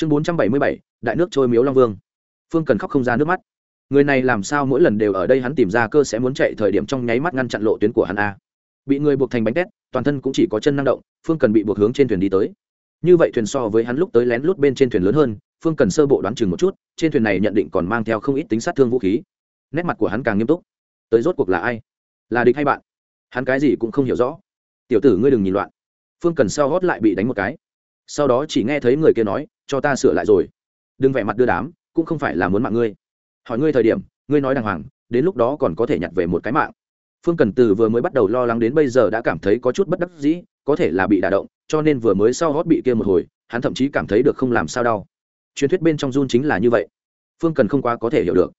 chương bốn trăm bảy mươi bảy, đại nước trôi miếu long vương. Phương cần khóc không ra nước mắt. Người này làm sao mỗi lần đều ở đây hắn tìm ra cơ sẽ muốn chạy thời điểm trong nháy mắt ngăn chặn lộ tuyến của hắn a. Bị người buộc thành bánh tét, toàn thân cũng chỉ có chân năng động, phương cần bị buộc hướng trên thuyền đi tới. Như vậy thuyền so với hắn lúc tới lén lút bên trên thuyền lớn hơn, phương cần sơ bộ đoán chừng một chút, trên thuyền này nhận định còn mang theo không ít tính sát thương vũ khí. Nét mặt của hắn càng nghiêm túc. Tới rốt cuộc là ai? Là địch hay bạn? Hắn cái gì cũng không hiểu rõ. Tiểu tử ngươi đừng nhìn loạn. Phương cần sao hót lại bị đánh một cái sau đó chỉ nghe thấy người kia nói, cho ta sửa lại rồi. Đừng vẻ mặt đưa đám, cũng không phải là muốn mạng ngươi. Hỏi ngươi thời điểm, ngươi nói đàng hoàng, đến lúc đó còn có thể nhặt về một cái mạng. Phương cần từ vừa mới bắt đầu lo lắng đến bây giờ đã cảm thấy có chút bất đắc dĩ, có thể là bị đả động, cho nên vừa mới sau hót bị kia một hồi, hắn thậm chí cảm thấy được không làm sao đau. Truyền thuyết bên trong run chính là như vậy. Phương cần không quá có thể hiểu được.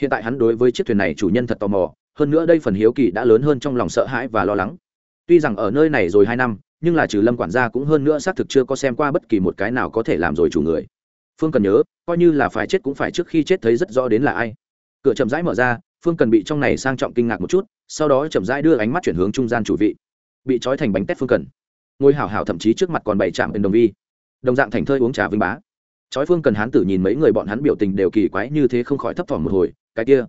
Hiện tại hắn đối với chiếc thuyền này chủ nhân thật tò mò, hơn nữa đây phần hiếu kỳ đã lớn hơn trong lòng sợ hãi và lo lắng. Tuy rằng ở nơi này rồi hai năm nhưng là trừ lâm quản gia cũng hơn nữa xác thực chưa có xem qua bất kỳ một cái nào có thể làm rồi chủ người. Phương cần nhớ, coi như là phải chết cũng phải trước khi chết thấy rất rõ đến là ai. Cửa chậm rãi mở ra, phương cần bị trong này sang trọng kinh ngạc một chút, sau đó chậm rãi đưa ánh mắt chuyển hướng trung gian chủ vị. Bị trói thành bánh tét phương cần. Ngôi hảo hảo thậm chí trước mặt còn bảy chạm bên đồng vi. Đồng dạng thành thơi uống trà vinh bá. Trói phương cần hán tử nhìn mấy người bọn hắn biểu tình đều kỳ quái như thế không khỏi thấp thỏm một hồi, cái kia,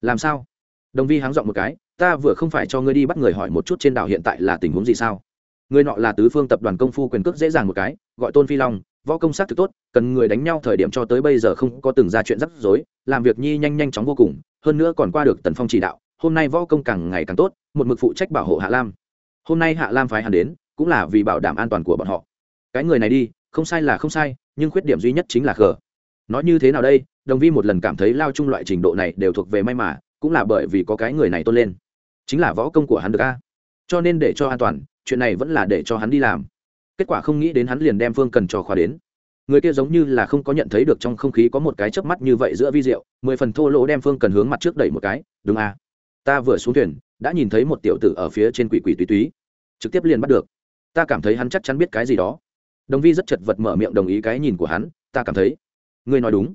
làm sao? Đồng vi háng dọn một cái, ta vừa không phải cho ngươi đi bắt người hỏi một chút trên đảo hiện tại là tình huống gì sao? Người nọ là tứ phương tập đoàn công phu quyền cước dễ dàng một cái, gọi tôn phi long, võ công sát thực tốt, cần người đánh nhau thời điểm cho tới bây giờ không có từng ra chuyện rắc rối, làm việc nhi nhanh nhanh chóng vô cùng, hơn nữa còn qua được tần phong chỉ đạo, hôm nay võ công càng ngày càng tốt, một mực phụ trách bảo hộ hạ lam. Hôm nay hạ lam phái hắn đến, cũng là vì bảo đảm an toàn của bọn họ. Cái người này đi, không sai là không sai, nhưng khuyết điểm duy nhất chính là khờ. Nói như thế nào đây, đồng vi một lần cảm thấy lao chung loại trình độ này đều thuộc về may mà, cũng là bởi vì có cái người này tôn lên. Chính là võ công của hắn được a. Cho nên để cho an toàn chuyện này vẫn là để cho hắn đi làm. Kết quả không nghĩ đến hắn liền đem phương cần cho khóa đến. Người kia giống như là không có nhận thấy được trong không khí có một cái chớp mắt như vậy giữa vi diệu, mười phần thô lỗ đem phương cần hướng mặt trước đẩy một cái, đúng à. Ta vừa xuống thuyền, đã nhìn thấy một tiểu tử ở phía trên quỷ quỷ túy túy trực tiếp liền bắt được. Ta cảm thấy hắn chắc chắn biết cái gì đó. Đồng vi rất chật vật mở miệng đồng ý cái nhìn của hắn, ta cảm thấy, ngươi nói đúng.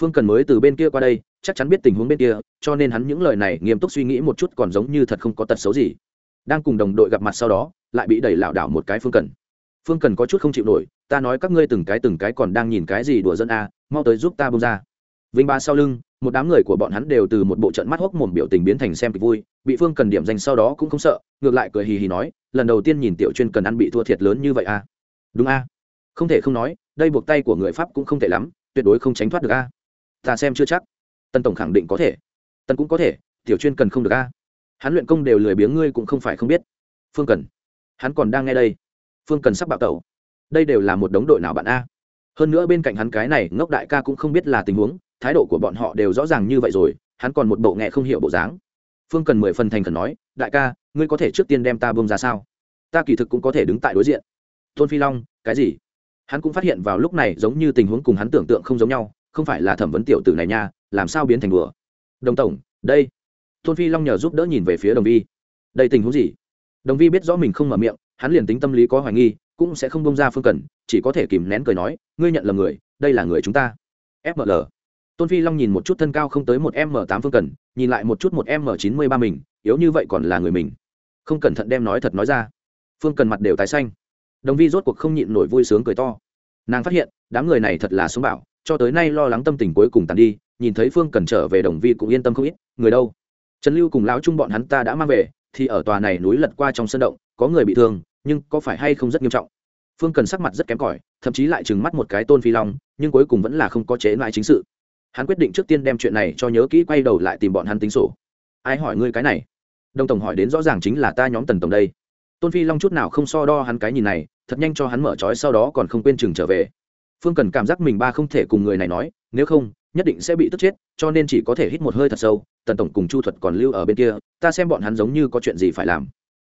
Phương cần mới từ bên kia qua đây, chắc chắn biết tình huống bên kia, cho nên hắn những lời này nghiêm túc suy nghĩ một chút còn giống như thật không có tật xấu gì. Đang cùng đồng đội gặp mặt sau đó lại bị đẩy lảo đảo một cái phương cần. Phương cần có chút không chịu nổi, ta nói các ngươi từng cái từng cái còn đang nhìn cái gì đùa dân a, mau tới giúp ta bông ra. Vinh ba sau lưng, một đám người của bọn hắn đều từ một bộ trận mắt hốc mồm biểu tình biến thành xem kịch vui, bị phương cần điểm danh sau đó cũng không sợ, ngược lại cười hì hì nói, lần đầu tiên nhìn tiểu chuyên cần ăn bị thua thiệt lớn như vậy a. Đúng a. Không thể không nói, đây buộc tay của người pháp cũng không thể lắm, tuyệt đối không tránh thoát được a. Ta xem chưa chắc, tân tổng khẳng định có thể. Tân cũng có thể, tiểu chuyên cần không được a. Hắn luyện công đều lười biếng ngươi cũng không phải không biết. Phương cần hắn còn đang nghe đây. Phương cần sắp bạo tẩu. Đây đều là một đống đội nào bạn a? Hơn nữa bên cạnh hắn cái này, ngốc đại ca cũng không biết là tình huống, thái độ của bọn họ đều rõ ràng như vậy rồi, hắn còn một bộ nghe không hiểu bộ dáng. Phương cần mười phần thành khẩn nói, đại ca, ngươi có thể trước tiên đem ta bông ra sao? Ta kỳ thực cũng có thể đứng tại đối diện. Tôn phi long, cái gì? Hắn cũng phát hiện vào lúc này giống như tình huống cùng hắn tưởng tượng không giống nhau, không phải là thẩm vấn tiểu tử này nha, làm sao biến thành đùa? Đồng tổng, đây. Tôn phi long nhờ giúp đỡ nhìn về phía đồng vi. Đây tình huống gì? Đồng vi biết rõ mình không mở miệng, hắn liền tính tâm lý có hoài nghi, cũng sẽ không bông ra phương cần, chỉ có thể kìm nén cười nói, ngươi nhận lầm người, đây là người chúng ta. Fml tôn phi long nhìn một chút thân cao không tới một m tám phương cần, nhìn lại một chút một m chín mươi ba mình, yếu như vậy còn là người mình. Không cẩn thận đem nói thật nói ra. Phương cần mặt đều tái xanh. Đồng vi rốt cuộc không nhịn nổi vui sướng cười to. Nàng phát hiện, đám người này thật là sống bảo cho tới nay lo lắng tâm tình cuối cùng tàn đi, nhìn thấy phương cần trở về đồng vi cũng yên tâm không ít, người đâu? Trần lưu cùng lão trung bọn hắn ta đã mang về thì ở tòa này núi lật qua trong sân động, có người bị thương, nhưng có phải hay không rất nghiêm trọng? Phương cần sắc mặt rất kém cỏi, thậm chí lại trừng mắt một cái tôn phi long, nhưng cuối cùng vẫn là không có chế lại chính sự. Hắn quyết định trước tiên đem chuyện này cho nhớ kỹ quay đầu lại tìm bọn hắn tính sổ. Ai hỏi ngươi cái này? Đông tổng hỏi đến rõ ràng chính là ta nhóm tần tổng đây. Tôn phi long chút nào không so đo hắn cái nhìn này, thật nhanh cho hắn mở trói sau đó còn không quên chừng trở về phương cần cảm giác mình ba không thể cùng người này nói, nếu không, nhất định sẽ bị tức chết, cho nên chỉ có thể hít một hơi thật sâu, tần tổng cùng chu thuật còn lưu ở bên kia, ta xem bọn hắn giống như có chuyện gì phải làm.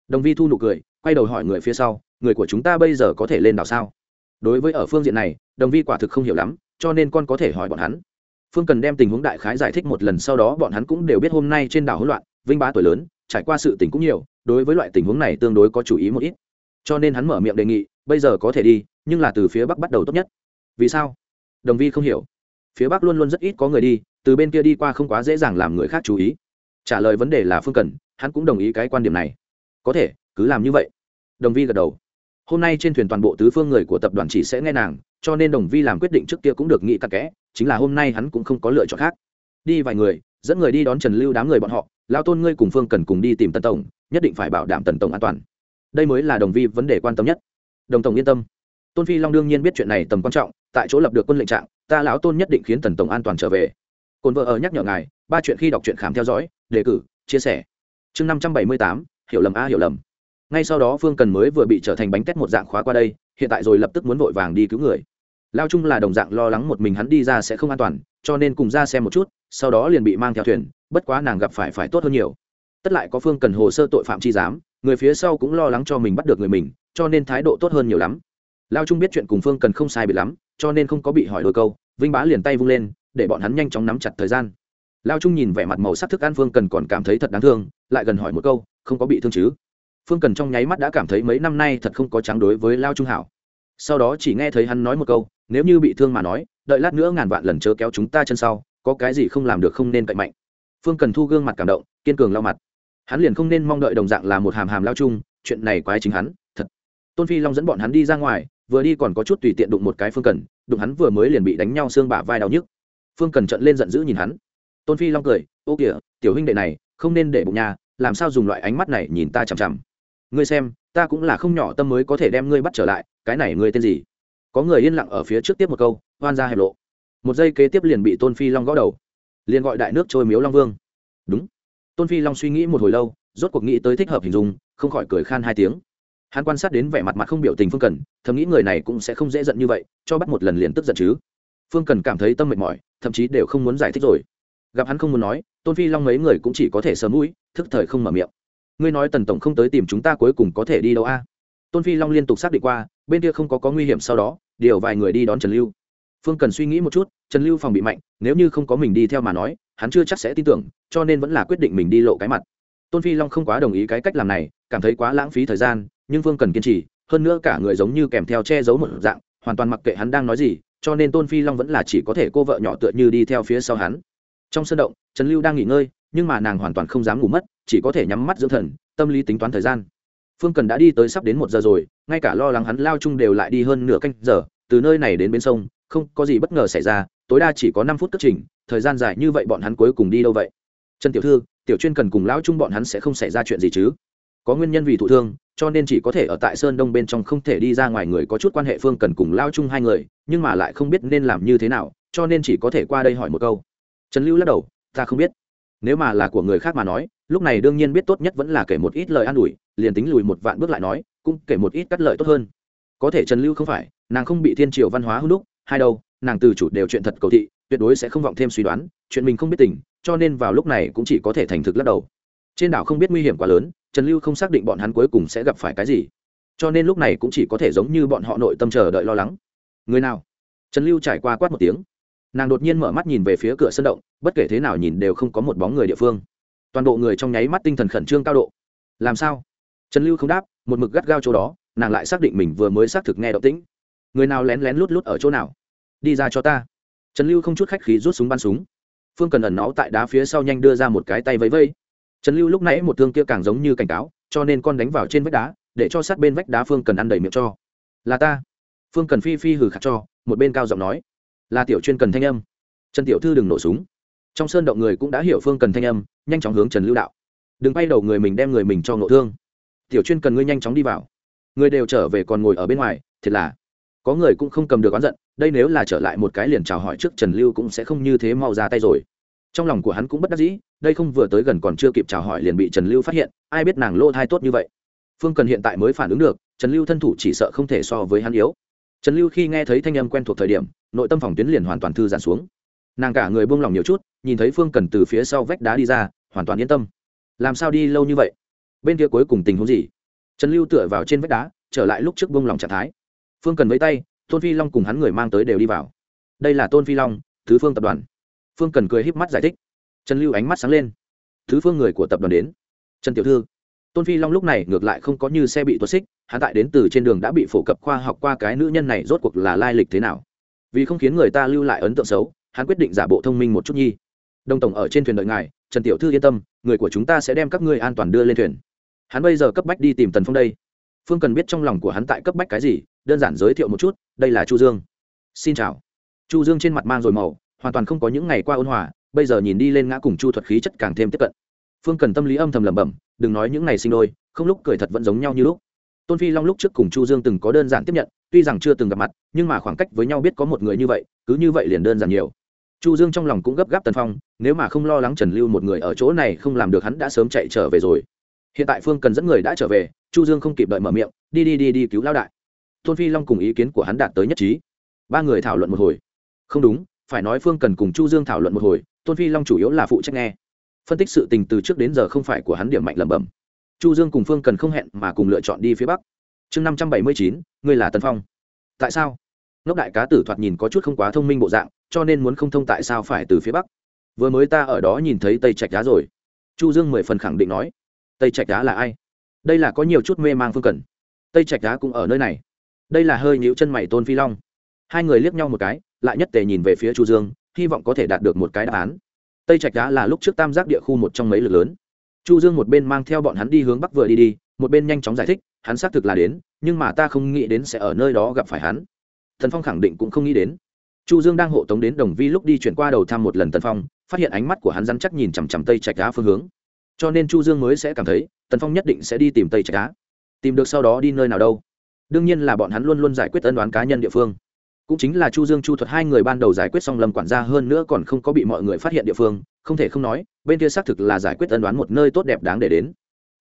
Đồng vi thu nụ cười, quay đầu hỏi người phía sau, người của chúng ta bây giờ có thể lên đảo sao? Đối với ở phương diện này, đồng vi quả thực không hiểu lắm, cho nên con có thể hỏi bọn hắn. Phương cần đem tình huống đại khái giải thích một lần sau đó bọn hắn cũng đều biết hôm nay trên đảo hỗn loạn, vinh bá tuổi lớn, trải qua sự tình cũng nhiều, đối với loại tình huống này tương đối có chủ ý một ít. Cho nên hắn mở miệng đề nghị, bây giờ có thể đi, nhưng là từ phía bắc bắt đầu tốt nhất vì sao? Đồng vi không hiểu. Phía bắc luôn luôn rất ít có người đi, từ bên kia đi qua không quá dễ dàng làm người khác chú ý. Trả lời vấn đề là phương cần, hắn cũng đồng ý cái quan điểm này. Có thể, cứ làm như vậy. Đồng vi gật đầu. Hôm nay trên thuyền toàn bộ tứ phương người của tập đoàn chỉ sẽ nghe nàng, cho nên đồng vi làm quyết định trước kia cũng được nghĩ cặn kẽ, chính là hôm nay hắn cũng không có lựa chọn khác. Đi vài người, dẫn người đi đón trần lưu đám người bọn họ lao tôn ngươi cùng phương cần cùng đi tìm tần tổng, nhất định phải bảo đảm tần tổng an toàn. Đây mới là đồng vi vấn đề quan tâm nhất. Đồng tổng yên tâm tôn phi long đương nhiên biết chuyện này tầm quan trọng, tại chỗ lập được quân lệnh trạng, ta lão tôn nhất định khiến tần tổng an toàn trở về. Cồn vợ ở nhắc nhở ngài, ba chuyện khi đọc truyện khám theo dõi, đề cử, chia sẻ. Chương năm trăm bảy mươi tám, hiểu lầm a, hiểu lầm. Ngay sau đó phương cần mới vừa bị trở thành bánh tét một dạng khóa qua đây, hiện tại rồi lập tức muốn vội vàng đi cứu người. Lao chung là đồng dạng lo lắng một mình hắn đi ra sẽ không an toàn, cho nên cùng ra xem một chút, sau đó liền bị mang theo thuyền, bất quá nàng gặp phải phải tốt hơn nhiều. Tất lại có phương cần hồ sơ tội phạm chi giám, người phía sau cũng lo lắng cho mình bắt được người mình, cho nên thái độ tốt hơn nhiều lắm lao trung biết chuyện cùng phương cần không sai bị lắm, cho nên không có bị hỏi đôi câu, vinh bá liền tay vung lên, để bọn hắn nhanh chóng nắm chặt thời gian. Lao trung nhìn vẻ mặt màu sắc thức ăn phương cần còn cảm thấy thật đáng thương, lại gần hỏi một câu, không có bị thương chứ? Phương cần trong nháy mắt đã cảm thấy mấy năm nay thật không có trắng đối với lao trung hảo. Sau đó chỉ nghe thấy hắn nói một câu, nếu như bị thương mà nói, đợi lát nữa ngàn vạn lần chớ kéo chúng ta chân sau, có cái gì không làm được không nên cậy mạnh. Phương cần thu gương mặt cảm động, kiên cường lao mặt. Hắn liền không nên mong đợi đồng dạng là một hàm hàm lao chung chuyện này quái chính hắn, thật. Tôn phi long dẫn bọn hắn đi ra ngoài vừa đi còn có chút tùy tiện đụng một cái phương cần, đụng hắn vừa mới liền bị đánh nhau xương bả vai đau nhức. Phương cần trận lên giận dữ nhìn hắn. Tôn phi long cười, ô kìa, tiểu huynh đệ này, không nên để bụng nhà, làm sao dùng loại ánh mắt này nhìn ta chằm chằm? Ngươi xem, ta cũng là không nhỏ tâm mới có thể đem ngươi bắt trở lại, cái này ngươi tên gì? Có người yên lặng ở phía trước tiếp một câu, hoan ra hẹp lộ. Một giây kế tiếp liền bị tôn phi long gõ đầu, liền gọi đại nước trôi miếu long vương. Đúng. Tôn phi long suy nghĩ một hồi lâu, rốt cuộc nghĩ tới thích hợp hình dung, không khỏi cười khan hai tiếng hắn quan sát đến vẻ mặt mặt không biểu tình phương cần, thầm nghĩ người này cũng sẽ không dễ giận như vậy, cho bắt một lần liền tức giận chứ. Phương cần cảm thấy tâm mệt mỏi, thậm chí đều không muốn giải thích rồi. Gặp hắn không muốn nói, tôn phi long mấy người cũng chỉ có thể sớm mũi, thức thời không mở miệng. Ngươi nói tần tổng không tới tìm chúng ta cuối cùng có thể đi đâu a? Tôn phi long liên tục xác định qua, bên kia không có có nguy hiểm sau đó, điều vài người đi đón trần lưu. Phương cần suy nghĩ một chút, trần lưu phòng bị mạnh, nếu như không có mình đi theo mà nói, hắn chưa chắc sẽ tin tưởng, cho nên vẫn là quyết định mình đi lộ cái mặt. Tôn phi long không quá đồng ý cái cách làm này, cảm thấy quá lãng phí thời gian nhưng phương cần kiên trì, hơn nữa cả người giống như kèm theo che giấu một dạng, hoàn toàn mặc kệ hắn đang nói gì, cho nên tôn phi long vẫn là chỉ có thể cô vợ nhỏ tựa như đi theo phía sau hắn. Trong sân động, trần lưu đang nghỉ ngơi, nhưng mà nàng hoàn toàn không dám ngủ mất, chỉ có thể nhắm mắt dưỡng thần, tâm lý tính toán thời gian. Phương cần đã đi tới sắp đến một giờ rồi, ngay cả lo lắng hắn lao chung đều lại đi hơn nửa canh giờ, từ nơi này đến bên sông, không có gì bất ngờ xảy ra, tối đa chỉ có năm phút cất trình, thời gian dài như vậy bọn hắn cuối cùng đi đâu vậy? Trần tiểu thư, tiểu chuyên cần cùng lão chung bọn hắn sẽ không xảy ra chuyện gì chứ? Có nguyên nhân vì thụ thương cho nên chỉ có thể ở tại sơn đông bên trong không thể đi ra ngoài người có chút quan hệ phương cần cùng lao chung hai người, nhưng mà lại không biết nên làm như thế nào, cho nên chỉ có thể qua đây hỏi một câu. Trần lưu lắc đầu, ta không biết. Nếu mà là của người khác mà nói, lúc này đương nhiên biết tốt nhất vẫn là kể một ít lời an ủi, liền tính lùi một vạn bước lại nói, cũng kể một ít cắt lợi tốt hơn. Có thể trần lưu không phải, nàng không bị thiên triều văn hóa hưng đúc, hai đâu, nàng từ chủ đều chuyện thật cầu thị, tuyệt đối sẽ không vọng thêm suy đoán, chuyện mình không biết tình, cho nên vào lúc này cũng chỉ có thể thành thực lắc đầu. Trên đảo không biết nguy hiểm quá lớn trần lưu không xác định bọn hắn cuối cùng sẽ gặp phải cái gì. Cho nên lúc này cũng chỉ có thể giống như bọn họ nội tâm chờ đợi lo lắng. Người nào? Trần lưu trải qua quát một tiếng. Nàng đột nhiên mở mắt nhìn về phía cửa sân động, bất kể thế nào nhìn đều không có một bóng người địa phương. Toàn bộ người trong nháy mắt tinh thần khẩn trương cao độ. Làm sao? Trần lưu không đáp, một mực gắt gao chỗ đó, nàng lại xác định mình vừa mới xác thực nghe động tĩnh. Người nào lén lén lút lút ở chỗ nào? Đi ra cho ta. Trần lưu không chút khách khí rút súng bắn súng. Phương cần ẩn náu tại đá phía sau nhanh đưa ra một cái tay vẫy vây trần lưu lúc nãy một thương kia càng giống như cảnh cáo, cho nên con đánh vào trên vách đá, để cho sát bên vách đá phương cần ăn đầy miệng cho. Là ta. Phương cần phi phi hừ khạc cho, một bên cao giọng nói. Là tiểu chuyên cần thanh âm. Trần tiểu thư đừng nổ súng. Trong sơn động người cũng đã hiểu phương cần thanh âm, nhanh chóng hướng trần lưu đạo. Đừng bay đầu người mình đem người mình cho ngộ thương. Tiểu chuyên cần ngươi nhanh chóng đi vào. Người đều trở về còn ngồi ở bên ngoài, thiệt là. Có người cũng không cầm được oán giận, đây nếu là trở lại một cái liền chào hỏi trước trần lưu cũng sẽ không như thế mau ra tay rồi trong lòng của hắn cũng bất đắc dĩ, đây không vừa tới gần còn chưa kịp chào hỏi liền bị trần lưu phát hiện, ai biết nàng lô thai tốt như vậy. Phương cần hiện tại mới phản ứng được, trần lưu thân thủ chỉ sợ không thể so với hắn yếu. Trần lưu khi nghe thấy thanh âm quen thuộc thời điểm, nội tâm phòng tuyến liền hoàn toàn thư giãn xuống. Nàng cả người buông lỏng nhiều chút, nhìn thấy phương cần từ phía sau vách đá đi ra, hoàn toàn yên tâm. Làm sao đi lâu như vậy? Bên kia cuối cùng tình huống gì? Trần lưu tựa vào trên vách đá, trở lại lúc trước buông lỏng trạng thái. Phương cần với tay, tôn phi long cùng hắn người mang tới đều đi vào. Đây là tôn phi long, thứ phương tập đoàn phương cần cười híp mắt giải thích. Trần lưu ánh mắt sáng lên. Thứ phương người của tập đoàn đến. Trần tiểu thư. Tôn phi long lúc này ngược lại không có như xe bị tuột xích, hắn tại đến từ trên đường đã bị phổ cập khoa học qua cái nữ nhân này rốt cuộc là lai lịch thế nào. Vì không khiến người ta lưu lại ấn tượng xấu, hắn quyết định giả bộ thông minh một chút nhi. Đồng tổng ở trên thuyền đợi ngài, trần tiểu thư yên tâm, người của chúng ta sẽ đem các ngươi an toàn đưa lên thuyền. Hắn bây giờ cấp bách đi tìm tần phong đây. Phương cần biết trong lòng của hắn tại cấp bách cái gì, đơn giản giới thiệu một chút, đây là chu dương. Xin chào. Chu dương trên mặt mang rồi màu hoàn toàn không có những ngày qua ôn hòa, bây giờ nhìn đi lên ngã cùng chu thuật khí chất càng thêm tiếp cận. Phương cần tâm lý âm thầm lẩm bẩm, đừng nói những ngày sinh đôi, không lúc cười thật vẫn giống nhau như lúc. Tôn phi long lúc trước cùng chu dương từng có đơn giản tiếp nhận, tuy rằng chưa từng gặp mặt, nhưng mà khoảng cách với nhau biết có một người như vậy, cứ như vậy liền đơn giản nhiều. Chu dương trong lòng cũng gấp gáp tần phong, nếu mà không lo lắng trần lưu một người ở chỗ này không làm được hắn đã sớm chạy trở về rồi. Hiện tại phương cần dẫn người đã trở về, chu dương không kịp đợi mở miệng, đi đi đi đi cứu lao đại. Tôn phi long cùng ý kiến của hắn đạt tới nhất trí. Ba người thảo luận một hồi. Không đúng phải nói phương cần cùng chu dương thảo luận một hồi, tôn phi long chủ yếu là phụ trách nghe. Phân tích sự tình từ trước đến giờ không phải của hắn điểm mạnh lẩm bẩm. Chu dương cùng phương cần không hẹn mà cùng lựa chọn đi phía bắc. Chương năm trăm bảy mươi chín, ngươi là tân phong. Tại sao? Ngốc đại cá tử thoạt nhìn có chút không quá thông minh bộ dạng, cho nên muốn không thông tại sao phải từ phía bắc? Vừa mới ta ở đó nhìn thấy tây trạch đá rồi. Chu dương mười phần khẳng định nói. Tây trạch đá là ai? Đây là có nhiều chút mê mang phương cần. Tây trạch đá cũng ở nơi này. Đây là hơi nhíu chân mày tôn phi long. Hai người liếc nhau một cái lại nhất tề nhìn về phía chu dương, hy vọng có thể đạt được một cái đáp án. Tây trạch đá là lúc trước tam giác địa khu một trong mấy lực lớn. Chu dương một bên mang theo bọn hắn đi hướng bắc vừa đi đi, một bên nhanh chóng giải thích, hắn xác thực là đến, nhưng mà ta không nghĩ đến sẽ ở nơi đó gặp phải hắn. Thần phong khẳng định cũng không nghĩ đến. Chu dương đang hộ tống đến đồng vi lúc đi chuyển qua đầu thăm một lần tần phong, phát hiện ánh mắt của hắn rắn chắc nhìn chằm chằm tây trạch đá phương hướng. Cho nên chu dương mới sẽ cảm thấy, tần phong nhất định sẽ đi tìm tây trạch đá tìm được sau đó đi nơi nào đâu. Đương nhiên là bọn hắn luôn luôn giải quyết ân đoán cá nhân địa phương cũng chính là chu dương chu thuật hai người ban đầu giải quyết xong lâm quản gia hơn nữa còn không có bị mọi người phát hiện địa phương, không thể không nói, bên kia xác thực là giải quyết ân đoán một nơi tốt đẹp đáng để đến.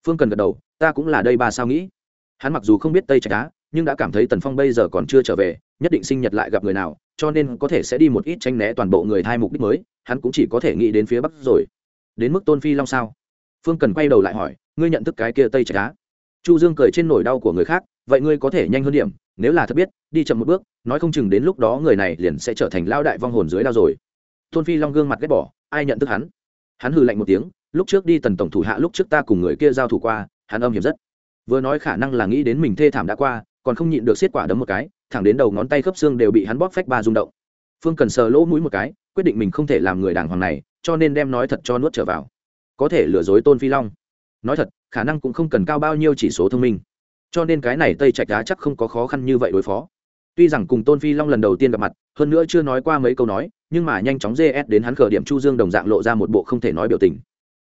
Phương cần gật đầu, ta cũng là đây ba sao nghĩ. Hắn mặc dù không biết tây trạch đá nhưng đã cảm thấy tần phong bây giờ còn chưa trở về, nhất định sinh nhật lại gặp người nào, cho nên có thể sẽ đi một ít tranh né toàn bộ người hai mục đích mới, hắn cũng chỉ có thể nghĩ đến phía bắc rồi. Đến mức tôn phi long sao? Phương cần quay đầu lại hỏi, ngươi nhận thức cái kia tây trạch đá chu dương cười trên nỗi đau của người khác vậy ngươi có thể nhanh hơn điểm, nếu là thật biết, đi chậm một bước, nói không chừng đến lúc đó người này liền sẽ trở thành lao đại vong hồn dưới đao rồi. Tôn phi long gương mặt ghét bỏ, ai nhận thức hắn? Hắn hừ lạnh một tiếng, lúc trước đi tần tổng thủ hạ, lúc trước ta cùng người kia giao thủ qua, hắn âm hiểm rất. Vừa nói khả năng là nghĩ đến mình thê thảm đã qua, còn không nhịn được xiết quả đấm một cái, thẳng đến đầu ngón tay khớp xương đều bị hắn bóp phách ba rung động. Phương cần sờ lỗ mũi một cái, quyết định mình không thể làm người đàng hoàng này, cho nên đem nói thật cho nuốt trở vào. Có thể lừa dối tôn phi long. Nói thật, khả năng cũng không cần cao bao nhiêu chỉ số thông minh cho nên cái này tây trạch đá chắc không có khó khăn như vậy đối phó. Tuy rằng cùng tôn phi long lần đầu tiên gặp mặt, hơn nữa chưa nói qua mấy câu nói, nhưng mà nhanh chóng gs đến hắn khởi điểm chu dương đồng dạng lộ ra một bộ không thể nói biểu tình.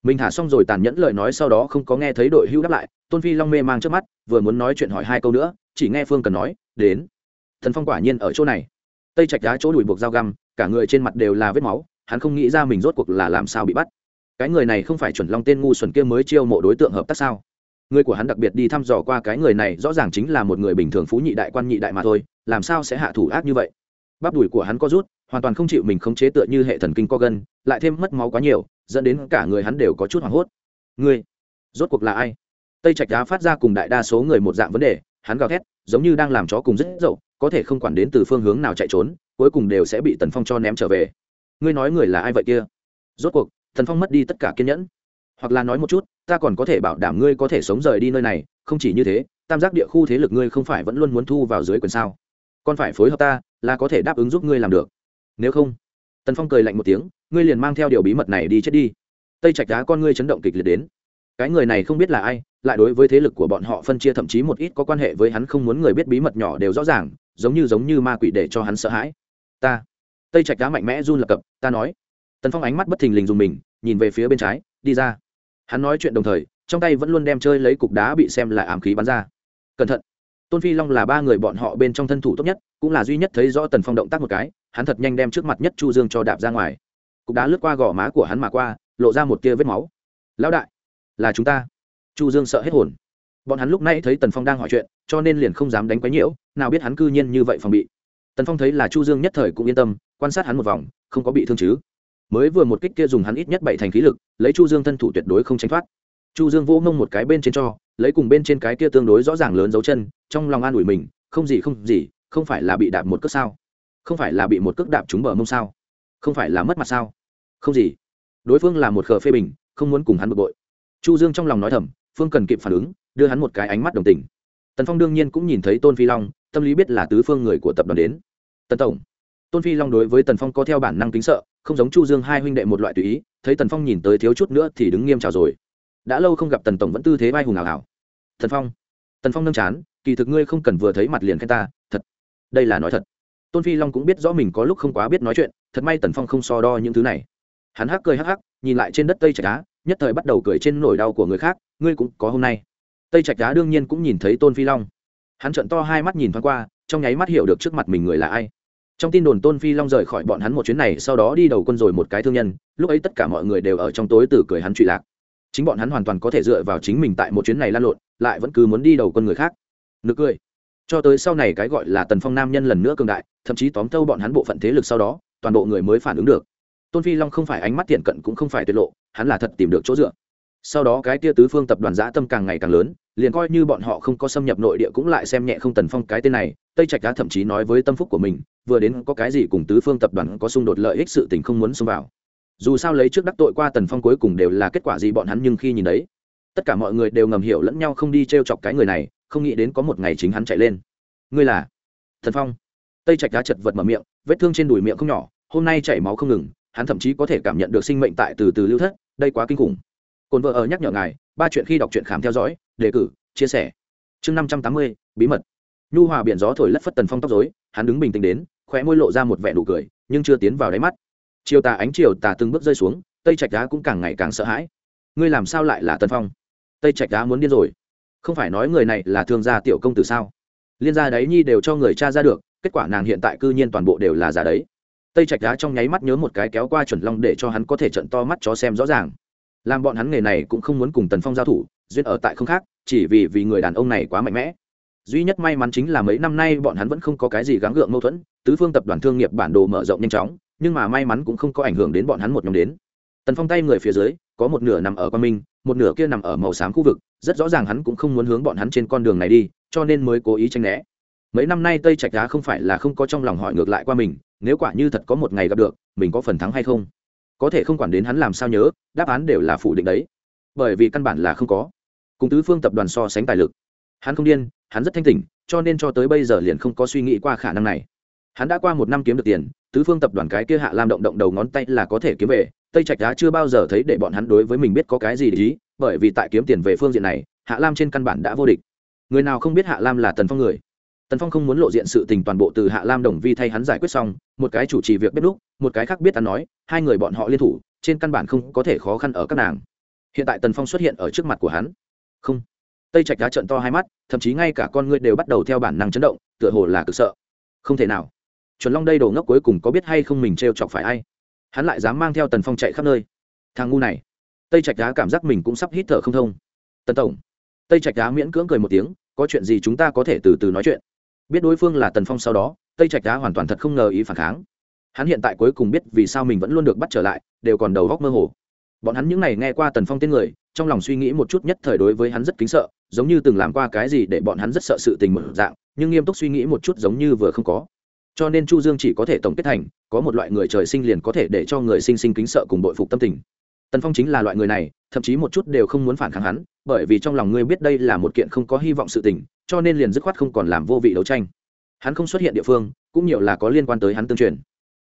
Mình thả xong rồi tàn nhẫn lời nói sau đó không có nghe thấy đội hưu đáp lại, tôn phi long mê mang trước mắt, vừa muốn nói chuyện hỏi hai câu nữa, chỉ nghe phương cần nói, đến. Thần phong quả nhiên ở chỗ này. Tây trạch đá chỗ đùi buộc dao găm, cả người trên mặt đều là vết máu, hắn không nghĩ ra mình rốt cuộc là làm sao bị bắt. Cái người này không phải chuẩn long tên ngu xuẩn kia mới chiêu mộ đối tượng hợp tác sao? Người của hắn đặc biệt đi thăm dò qua cái người này, rõ ràng chính là một người bình thường phú nhị đại quan nhị đại mà thôi, làm sao sẽ hạ thủ ác như vậy? Bắp đùi của hắn có rút, hoàn toàn không chịu mình khống chế tựa như hệ thần kinh co gân, lại thêm mất máu quá nhiều, dẫn đến cả người hắn đều có chút hoảng hốt. Ngươi, rốt cuộc là ai? Tây trạch đá phát ra cùng đại đa số người một dạng vấn đề, hắn gào thét, giống như đang làm chó cùng rất dậu, có thể không quản đến từ phương hướng nào chạy trốn, cuối cùng đều sẽ bị tần phong cho ném trở về. Ngươi nói người là ai vậy kia? Rốt cuộc, tần phong mất đi tất cả kiên nhẫn hoặc là nói một chút, ta còn có thể bảo đảm ngươi có thể sống rời đi nơi này, không chỉ như thế, tam giác địa khu thế lực ngươi không phải vẫn luôn muốn thu vào dưới quyền sao? Còn phải phối hợp ta, là có thể đáp ứng giúp ngươi làm được. Nếu không, tần phong cười lạnh một tiếng, ngươi liền mang theo điều bí mật này đi chết đi. Tây trạch đá con ngươi chấn động kịch liệt đến. Cái người này không biết là ai, lại đối với thế lực của bọn họ phân chia thậm chí một ít có quan hệ với hắn không muốn người biết bí mật nhỏ đều rõ ràng, giống như giống như ma quỷ để cho hắn sợ hãi. Ta, tây trạch đá mạnh mẽ run lập cập, ta nói. Tần phong ánh mắt bất thình lình dùng mình, nhìn về phía bên trái, đi ra hắn nói chuyện đồng thời, trong tay vẫn luôn đem chơi lấy cục đá bị xem là ám khí bắn ra. Cẩn thận, tôn phi long là ba người bọn họ bên trong thân thủ tốt nhất, cũng là duy nhất thấy rõ tần phong động tác một cái, hắn thật nhanh đem trước mặt nhất chu dương cho đạp ra ngoài. Cục đá lướt qua gò má của hắn mà qua, lộ ra một tia vết máu. Lão đại, là chúng ta. Chu dương sợ hết hồn. Bọn hắn lúc nãy thấy tần phong đang hỏi chuyện, cho nên liền không dám đánh quấy nhiễu, nào biết hắn cư nhiên như vậy phòng bị. Tần phong thấy là chu dương nhất thời cũng yên tâm, quan sát hắn một vòng, không có bị thương chứ mới vừa một kích kia dùng hắn ít nhất bảy thành khí lực, lấy chu dương thân thủ tuyệt đối không tránh thoát. Chu dương vỗ mông một cái bên trên cho, lấy cùng bên trên cái kia tương đối rõ ràng lớn dấu chân, trong lòng an ủi mình, không gì không gì, không phải là bị đạp một cước sao? Không phải là bị một cước đạp trúng bờ mông sao? Không phải là mất mặt sao? Không gì. Đối phương là một khờ phê bình, không muốn cùng hắn bực bội. Chu dương trong lòng nói thầm, phương cần kịp phản ứng, đưa hắn một cái ánh mắt đồng tình. Tần phong đương nhiên cũng nhìn thấy tôn phi long, tâm lý biết là tứ phương người của tập đoàn đến. Tần tổng, tôn phi long đối với tần phong có theo bản năng tính sợ không giống chu dương hai huynh đệ một loại tùy ý, thấy tần phong nhìn tới thiếu chút nữa thì đứng nghiêm chào rồi. Đã lâu không gặp tần tổng vẫn tư thế vai hùng ảo ảo. Tần phong tần phong nâng chán, kỳ thực ngươi không cần vừa thấy mặt liền khen ta, thật. Đây là nói thật. Tôn phi long cũng biết rõ mình có lúc không quá biết nói chuyện, thật may tần phong không so đo những thứ này. Hắn hắc cười hắc hắc, nhìn lại trên đất tây trạch đá, nhất thời bắt đầu cười trên nỗi đau của người khác, ngươi cũng có hôm nay. Tây trạch đá đương nhiên cũng nhìn thấy tôn phi long. Hắn trợn to hai mắt nhìn thoáng qua, trong nháy mắt hiểu được trước mặt mình người là ai trong tin đồn tôn phi long rời khỏi bọn hắn một chuyến này, sau đó đi đầu quân rồi một cái thương nhân, lúc ấy tất cả mọi người đều ở trong tối từ cười hắn trụy lạc. Chính bọn hắn hoàn toàn có thể dựa vào chính mình tại một chuyến này lan lộn, lại vẫn cứ muốn đi đầu quân người khác. Nực cười. Cho tới sau này cái gọi là tần phong nam nhân lần nữa cường đại, thậm chí tóm thâu bọn hắn bộ phận thế lực sau đó, toàn bộ người mới phản ứng được. Tôn phi long không phải ánh mắt thiện cận cũng không phải tuyệt lộ, hắn là thật tìm được chỗ dựa. Sau đó cái tia tứ phương tập đoàn giã tâm càng ngày càng lớn liền coi như bọn họ không có xâm nhập nội địa cũng lại xem nhẹ không tần phong cái tên này, tây trạch đã thậm chí nói với tâm phúc của mình, vừa đến có cái gì cùng tứ phương tập đoàn có xung đột lợi ích sự tình không muốn xông vào. Dù sao lấy trước đắc tội qua tần phong cuối cùng đều là kết quả gì bọn hắn nhưng khi nhìn đấy, tất cả mọi người đều ngầm hiểu lẫn nhau không đi t r e o chọc cái người này, không nghĩ đến có một ngày chính hắn chạy lên. Ngươi là thần phong. Tây trạch đá chật vật mở miệng, vết thương trên đùi miệng không nhỏ, hôm nay chảy máu không ngừng, hắn thậm chí có thể cảm nhận được sinh mệnh tại từ từ lưu thất, đây quá kinh khủng. Cồn vợ ở nhắc nhở ngài, ba chuyện khi đọc truyện khám theo dõi đề cử, chia sẻ. Chương năm trăm tám mươi, bí mật. Nhu hòa biển gió thổi lất phất tần phong tóc dối hắn đứng bình tĩnh đến, khóe môi lộ ra một vẻ nụ cười, nhưng chưa tiến vào đáy mắt. Chiều tà ánh chiều tà từng bước rơi xuống, tây trạch đá cũng càng ngày càng sợ hãi. Ngươi làm sao lại là tần phong? Tây trạch đá muốn điên rồi. Không phải nói người này là thương gia tiểu công tử sao? Liên gia đấy nhi đều cho người cha ra được, kết quả nàng hiện tại cư nhiên toàn bộ đều là giả đấy. Tây trạch đá trong nháy mắt nhớ một cái kéo qua chuẩn long để cho hắn có thể trận to mắt cho xem rõ ràng. Làm bọn hắn nghề này cũng không muốn cùng tần phong giao thủ duyên ở tại không khác, chỉ vì vì người đàn ông này quá mạnh mẽ. Duy nhất may mắn chính là mấy năm nay bọn hắn vẫn không có cái gì gắng gượng mâu thuẫn, tứ phương tập đoàn thương nghiệp bản đồ mở rộng nhanh chóng, nhưng mà may mắn cũng không có ảnh hưởng đến bọn hắn một nhóm đến. Tần phong tay người phía dưới, có một nửa nằm ở quan minh, một nửa kia nằm ở màu xám khu vực, rất rõ ràng hắn cũng không muốn hướng bọn hắn trên con đường này đi, cho nên mới cố ý tranh né. Mấy năm nay tây trạch đá không phải là không có trong lòng hỏi ngược lại qua mình, nếu quả như thật có một ngày gặp được, mình có phần thắng hay không? Có thể không quản đến hắn làm sao nhớ, đáp án đều là phủ định đấy. Bởi vì căn bản là không có cùng tứ phương tập đoàn so sánh tài lực. Hắn không điên, hắn rất thanh tỉnh, cho nên cho tới bây giờ liền không có suy nghĩ qua khả năng này. Hắn đã qua một năm kiếm được tiền, tứ phương tập đoàn cái kia hạ lam động động đầu ngón tay là có thể kiếm về, tây trạch đá chưa bao giờ thấy để bọn hắn đối với mình biết có cái gì để ý, bởi vì tại kiếm tiền về phương diện này, hạ lam trên căn bản đã vô địch. Người nào không biết hạ lam là tần phong người? Tần phong không muốn lộ diện sự tình toàn bộ từ hạ lam đồng vi thay hắn giải quyết xong, một cái chủ trì việc biết lúc một cái khác biết hắn nói, hai người bọn họ liên thủ, trên căn bản không có thể khó khăn ở các nàng. Hiện tại tần phong xuất hiện ở trước mặt của hắn không. Tây trạch đá trận to hai mắt, thậm chí ngay cả con ngươi đều bắt đầu theo bản năng chấn động, tựa hồ là cực sợ. Không thể nào. Chuẩn long đây đồ ngốc cuối cùng có biết hay không mình t r e o chọc phải ai? Hắn lại dám mang theo tần phong chạy khắp nơi. Thằng ngu này. Tây trạch đá cảm giác mình cũng sắp hít thở không thông. Tần tổng. Tây trạch đá miễn cưỡng cười một tiếng, có chuyện gì chúng ta có thể từ từ nói chuyện. Biết đối phương là tần phong sau đó, tây trạch đá hoàn toàn thật không ngờ ý phản kháng. Hắn hiện tại cuối cùng biết vì sao mình vẫn luôn được bắt trở lại, đều còn đầu góc mơ hồ bọn hắn những n à y nghe qua tần phong tên người, trong lòng suy nghĩ một chút nhất thời đối với hắn rất kính sợ, giống như từng làm qua cái gì để bọn hắn rất sợ sự tình mở dạng, nhưng nghiêm túc suy nghĩ một chút giống như vừa không có. Cho nên chu dương chỉ có thể tổng kết thành, có một loại người trời sinh liền có thể để cho người sinh sinh kính sợ cùng bội phục tâm tình. Tần phong chính là loại người này, thậm chí một chút đều không muốn phản kháng hắn, bởi vì trong lòng ngươi biết đây là một kiện không có hy vọng sự tình, cho nên liền dứt khoát không còn làm vô vị đấu tranh. Hắn không xuất hiện địa phương, cũng nhiều là có liên quan tới hắn tương truyền.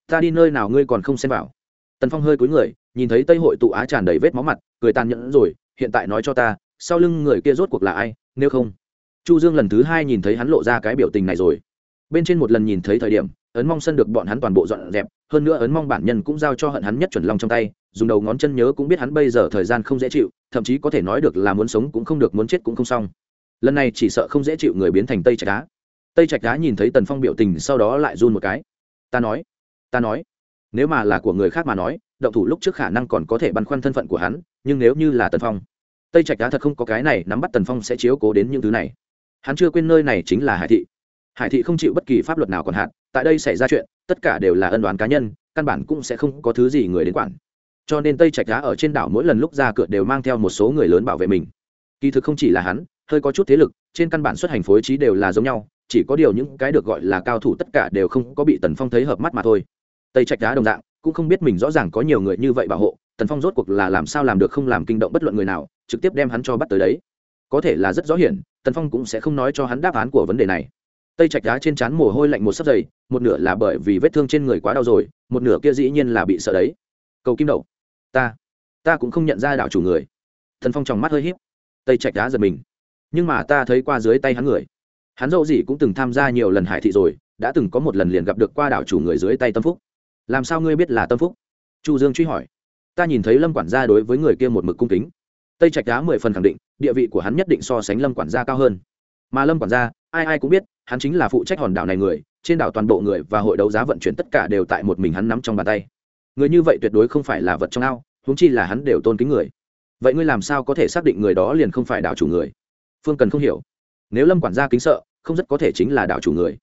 Ta đi nơi nào ngươi còn không xem vào? Tần phong hơi cúi người, nhìn thấy tây hội tụ á tràn đầy vết máu mặt, cười tàn nhẫn rồi, hiện tại nói cho ta, sau lưng người kia rốt cuộc là ai, nếu không. Chu dương lần thứ hai nhìn thấy hắn lộ ra cái biểu tình này rồi. Bên trên một lần nhìn thấy thời điểm, ấn mong sân được bọn hắn toàn bộ dọn dẹp, hơn nữa ấn mong bản nhân cũng giao cho hận hắn nhất chuẩn long trong tay, dùng đầu ngón chân nhớ cũng biết hắn bây giờ thời gian không dễ chịu, thậm chí có thể nói được là muốn sống cũng không được, muốn chết cũng không xong. Lần này chỉ sợ không dễ chịu người biến thành tây trạch đá. Tây trạch đá nhìn thấy tần phong biểu tình sau đó lại run một cái. Ta nói ta nói nếu mà là của người khác mà nói, động thủ lúc trước khả năng còn có thể băn khoăn thân phận của hắn, nhưng nếu như là tần phong, tây trạch đá thật không có cái này nắm bắt tần phong sẽ chiếu cố đến những thứ này. Hắn chưa quên nơi này chính là hải thị. Hải thị không chịu bất kỳ pháp luật nào còn hạn, tại đây xảy ra chuyện, tất cả đều là ân đoán cá nhân, căn bản cũng sẽ không có thứ gì người đến quản. Cho nên tây trạch đá ở trên đảo mỗi lần lúc ra cửa đều mang theo một số người lớn bảo vệ mình. Kỳ thực không chỉ là hắn, hơi có chút thế lực, trên căn bản xuất hành phối trí đều là giống nhau, chỉ có điều những cái được gọi là cao thủ tất cả đều không có bị tần phong thấy hợp mắt mà thôi tây trạch đá đồng dạng, cũng không biết mình rõ ràng có nhiều người như vậy bảo hộ, tần phong rốt cuộc là làm sao làm được không làm kinh động bất luận người nào, trực tiếp đem hắn cho bắt tới đấy. Có thể là rất rõ hiển, tần phong cũng sẽ không nói cho hắn đáp án của vấn đề này. Tây trạch đá trên trán mồ hôi lạnh một sấp dày, một nửa là bởi vì vết thương trên người quá đau rồi, một nửa kia dĩ nhiên là bị sợ đấy. Cầu kim đậu. Ta ta cũng không nhận ra đảo chủ người. Thần phong tròng mắt hơi h í p tây trạch đá giật mình. Nhưng mà ta thấy qua dưới tay hắn người. Hắn dẫu gì cũng từng tham gia nhiều lần hải thị rồi, đã từng có một lần liền gặp được qua đảo chủ người dưới tay tâm phúc làm sao ngươi biết là tâm phúc? Chu dương truy hỏi. Ta nhìn thấy lâm quản gia đối với người kia một mực cung kính. Tây trạch đá mười phần khẳng định, địa vị của hắn nhất định so sánh lâm quản gia cao hơn. Mà lâm quản gia, ai ai cũng biết, hắn chính là phụ trách hòn đảo này người, trên đảo toàn bộ người và hội đấu giá vận chuyển tất cả đều tại một mình hắn nắm trong bàn tay. Người như vậy tuyệt đối không phải là vật trong ao, huống chi là hắn đều tôn kính người. Vậy ngươi làm sao có thể xác định người đó liền không phải đảo chủ người? Phương cần không hiểu. Nếu lâm quản gia kính sợ, không rất có thể chính là đảo chủ người.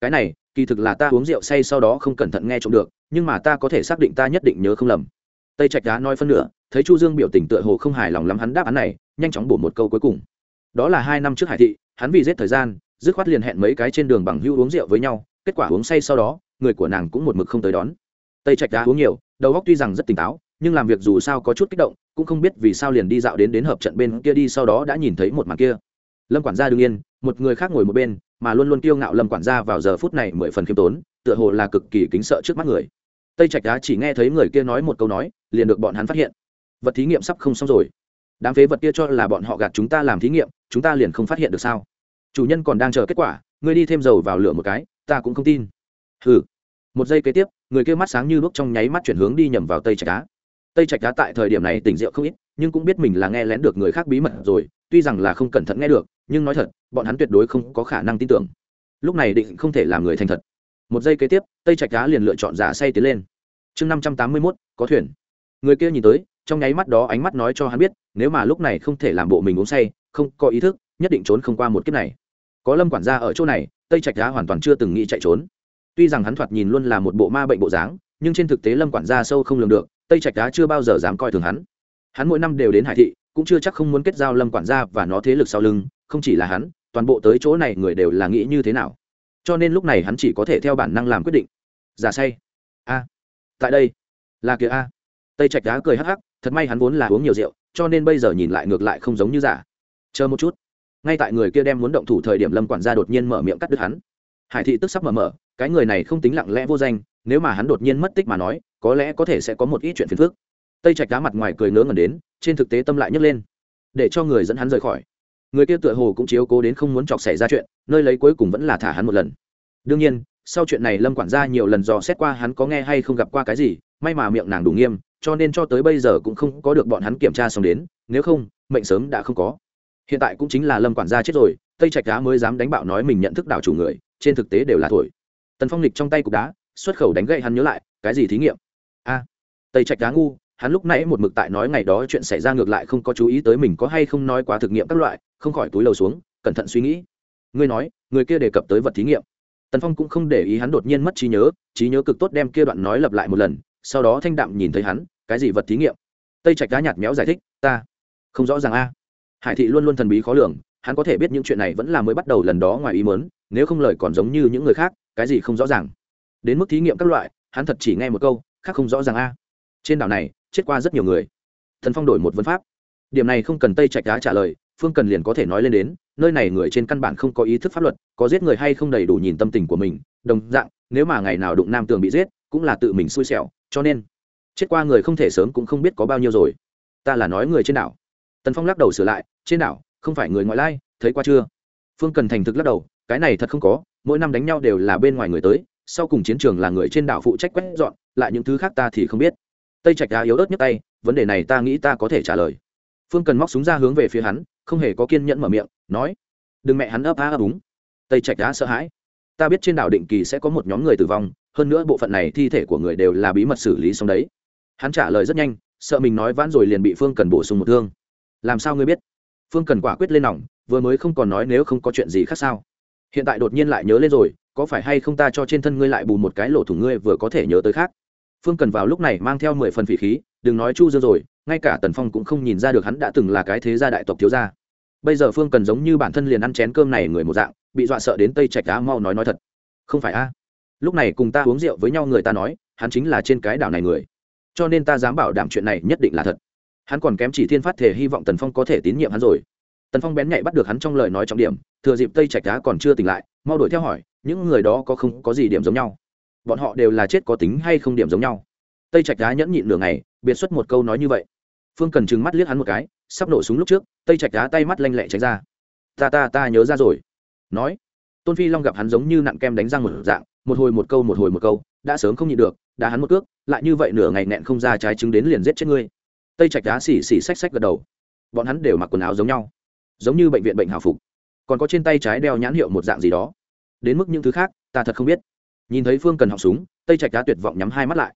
Cái này, kỳ thực là ta uống rượu say sau đó không cẩn thận nghe trộm được nhưng mà ta có thể xác định ta nhất định nhớ không lầm. Tây trạch đá nói phân nửa, thấy chu dương biểu tình tựa hồ không hài lòng lắm hắn đáp án này, nhanh chóng bổ một câu cuối cùng. Đó là hai năm trước hải thị, hắn vì giết thời gian, dứt khoát liền hẹn mấy cái trên đường bằng hưu uống rượu với nhau, kết quả uống say sau đó, người của nàng cũng một mực không tới đón. Tây trạch đá uống nhiều, đầu óc tuy rằng rất tỉnh táo, nhưng làm việc dù sao có chút kích động, cũng không biết vì sao liền đi dạo đến đến hợp trận bên kia đi sau đó đã nhìn thấy một màn kia. Lâm quản gia đương nhiên một người khác ngồi một bên, mà luôn luôn kiêu ngạo lâm quản gia vào giờ phút này mười phần khiêm tốn, tựa hồ là cực kỳ kính sợ trước mắt người tây trạch đá chỉ nghe thấy người kia nói một câu nói, liền được bọn hắn phát hiện. Vật thí nghiệm sắp không xong rồi. Đám phế vật kia cho là bọn họ gạt chúng ta làm thí nghiệm, chúng ta liền không phát hiện được sao? Chủ nhân còn đang chờ kết quả, ngươi đi thêm dầu vào lửa một cái, ta cũng không tin. Hừ. Một giây kế tiếp, người kia mắt sáng như lúc trong nháy mắt chuyển hướng đi nhầm vào tây trạch đá. Tây trạch đá tại thời điểm này tỉnh rượu không ít, nhưng cũng biết mình là nghe lén được người khác bí mật rồi, tuy rằng là không cẩn thận nghe được, nhưng nói thật, bọn hắn tuyệt đối không có khả năng tin tưởng. Lúc này định không thể làm người thành thật một giây kế tiếp, tây trạch đá liền lựa chọn giả say tiến lên. Chương năm trăm tám mươi mốt, có thuyền. Người kia nhìn tới, trong nháy mắt đó ánh mắt nói cho hắn biết, nếu mà lúc này không thể làm bộ mình uống say, không có ý thức, nhất định trốn không qua một kiếp này. Có lâm quản gia ở chỗ này, tây trạch đá hoàn toàn chưa từng nghĩ chạy trốn. Tuy rằng hắn thoạt nhìn luôn là một bộ ma bệnh bộ dáng, nhưng trên thực tế lâm quản gia sâu không lường được, tây trạch đá chưa bao giờ dám coi thường hắn. Hắn mỗi năm đều đến hải thị, cũng chưa chắc không muốn kết giao lâm quản gia và nó thế lực sau lưng, không chỉ là hắn, toàn bộ tới chỗ này người đều là nghĩ như thế nào cho nên lúc này hắn chỉ có thể theo bản năng làm quyết định. Giả say. A. Tại đây. Là kia a. Tây trạch đá cười hắc hắc, thật may hắn vốn là uống nhiều rượu, cho nên bây giờ nhìn lại ngược lại không giống như giả. Chờ một chút. Ngay tại người kia đem muốn động thủ thời điểm lâm quản gia đột nhiên mở miệng cắt đứt hắn. Hải thị tức sắp mở mở, cái người này không tính lặng lẽ vô danh, nếu mà hắn đột nhiên mất tích mà nói, có lẽ có thể sẽ có một ít chuyện phiền phức. Tây trạch đá mặt ngoài cười ngớ ngẩn đến, trên thực tế tâm lại nhấc lên, để cho người dẫn hắn rời khỏi người kia tựa hồ cũng chiếu cố đến không muốn chọc xảy ra chuyện, nơi lấy cuối cùng vẫn là thả hắn một lần. Đương nhiên, sau chuyện này lâm quản gia nhiều lần dò xét qua hắn có nghe hay không gặp qua cái gì, may mà miệng nàng đủ nghiêm, cho nên cho tới bây giờ cũng không có được bọn hắn kiểm tra xong đến, nếu không, mệnh sớm đã không có. Hiện tại cũng chính là lâm quản gia chết rồi, tây trạch đá mới dám đánh bạo nói mình nhận thức đảo chủ người, trên thực tế đều là thổi. Tần phong lịch trong tay cục đá, xuất khẩu đánh gậy hắn nhớ lại, cái gì thí nghiệm? A, tây trạch đá ngu hắn lúc nãy một mực tại nói ngày đó chuyện xảy ra ngược lại không có chú ý tới mình có hay không nói quá thực nghiệm các loại, không khỏi túi lầu xuống, cẩn thận suy nghĩ. Ngươi nói, người kia đề cập tới vật thí nghiệm. Tần phong cũng không để ý hắn đột nhiên mất trí nhớ trí nhớ cực tốt đem kia đoạn nói lặp lại một lần, sau đó thanh đạm nhìn thấy hắn, cái gì vật thí nghiệm? Tây trạch đá nhạt méo giải thích, ta không rõ ràng a. Hải thị luôn luôn thần bí khó lường, hắn có thể biết những chuyện này vẫn là mới bắt đầu lần đó ngoài ý mớn nếu không lời còn giống như những người khác, cái gì không rõ ràng. Đến mức thí nghiệm các loại, hắn thật chỉ nghe một câu, khác không rõ ràng a. Trên đảo này chết qua rất nhiều người. Thần phong đổi một vấn pháp. Điểm này không cần tây trạch đá trả lời, phương cần liền có thể nói lên đến, nơi này người trên căn bản không có ý thức pháp luật, có giết người hay không đầy đủ nhìn tâm tình của mình, đồng dạng, nếu mà ngày nào đụng nam tường bị giết, cũng là tự mình xui xẻo, cho nên, chết qua người không thể sớm cũng không biết có bao nhiêu rồi. Ta là nói người trên đảo. Tần phong lắc đầu sửa lại, trên đảo, không phải người ngoại lai, thấy qua chưa? Phương cần thành thực lắc đầu, cái này thật không có, mỗi năm đánh nhau đều là bên ngoài người tới, sau cùng chiến trường là người trên đảo phụ trách quét dọn, lại những thứ khác ta thì không biết tây trạch đá yếu ớt nhất tay, vấn đề này ta nghĩ ta có thể trả lời. Phương cần móc súng ra hướng về phía hắn, không hề có kiên nhẫn mở miệng, nói, đừng mẹ hắn ấp á ấp úng. Tây trạch đá sợ hãi. Ta biết trên đảo định kỳ sẽ có một nhóm người tử vong, hơn nữa bộ phận này thi thể của người đều là bí mật xử lý xong đấy. Hắn trả lời rất nhanh, sợ mình nói vãn rồi liền bị phương cần bổ sung một thương. Làm sao ngươi biết? Phương cần quả quyết lên nòng, vừa mới không còn nói nếu không có chuyện gì khác sao? Hiện tại đột nhiên lại nhớ lên rồi, có phải hay không ta cho trên thân ngươi lại bù một cái lỗ thủng ngươi vừa có thể nhớ tới khác? Phương cần vào lúc này mang theo mười phần phỉ khí, đừng nói chu dương rồi, ngay cả tần phong cũng không nhìn ra được hắn đã từng là cái thế gia đại tộc thiếu gia. Bây giờ phương cần giống như bản thân liền ăn chén cơm này người một dạng, bị dọa sợ đến tây trạch đá mau nói nói thật. Không phải a. Lúc này cùng ta uống rượu với nhau người ta nói, hắn chính là trên cái đảo này người. Cho nên ta dám bảo đảm chuyện này nhất định là thật. Hắn còn kém chỉ thiên phát thể hy vọng tần phong có thể tín nhiệm hắn rồi. Tần phong bén nhạy bắt được hắn trong lời nói trọng điểm, thừa dịp tây trạch đá còn chưa tỉnh lại, mau đuổi theo hỏi, những người đó có không có gì điểm giống nhau? Bọn họ đều là chết có tính hay không điểm giống nhau. Tây trạch đá nhẫn nhịn nửa ngày, biệt xuất một câu nói như vậy. Phương cần Trừng mắt liếc hắn một cái, sắp nổ súng lúc trước, tây trạch đá tay mắt lanh lẹ tránh ra. Ta ta ta nhớ ra rồi. Nói, tôn phi long gặp hắn giống như nặn kem đánh răng một dạng, một hồi một câu một hồi một câu, đã sớm không nhịn được, đã hắn một cước, lại như vậy nửa ngày nẹn không ra trái trứng đến liền giết chết ngươi. Tây trạch đá xỉ xỉ xách xách gật đầu. Bọn hắn đều mặc quần áo giống nhau, giống như bệnh viện bệnh hào phục, còn có trên tay trái đeo nhãn hiệu một dạng gì đó. Đến mức những thứ khác, ta thật không biết nhìn thấy phương cần học súng, tây trạch đá tuyệt vọng nhắm hai mắt lại.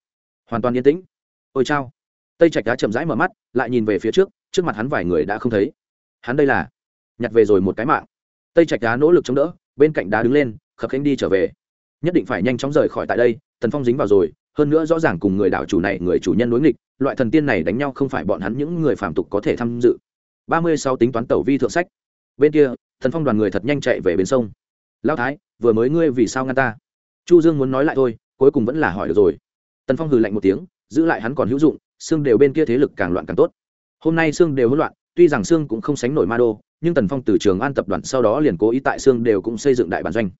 Hoàn toàn yên tĩnh. Ôi chao. Tây trạch đá chậm rãi mở mắt, lại nhìn về phía trước trước mặt hắn vài người đã không thấy. Hắn đây là nhặt về rồi một cái mạng. Tây trạch đá nỗ lực chống đỡ, bên cạnh đá đứng lên, khập khánh đi trở về. Nhất định phải nhanh chóng rời khỏi tại đây thần phong dính vào rồi, hơn nữa rõ ràng cùng người đảo chủ này, người chủ nhân đối nghịch, loại thần tiên này đánh nhau không phải bọn hắn những người phạm tục có thể tham dự. Ba mươi sáu tính toán tẩu vi thượng sách. Bên kia thần phong đoàn người thật nhanh chạy về bên sông. Lao thái, vừa mới ngươi vì sao ngăn ta? Chu dương muốn nói lại thôi, cuối cùng vẫn là hỏi được rồi. Tần phong hừ lạnh một tiếng, giữ lại hắn còn hữu dụng, xương đều bên kia thế lực càng loạn càng tốt. Hôm nay xương đều hỗn loạn, tuy rằng xương cũng không sánh nổi ma đô, nhưng tần phong từ trường an tập đoàn sau đó liền cố ý tại xương đều cũng xây dựng đại bản doanh.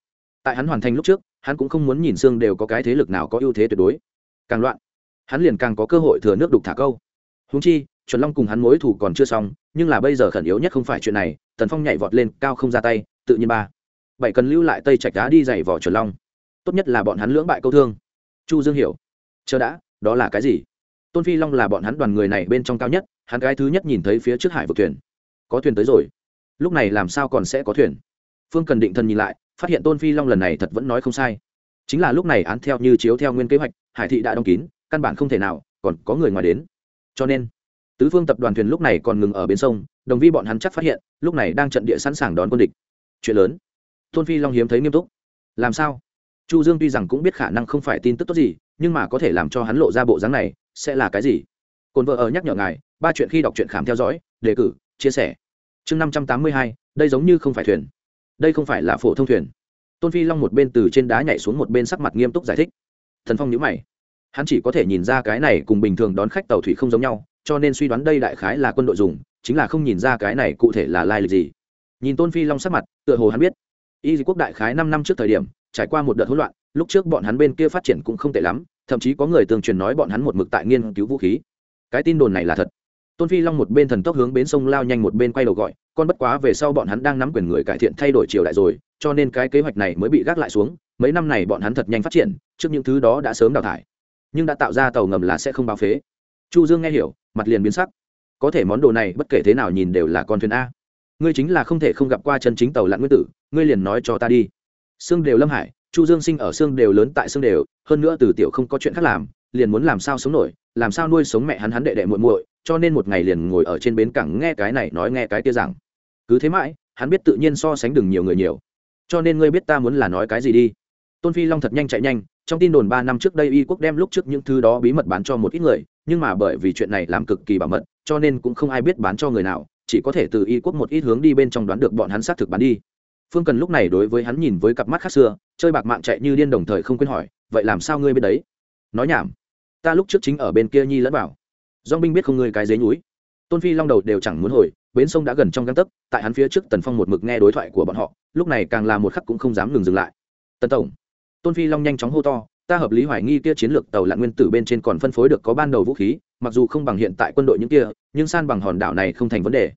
Tại hắn hoàn thành lúc trước, hắn cũng không muốn nhìn xương đều có cái thế lực nào có ưu thế tuyệt đối. Càng loạn, hắn liền càng có cơ hội thừa nước đục thả câu. Húng chi, chuẩn long cùng hắn mối thủ còn chưa xong, nhưng là bây giờ khẩn yếu nhất không phải chuyện này, tần phong nhảy vọt lên, cao không ra tay, tự nhiên ba. Bảy cần lưu lại tây trạch đá đi dày vỏ chuẩn long tốt nhất là bọn hắn lưỡng bại câu thương. Chu dương hiểu. Chờ đã, đó là cái gì? Tôn phi long là bọn hắn đoàn người này bên trong cao nhất, hắn cái thứ nhất nhìn thấy phía trước hải vực thuyền. Có thuyền tới rồi. Lúc này làm sao còn sẽ có thuyền? Phương cần định thân nhìn lại, phát hiện tôn phi long lần này thật vẫn nói không sai. Chính là lúc này án theo như chiếu theo nguyên kế hoạch, hải thị đã đóng kín, căn bản không thể nào, còn có người ngoài đến. Cho nên, tứ phương tập đoàn thuyền lúc này còn ngừng ở bên sông, đồng vi bọn hắn chắc phát hiện, lúc này đang trận địa sẵn sàng đón quân địch. Chuyện lớn. Tôn phi long hiếm thấy nghiêm túc. Làm sao? Chu dương tuy rằng cũng biết khả năng không phải tin tức tốt gì, nhưng mà có thể làm cho hắn lộ ra bộ dáng này, sẽ là cái gì? Cồn vợ ở nhắc nhở ngài, ba chuyện khi đọc truyện khám theo dõi, đề cử, chia sẻ. Chương năm trăm tám mươi hai, đây giống như không phải thuyền. Đây không phải là phổ thông thuyền. Tôn phi long một bên từ trên đá nhảy xuống một bên sắc mặt nghiêm túc giải thích. Thần phong nhữ mày. Hắn chỉ có thể nhìn ra cái này cùng bình thường đón khách tàu thủy không giống nhau, cho nên suy đoán đây đại khái là quân đội dùng, chính là không nhìn ra cái này cụ thể là lai lịch gì. Nhìn tôn phi long sắc mặt, tựa hồ hắn biết. Y quốc đại khái năm năm trước thời điểm trải qua một đợt hỗn loạn, lúc trước bọn hắn bên kia phát triển cũng không tệ lắm, thậm chí có người tương truyền nói bọn hắn một mực tại nghiên cứu vũ khí. Cái tin đồn này là thật. Tôn phi long một bên thần tốc hướng bến sông lao nhanh một bên quay đầu gọi, con bất quá về sau bọn hắn đang nắm quyền người cải thiện thay đổi triều đại rồi, cho nên cái kế hoạch này mới bị gác lại xuống, mấy năm này bọn hắn thật nhanh phát triển, trước những thứ đó đã sớm đào thải, nhưng đã tạo ra tàu ngầm là sẽ không báo phế. Chu dương nghe hiểu, mặt liền biến sắc. Có thể món đồ này bất kể thế nào nhìn đều là con thuyền a. Ngươi chính là không thể không gặp qua chân chính tàu lặn nguyên tử, ngươi liền nói cho ta đi xương đều lâm hải, chu dương sinh ở xương đều lớn tại xương đều, hơn nữa từ tiểu không có chuyện khác làm, liền muốn làm sao sống nổi, làm sao nuôi sống mẹ hắn hắn đệ đệ muội muội, cho nên một ngày liền ngồi ở trên bến cảng nghe cái này nói nghe cái kia rằng cứ thế mãi, hắn biết tự nhiên so sánh đừng nhiều người nhiều. Cho nên ngươi biết ta muốn là nói cái gì đi. Tôn phi long thật nhanh chạy nhanh, trong tin đồn ba năm trước đây y quốc đem lúc trước những thứ đó bí mật bán cho một ít người, nhưng mà bởi vì chuyện này làm cực kỳ bảo mật, cho nên cũng không ai biết bán cho người nào, chỉ có thể từ y quốc một ít hướng đi bên trong đoán được bọn hắn xác thực bán đi phương cần lúc này đối với hắn nhìn với cặp mắt khác xưa, chơi bạc mạng chạy như điên đồng thời không quên hỏi, vậy làm sao ngươi biết đấy? Nói nhảm. Ta lúc trước chính ở bên kia nhi lẫn vào. Dong binh biết không ngươi cái dế núi tôn phi long đầu đều chẳng muốn hồi, bến sông đã gần trong găng tấc, tại hắn phía trước tần phong một mực nghe đối thoại của bọn họ, lúc này càng là một khắc cũng không dám ngừng dừng lại. Tần tổng. Tôn phi long nhanh chóng hô to, ta hợp lý hoài nghi kia chiến lược tàu lặn nguyên tử bên trên còn phân phối được có ban đầu vũ khí, mặc dù không bằng hiện tại quân đội những kia, nhưng san bằng hòn đảo này không thành vấn đề.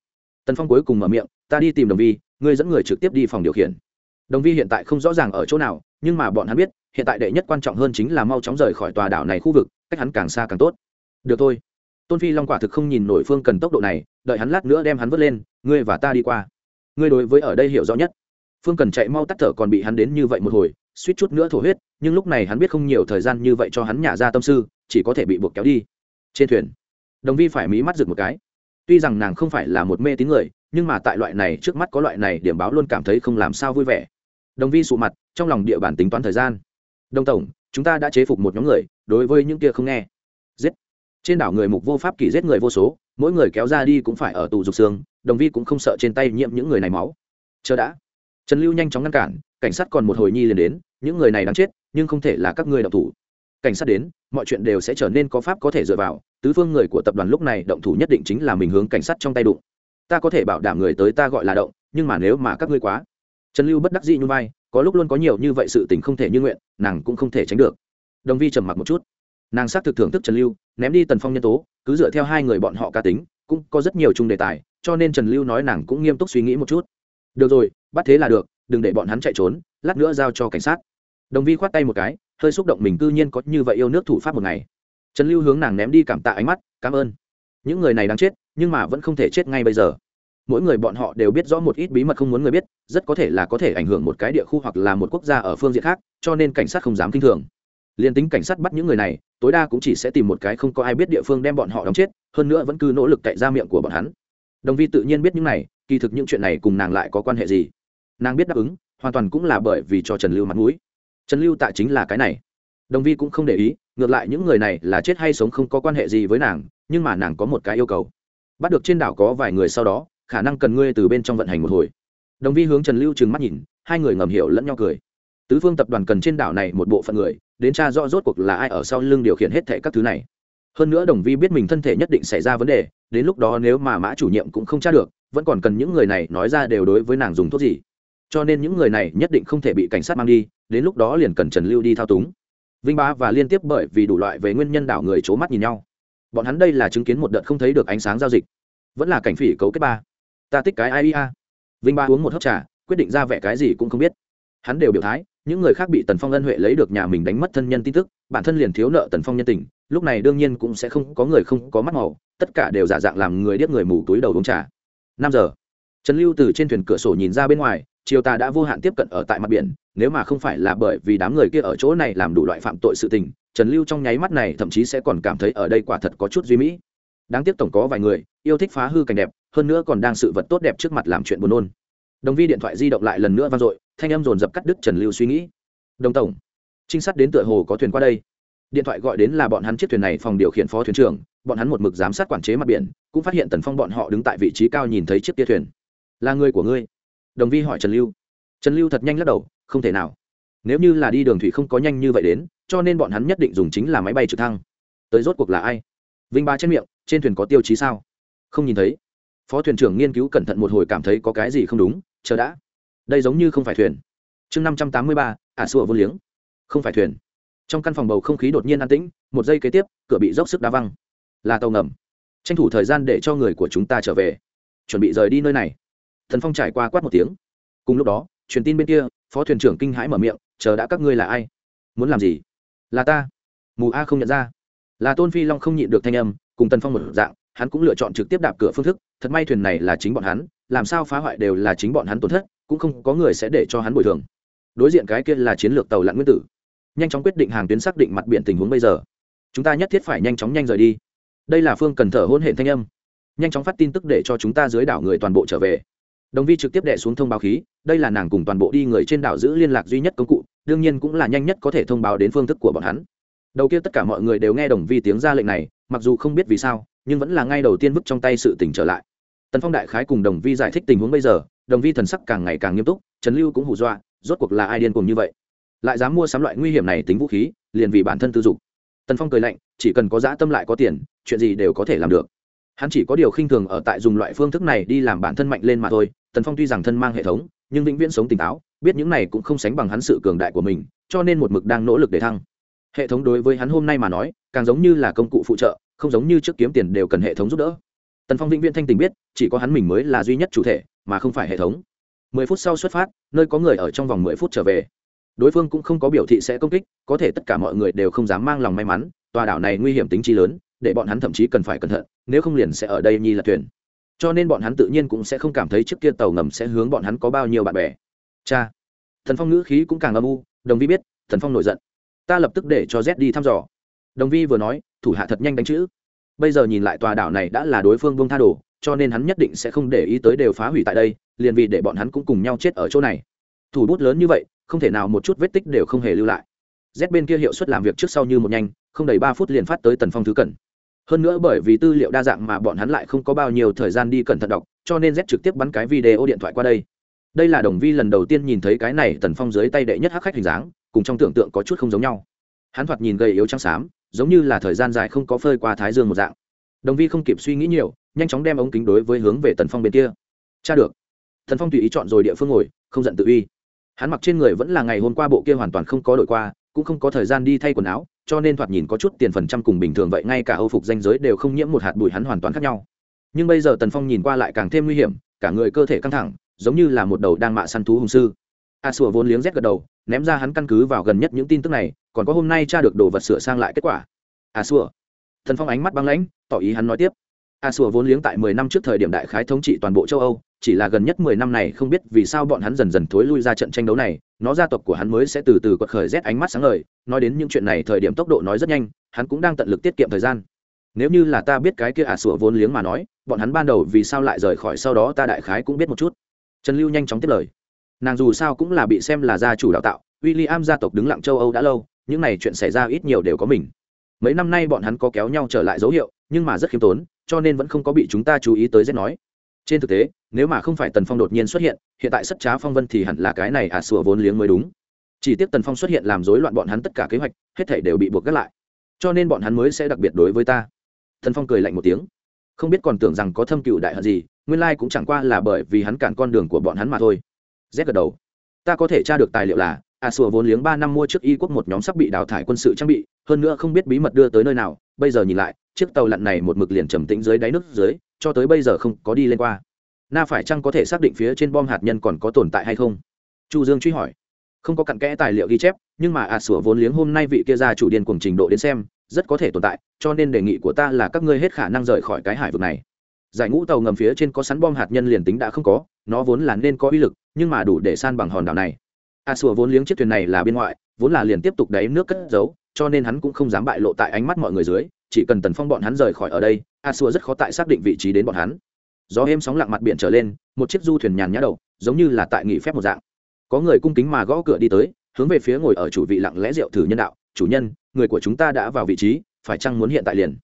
Tần phong cuối cùng mở miệng, ta đi tìm đồng vi ngươi dẫn người trực tiếp đi phòng điều khiển. Đồng vi hiện tại không rõ ràng ở chỗ nào, nhưng mà bọn hắn biết, hiện tại đệ nhất quan trọng hơn chính là mau chóng rời khỏi tòa đảo này khu vực, cách hắn càng xa càng tốt. Được thôi. Tôn phi long quả thực không nhìn nổi phương cần tốc độ này, đợi hắn lát nữa đem hắn vớt lên, ngươi và ta đi qua. Ngươi đối với ở đây hiểu rõ nhất. Phương cần chạy mau tắt thở còn bị hắn đến như vậy một hồi, suýt chút nữa thổ huyết, nhưng lúc này hắn biết không nhiều thời gian như vậy cho hắn nhả ra tâm sư, chỉ có thể bị buộc kéo đi. Trên thuyền, đồng vi phải mí mắt rực một cái. Tuy rằng nàng không phải là một mê tín người nhưng mà tại loại này trước mắt có loại này điểm báo luôn cảm thấy không làm sao vui vẻ. Đồng vi sụ mặt, trong lòng địa bàn tính toán thời gian. Đồng tổng, chúng ta đã chế phục một nhóm người, đối với những kia không nghe. Giết. Trên đảo người mục vô pháp kỳ giết người vô số, mỗi người kéo ra đi cũng phải ở tù dục xương, đồng vi cũng không sợ trên tay nhiễm những người này máu. Chờ đã. Trần lưu nhanh chóng ngăn cản, cảnh sát còn một hồi nhi liền đến, những người này đáng chết, nhưng không thể là các người động thủ. Cảnh sát đến, mọi chuyện đều sẽ trở nên có pháp có thể dựa vào, tứ phương người của tập đoàn lúc này động thủ nhất định chính là mình hướng cảnh sát trong tay đụng ta có thể bảo đảm người tới ta gọi là động, nhưng mà nếu mà các ngươi quá, trần lưu bất đắc dĩ như vai, có lúc luôn có nhiều như vậy sự tình không thể như nguyện, nàng cũng không thể tránh được. Đồng vi trầm mặc một chút. Nàng xác thực thưởng thức trần lưu, ném đi tần phong nhân tố, cứ dựa theo hai người bọn họ ca tính, cũng có rất nhiều chung đề tài, cho nên trần lưu nói nàng cũng nghiêm túc suy nghĩ một chút. Được rồi, bắt thế là được, đừng để bọn hắn chạy trốn, lát nữa giao cho cảnh sát. Đồng vi khoát tay một cái, hơi xúc động mình cư nhiên có như vậy yêu nước thủ pháp một ngày. Trần lưu hướng nàng ném đi cảm tạ ánh mắt, cảm ơn những người này đang chết, nhưng mà vẫn không thể chết ngay bây giờ. Mỗi người bọn họ đều biết rõ một ít bí mật không muốn người biết, rất có thể là có thể ảnh hưởng một cái địa khu hoặc là một quốc gia ở phương diện khác, cho nên cảnh sát không dám kinh thường. Liền tính cảnh sát bắt những người này, tối đa cũng chỉ sẽ tìm một cái không có ai biết địa phương đem bọn họ đóng chết, hơn nữa vẫn cứ nỗ lực cậy ra miệng của bọn hắn. Đồng vi tự nhiên biết những này, kỳ thực những chuyện này cùng nàng lại có quan hệ gì? Nàng biết đáp ứng, hoàn toàn cũng là bởi vì cho trần lưu mặt mũi. Trần lưu tại chính là cái này. Đồng vi cũng không để ý, ngược lại những người này là chết hay sống không có quan hệ gì với nàng nhưng mà nàng có một cái yêu cầu. Bắt được trên đảo có vài người sau đó, khả năng cần ngươi từ bên trong vận hành một hồi. Đồng vi hướng trần lưu trừng mắt nhìn, hai người ngầm hiểu lẫn nhau cười. Tứ phương tập đoàn cần trên đảo này một bộ phận người, đến tra rõ rốt cuộc là ai ở sau lưng điều khiển hết thệ các thứ này. Hơn nữa đồng vi biết mình thân thể nhất định xảy ra vấn đề, đến lúc đó nếu mà mã chủ nhiệm cũng không tra được, vẫn còn cần những người này nói ra đều đối với nàng dùng thuốc gì. Cho nên những người này nhất định không thể bị cảnh sát mang đi, đến lúc đó liền cần trần lưu đi thao túng. Vinh bá và liên tiếp bởi vì đủ loại về nguyên nhân đảo người c h ố mắt nhìn nhau bọn hắn đây là chứng kiến một đợt không thấy được ánh sáng giao dịch. Vẫn là cảnh phỉ cấu kết ba. Ta thích cái ia a. Vinh ba uống một hớp trà, quyết định ra vẻ cái gì cũng không biết. Hắn đều biểu thái, những người khác bị tần phong ân huệ lấy được nhà mình đánh mất thân nhân tin tức, bản thân liền thiếu nợ tần phong nhân tình, lúc này đương nhiên cũng sẽ không có người không có mắt màu, tất cả đều giả dạng làm người điếc người mù túi đầu uống trà. Năm giờ, trần lưu từ trên thuyền cửa sổ nhìn ra bên ngoài chiều tà đã vô hạn tiếp cận ở tại mặt biển, nếu mà không phải là bởi vì đám người kia ở chỗ này làm đủ loại phạm tội sự tình, trần lưu trong nháy mắt này thậm chí sẽ còn cảm thấy ở đây quả thật có chút duy mỹ. Đáng tiếc tổng có vài người, yêu thích phá hư cảnh đẹp, hơn nữa còn đang sự vật tốt đẹp trước mặt làm chuyện buồn nôn. Đồng vi điện thoại di động lại lần nữa vang dội, thanh âm dồn dập cắt đứt trần lưu suy nghĩ. Đồng tổng, trinh sát đến tựa hồ có thuyền qua đây. Điện thoại gọi đến là bọn hắn chiếc thuyền này phòng điều khiển phó thuyền trưởng, bọn hắn một mực giám sát quản chế mặt biển, cũng phát hiện tần phong bọn họ đứng tại vị trí cao nhìn thấy chiếc kia thuyền. Là người của ngươi đồng vi hỏi trần lưu. Trần lưu thật nhanh lắc đầu, không thể nào. Nếu như là đi đường thủy không có nhanh như vậy đến, cho nên bọn hắn nhất định dùng chính là máy bay trực thăng. Tới rốt cuộc là ai? Vinh ba trên miệng, trên thuyền có tiêu chí sao? Không nhìn thấy. Phó thuyền trưởng nghiên cứu cẩn thận một hồi cảm thấy có cái gì không đúng, chờ đã. Đây giống như không phải thuyền. Chương năm trăm tám mươi ba, ả sủa vô liếng. Không phải thuyền. Trong căn phòng bầu không khí đột nhiên an tĩnh, một giây kế tiếp, cửa bị dốc sức đá văng. Là tàu ngầm. Tranh thủ thời gian để cho người của chúng ta trở về. Chuẩn bị rời đi nơi này thần phong trải qua quát một tiếng. Cùng lúc đó, truyền tin bên kia, phó thuyền trưởng kinh hãi mở miệng, chờ đã các ngươi là ai? Muốn làm gì? Là ta. Mù a không nhận ra. Là tôn phi long không nhịn được thanh âm, cùng tần phong một dạng, hắn cũng lựa chọn trực tiếp đạp cửa phương thức, thật may thuyền này là chính bọn hắn, làm sao phá hoại đều là chính bọn hắn tổn thất, cũng không có người sẽ để cho hắn bồi thường. Đối diện cái kia là chiến lược tàu lặn nguyên tử. Nhanh chóng quyết định hàng tuyến xác định mặt biển tình huống bây giờ. Chúng ta nhất thiết phải nhanh chóng nhanh rời đi. Đây là phương cần thở hôn hệ thanh âm. Nhanh chóng phát tin tức để cho chúng ta dưới đảo người toàn bộ trở về đồng vi trực tiếp đệ xuống thông báo khí, đây là nàng cùng toàn bộ đi người trên đảo giữ liên lạc duy nhất công cụ, đương nhiên cũng là nhanh nhất có thể thông báo đến phương thức của bọn hắn. Đầu kia tất cả mọi người đều nghe đồng vi tiếng ra lệnh này, mặc dù không biết vì sao, nhưng vẫn là ngay đầu tiên vứt trong tay sự tỉnh trở lại. Tần phong đại khái cùng đồng vi giải thích tình huống bây giờ, đồng vi thần sắc càng ngày càng nghiêm túc, trần lưu cũng hù dọa, rốt cuộc là ai điên cùng như vậy? Lại dám mua sắm loại nguy hiểm này tính vũ khí, liền vì bản thân tư dục. Tần phong cười lạnh, chỉ cần có dã tâm lại có tiền, chuyện gì đều có thể làm được hắn chỉ có điều khinh thường ở tại dùng loại phương thức này đi làm bản thân mạnh lên mà thôi. Tần phong tuy rằng thân mang hệ thống, nhưng vĩnh viễn sống tỉnh táo, biết những này cũng không sánh bằng hắn sự cường đại của mình, cho nên một mực đang nỗ lực để thăng. Hệ thống đối với hắn hôm nay mà nói, càng giống như là công cụ phụ trợ, không giống như trước kiếm tiền đều cần hệ thống giúp đỡ. Tần phong vĩnh viễn thanh tình biết, chỉ có hắn mình mới là duy nhất chủ thể, mà không phải hệ thống. Mười phút sau xuất phát, nơi có người ở trong vòng mười phút trở về. Đối phương cũng không có biểu thị sẽ công kích, có thể tất cả mọi người đều không dám mang lòng may mắn, tòa đảo này nguy hiểm tính chi lớn để bọn hắn thậm chí cần phải cẩn thận, nếu không liền sẽ ở đây nhi là thuyền. Cho nên bọn hắn tự nhiên cũng sẽ không cảm thấy trước kia tàu ngầm sẽ hướng bọn hắn có bao nhiêu bạn bè. Cha, thần phong ngữ khí cũng càng âm u, đồng vi biết, thần phong nổi giận. Ta lập tức để cho z đi thăm dò. Đồng vi vừa nói, thủ hạ thật nhanh đánh chữ. Bây giờ nhìn lại tòa đảo này đã là đối phương buông tha đồ, cho nên hắn nhất định sẽ không để ý tới đều phá hủy tại đây, liền vì để bọn hắn cũng cùng nhau chết ở chỗ này. Thủ bút lớn như vậy, không thể nào một chút vết tích đều không hề lưu lại. Z bên kia hiệu suất làm việc trước sau như một nhanh, không đầy ba phút liền phát tới tần phong thứ cần hơn nữa bởi vì tư liệu đa dạng mà bọn hắn lại không có bao nhiêu thời gian đi cẩn thận đọc, cho nên z trực tiếp bắn cái video điện thoại qua đây. Đây là đồng vi lần đầu tiên nhìn thấy cái này tần phong dưới tay đệ nhất hắc khách hình dáng, cùng trong tưởng tượng có chút không giống nhau. Hắn thoạt nhìn gầy yếu trắng xám, giống như là thời gian dài không có phơi qua thái dương một dạng. Đồng vi không kịp suy nghĩ nhiều, nhanh chóng đem ống kính đối với hướng về tần phong bên kia. Cha được. Tần phong tùy ý chọn rồi địa phương ngồi, không giận tự uy. Hắn mặc trên người vẫn là ngày hôm qua bộ kia hoàn toàn không có đội qua cũng không có thời gian đi thay quần áo, cho nên thoạt nhìn có chút tiền phần trăm cùng bình thường vậy, ngay cả âu phục danh giới đều không nhiễm một hạt bụi hắn hoàn toàn khác nhau. Nhưng bây giờ tần phong nhìn qua lại càng thêm nguy hiểm, cả người cơ thể căng thẳng, giống như là một đầu đang mạ săn thú hùng sư. A sùa vốn liếng rét gật đầu, ném ra hắn căn cứ vào gần nhất những tin tức này, còn có hôm nay tra được đồ vật sửa sang lại kết quả. A sùa Tần phong ánh mắt băng lãnh, tỏ ý hắn nói tiếp. A sùa vốn liếng tại mười năm trước thời điểm đại khái thống trị toàn bộ châu âu chỉ là gần nhất mười năm này không biết vì sao bọn hắn dần dần thối lui ra trận tranh đấu này, nó gia tộc của hắn mới sẽ từ từ quật khởi rét ánh mắt sáng ngời, nói đến những chuyện này thời điểm tốc độ nói rất nhanh, hắn cũng đang tận lực tiết kiệm thời gian. Nếu như là ta biết cái kia à sủa vốn liếng mà nói, bọn hắn ban đầu vì sao lại rời khỏi sau đó ta đại khái cũng biết một chút. Trần lưu nhanh chóng tiếp lời. Nàng dù sao cũng là bị xem là gia chủ đào tạo, William gia tộc đứng lặng châu âu đã lâu, những này chuyện xảy ra ít nhiều đều có mình. Mấy năm nay bọn hắn có kéo nhau trở lại dấu hiệu, nhưng mà rất khiêm tốn, cho nên vẫn không có bị chúng ta chú ý tới rất nói. Trên thực tế nếu mà không phải tần phong đột nhiên xuất hiện hiện tại sất trá phong vân thì hẳn là cái này à sủa vốn liếng mới đúng. Chỉ tiếc tần phong xuất hiện làm rối loạn bọn hắn tất cả kế hoạch, hết thể đều bị buộc gác lại. Cho nên bọn hắn mới sẽ đặc biệt đối với ta. Tần phong cười lạnh một tiếng. Không biết còn tưởng rằng có thâm cựu đại hận gì, nguyên lai cũng chẳng qua là bởi vì hắn cản con đường của bọn hắn mà thôi. Z gật đầu. Ta có thể tra được tài liệu là à sùa vốn liếng ba năm mua trước y quốc một nhóm sắp bị đào thải quân sự trang bị, hơn nữa không biết bí mật đưa tới nơi nào, bây giờ nhìn lại, chiếc tàu lặn này một mực liền trầm tĩnh dưới đáy nước dưới, cho tới bây giờ không có đi lên qua na phải chăng có thể xác định phía trên bom hạt nhân còn có tồn tại hay không? Chu dương truy hỏi. Không có cặn kẽ tài liệu ghi chép, nhưng mà à sủa vốn liếng hôm nay vị kia ra chủ điên cùng trình độ đến xem, rất có thể tồn tại, cho nên đề nghị của ta là các ngươi hết khả năng rời khỏi cái hải vực này. Giải ngũ tàu ngầm phía trên có sắn bom hạt nhân liền tính đã không có, nó vốn là nên có uy lực, nhưng mà đủ để san bằng hòn đảo này. A sùa vốn liếng chiếc thuyền này là bên ngoại, vốn là liền tiếp tục đáy nước cất giấu, cho nên hắn cũng không dám bại lộ tại ánh mắt mọi người dưới, chỉ cần tần phong bọn hắn rời khỏi ở đây a sùa rất khó tại xác định vị trí đến bọn hắn gió êm sóng lặng mặt biển trở lên, một chiếc du thuyền nhàn nhã đầu, giống như là tại nghỉ phép một dạng. Có người cung kính mà gõ cửa đi tới, hướng về phía ngồi ở chủ vị lặng lẽ rượu thử nhân đạo, chủ nhân, người của chúng ta đã vào vị trí, phải chăng muốn hiện tại liền?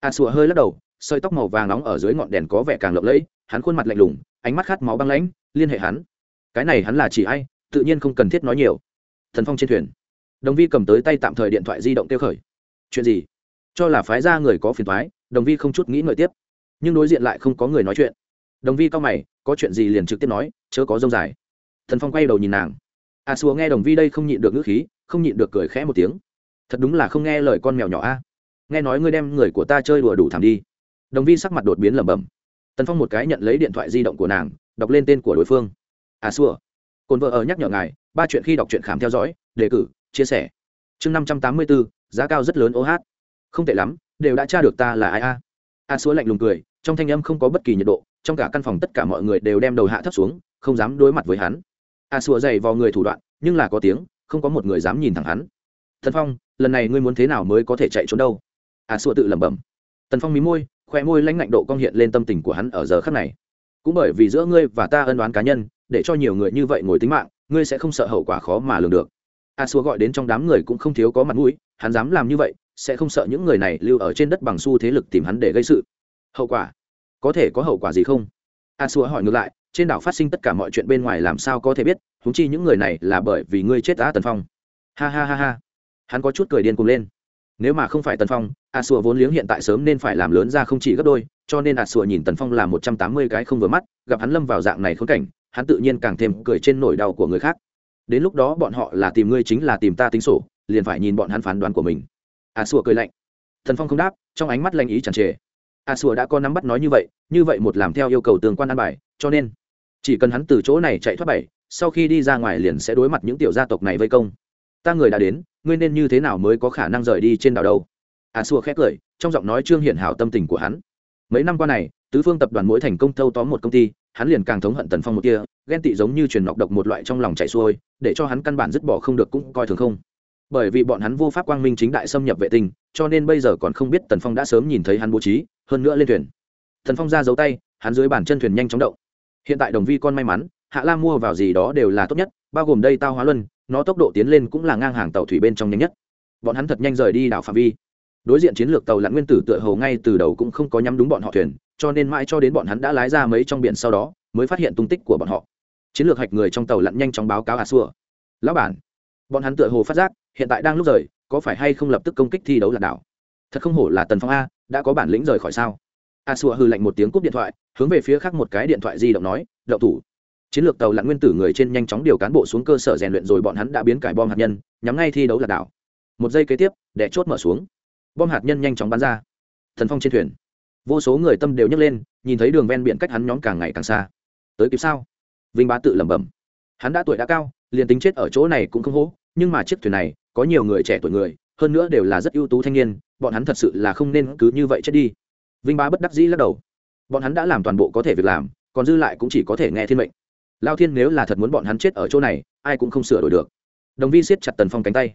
A sùa hơi lắc đầu, sợi tóc màu vàng nóng ở dưới ngọn đèn có vẻ càng lộng lẫy, hắn khuôn mặt lạnh lùng, ánh mắt khát máu băng lãnh, liên hệ hắn. Cái này hắn là chỉ ai, tự nhiên không cần thiết nói nhiều. Thần phong trên thuyền. Đồng vi cầm tới tay tạm thời điện thoại di động tiêu khởi. Chuyện gì? Cho là phái ra người có phiền thoái đồng vi không chút nghĩ ngợi tiếp nhưng đối diện lại không có người nói chuyện. Đồng vi cao mày có chuyện gì liền trực tiếp nói chớ có rông dài. Thần phong quay đầu nhìn nàng. A à, xùa nghe đồng vi đây không nhịn được ngữ khí không nhịn được cười khẽ một tiếng. Thật đúng là không nghe lời con mèo nhỏ a. Nghe nói ngươi đem người của ta chơi đùa đủ thảm đi. Đồng vi sắc mặt đột biến lẩm bẩm. Tần phong một cái nhận lấy điện thoại di động của nàng đọc lên tên của đối phương. À xua. Cồn vợ ở nhắc nhở ngài ba chuyện khi đọc truyện khám theo dõi đề cử chia sẻ. Chương năm trăm tám mươi bốn giá cao rất lớn ô hát. Không tệ lắm đều đã tra được ta là ai a a xúa lạnh lùng cười, trong thanh âm không có bất kỳ nhiệt độ, trong cả căn phòng tất cả mọi người đều đem đầu hạ thấp xuống, không dám đối mặt với hắn. A xúa dày vào người thủ đoạn, nhưng là có tiếng, không có một người dám nhìn thẳng hắn. Thần phong, lần này ngươi muốn thế nào mới có thể chạy trốn đâu? A xúa tự lẩm bẩm. Tần phong mí môi, khoe môi lãnh lạnh độ cong hiện lên tâm tình của hắn ở giờ khắc này. Cũng bởi vì giữa ngươi và ta ân đoán cá nhân, để cho nhiều người như vậy ngồi tính mạng, ngươi sẽ không sợ hậu quả khó mà lường được. A xua gọi đến trong đám người cũng không thiếu có mặt mũi, hắn dám làm như vậy sẽ không sợ những người này lưu ở trên đất bằng xu thế lực tìm hắn để gây sự. Hậu quả? Có thể có hậu quả gì không? A xua hỏi ngược lại, trên đảo phát sinh tất cả mọi chuyện bên ngoài làm sao có thể biết húng chi những người này là bởi vì ngươi chết á tần phong. Ha ha ha ha. Hắn có chút cười điên cùng lên. Nếu mà không phải tần phong, a xua vốn liếng hiện tại sớm nên phải làm lớn ra không chỉ gấp đôi, cho nên a xua nhìn tần phong là một trăm tám mươi cái không vừa mắt, gặp hắn lâm vào dạng này khốn cảnh, hắn tự nhiên càng thêm cười trên nỗi đau của người khác. Đến lúc đó bọn họ là tìm ngươi chính là tìm ta tính sổ, liền phải nhìn bọn hắn phán đoán của mình. À, a sùa cười lạnh. Thần phong không đáp, trong ánh mắt lanh ý chẳng trề. À, a sùa đã có nắm bắt nói như vậy như vậy một làm theo yêu cầu tương quan an bài, cho nên chỉ cần hắn từ chỗ này chạy thoát bảy, sau khi đi ra ngoài liền sẽ đối mặt những tiểu gia tộc này vây công. Ta người đã đến, ngươi nên như thế nào mới có khả năng rời đi trên đảo đâu? À, a xua khét cười, trong giọng nói trương hiện hảo tâm tình của hắn. Mấy năm qua này, tứ phương tập đoàn mỗi thành công thâu tóm một công ty, hắn liền càng thống hận tần phong một kia, ghen tị giống như truyền nọc độc một loại trong lòng chạy xuôi, để cho hắn căn bản dứt bỏ không được cũng coi thường không bởi vì bọn hắn vô pháp quang minh chính đại xâm nhập vệ tinh, cho nên bây giờ còn không biết tần phong đã sớm nhìn thấy hắn bố trí, hơn nữa lên thuyền. Tần phong ra dấu tay, hắn dưới bàn chân thuyền nhanh chóng động. Hiện tại đồng vi con may mắn, hạ la mua vào gì đó đều là tốt nhất, bao gồm đây tao hóa luân, nó tốc độ tiến lên cũng là ngang hàng tàu thủy bên trong nhanh nhất. Bọn hắn thật nhanh rời đi đảo phạm vi. Đối diện chiến lược tàu lặn nguyên tử tựa hầu ngay từ đầu cũng không có nhắm đúng bọn họ thuyền, cho nên mãi cho đến bọn hắn đã lái ra mấy trong biển sau đó, mới phát hiện tung tích của bọn họ. Chiến lược hạch người trong tàu lặn nhanh chóng báo cáo a xua lão bản, bọn hắn tựa hồ phát giác hiện tại đang lúc rời, có phải hay không lập tức công kích thi đấu lạc đảo? Thật không hổ là tần phong a, đã có bản lĩnh rời khỏi sao? A xua hư lạnh một tiếng cúp điện thoại, hướng về phía khác một cái điện thoại di động nói, đậu thủ. Chiến lược tàu lặn nguyên tử người trên nhanh chóng điều cán bộ xuống cơ sở rèn luyện rồi bọn hắn đã biến cải bom hạt nhân, nhắm ngay thi đấu lạc đảo. Một giây kế tiếp đẻ chốt mở xuống. Bom hạt nhân nhanh chóng bắn ra. Thần phong trên thuyền. Vô số người tâm đều nhấc lên, nhìn thấy đường ven biển cách hắn nhóm càng ngày càng xa. Tới kịp sao? Vinh bá tự lẩm bẩm. Hắn đã tuổi đã cao, liền tính chết ở chỗ này cũng không hố, nhưng mà chiếc thuyền này có nhiều người trẻ tuổi người, hơn nữa đều là rất ưu tú thanh niên, bọn hắn thật sự là không nên cứ như vậy chết đi. Vinh bá bất đắc dĩ lắc đầu. Bọn hắn đã làm toàn bộ có thể việc làm, còn dư lại cũng chỉ có thể nghe thiên mệnh. Lao thiên nếu là thật muốn bọn hắn chết ở chỗ này, ai cũng không sửa đổi được. Đồng vi siết chặt tần phong cánh tay.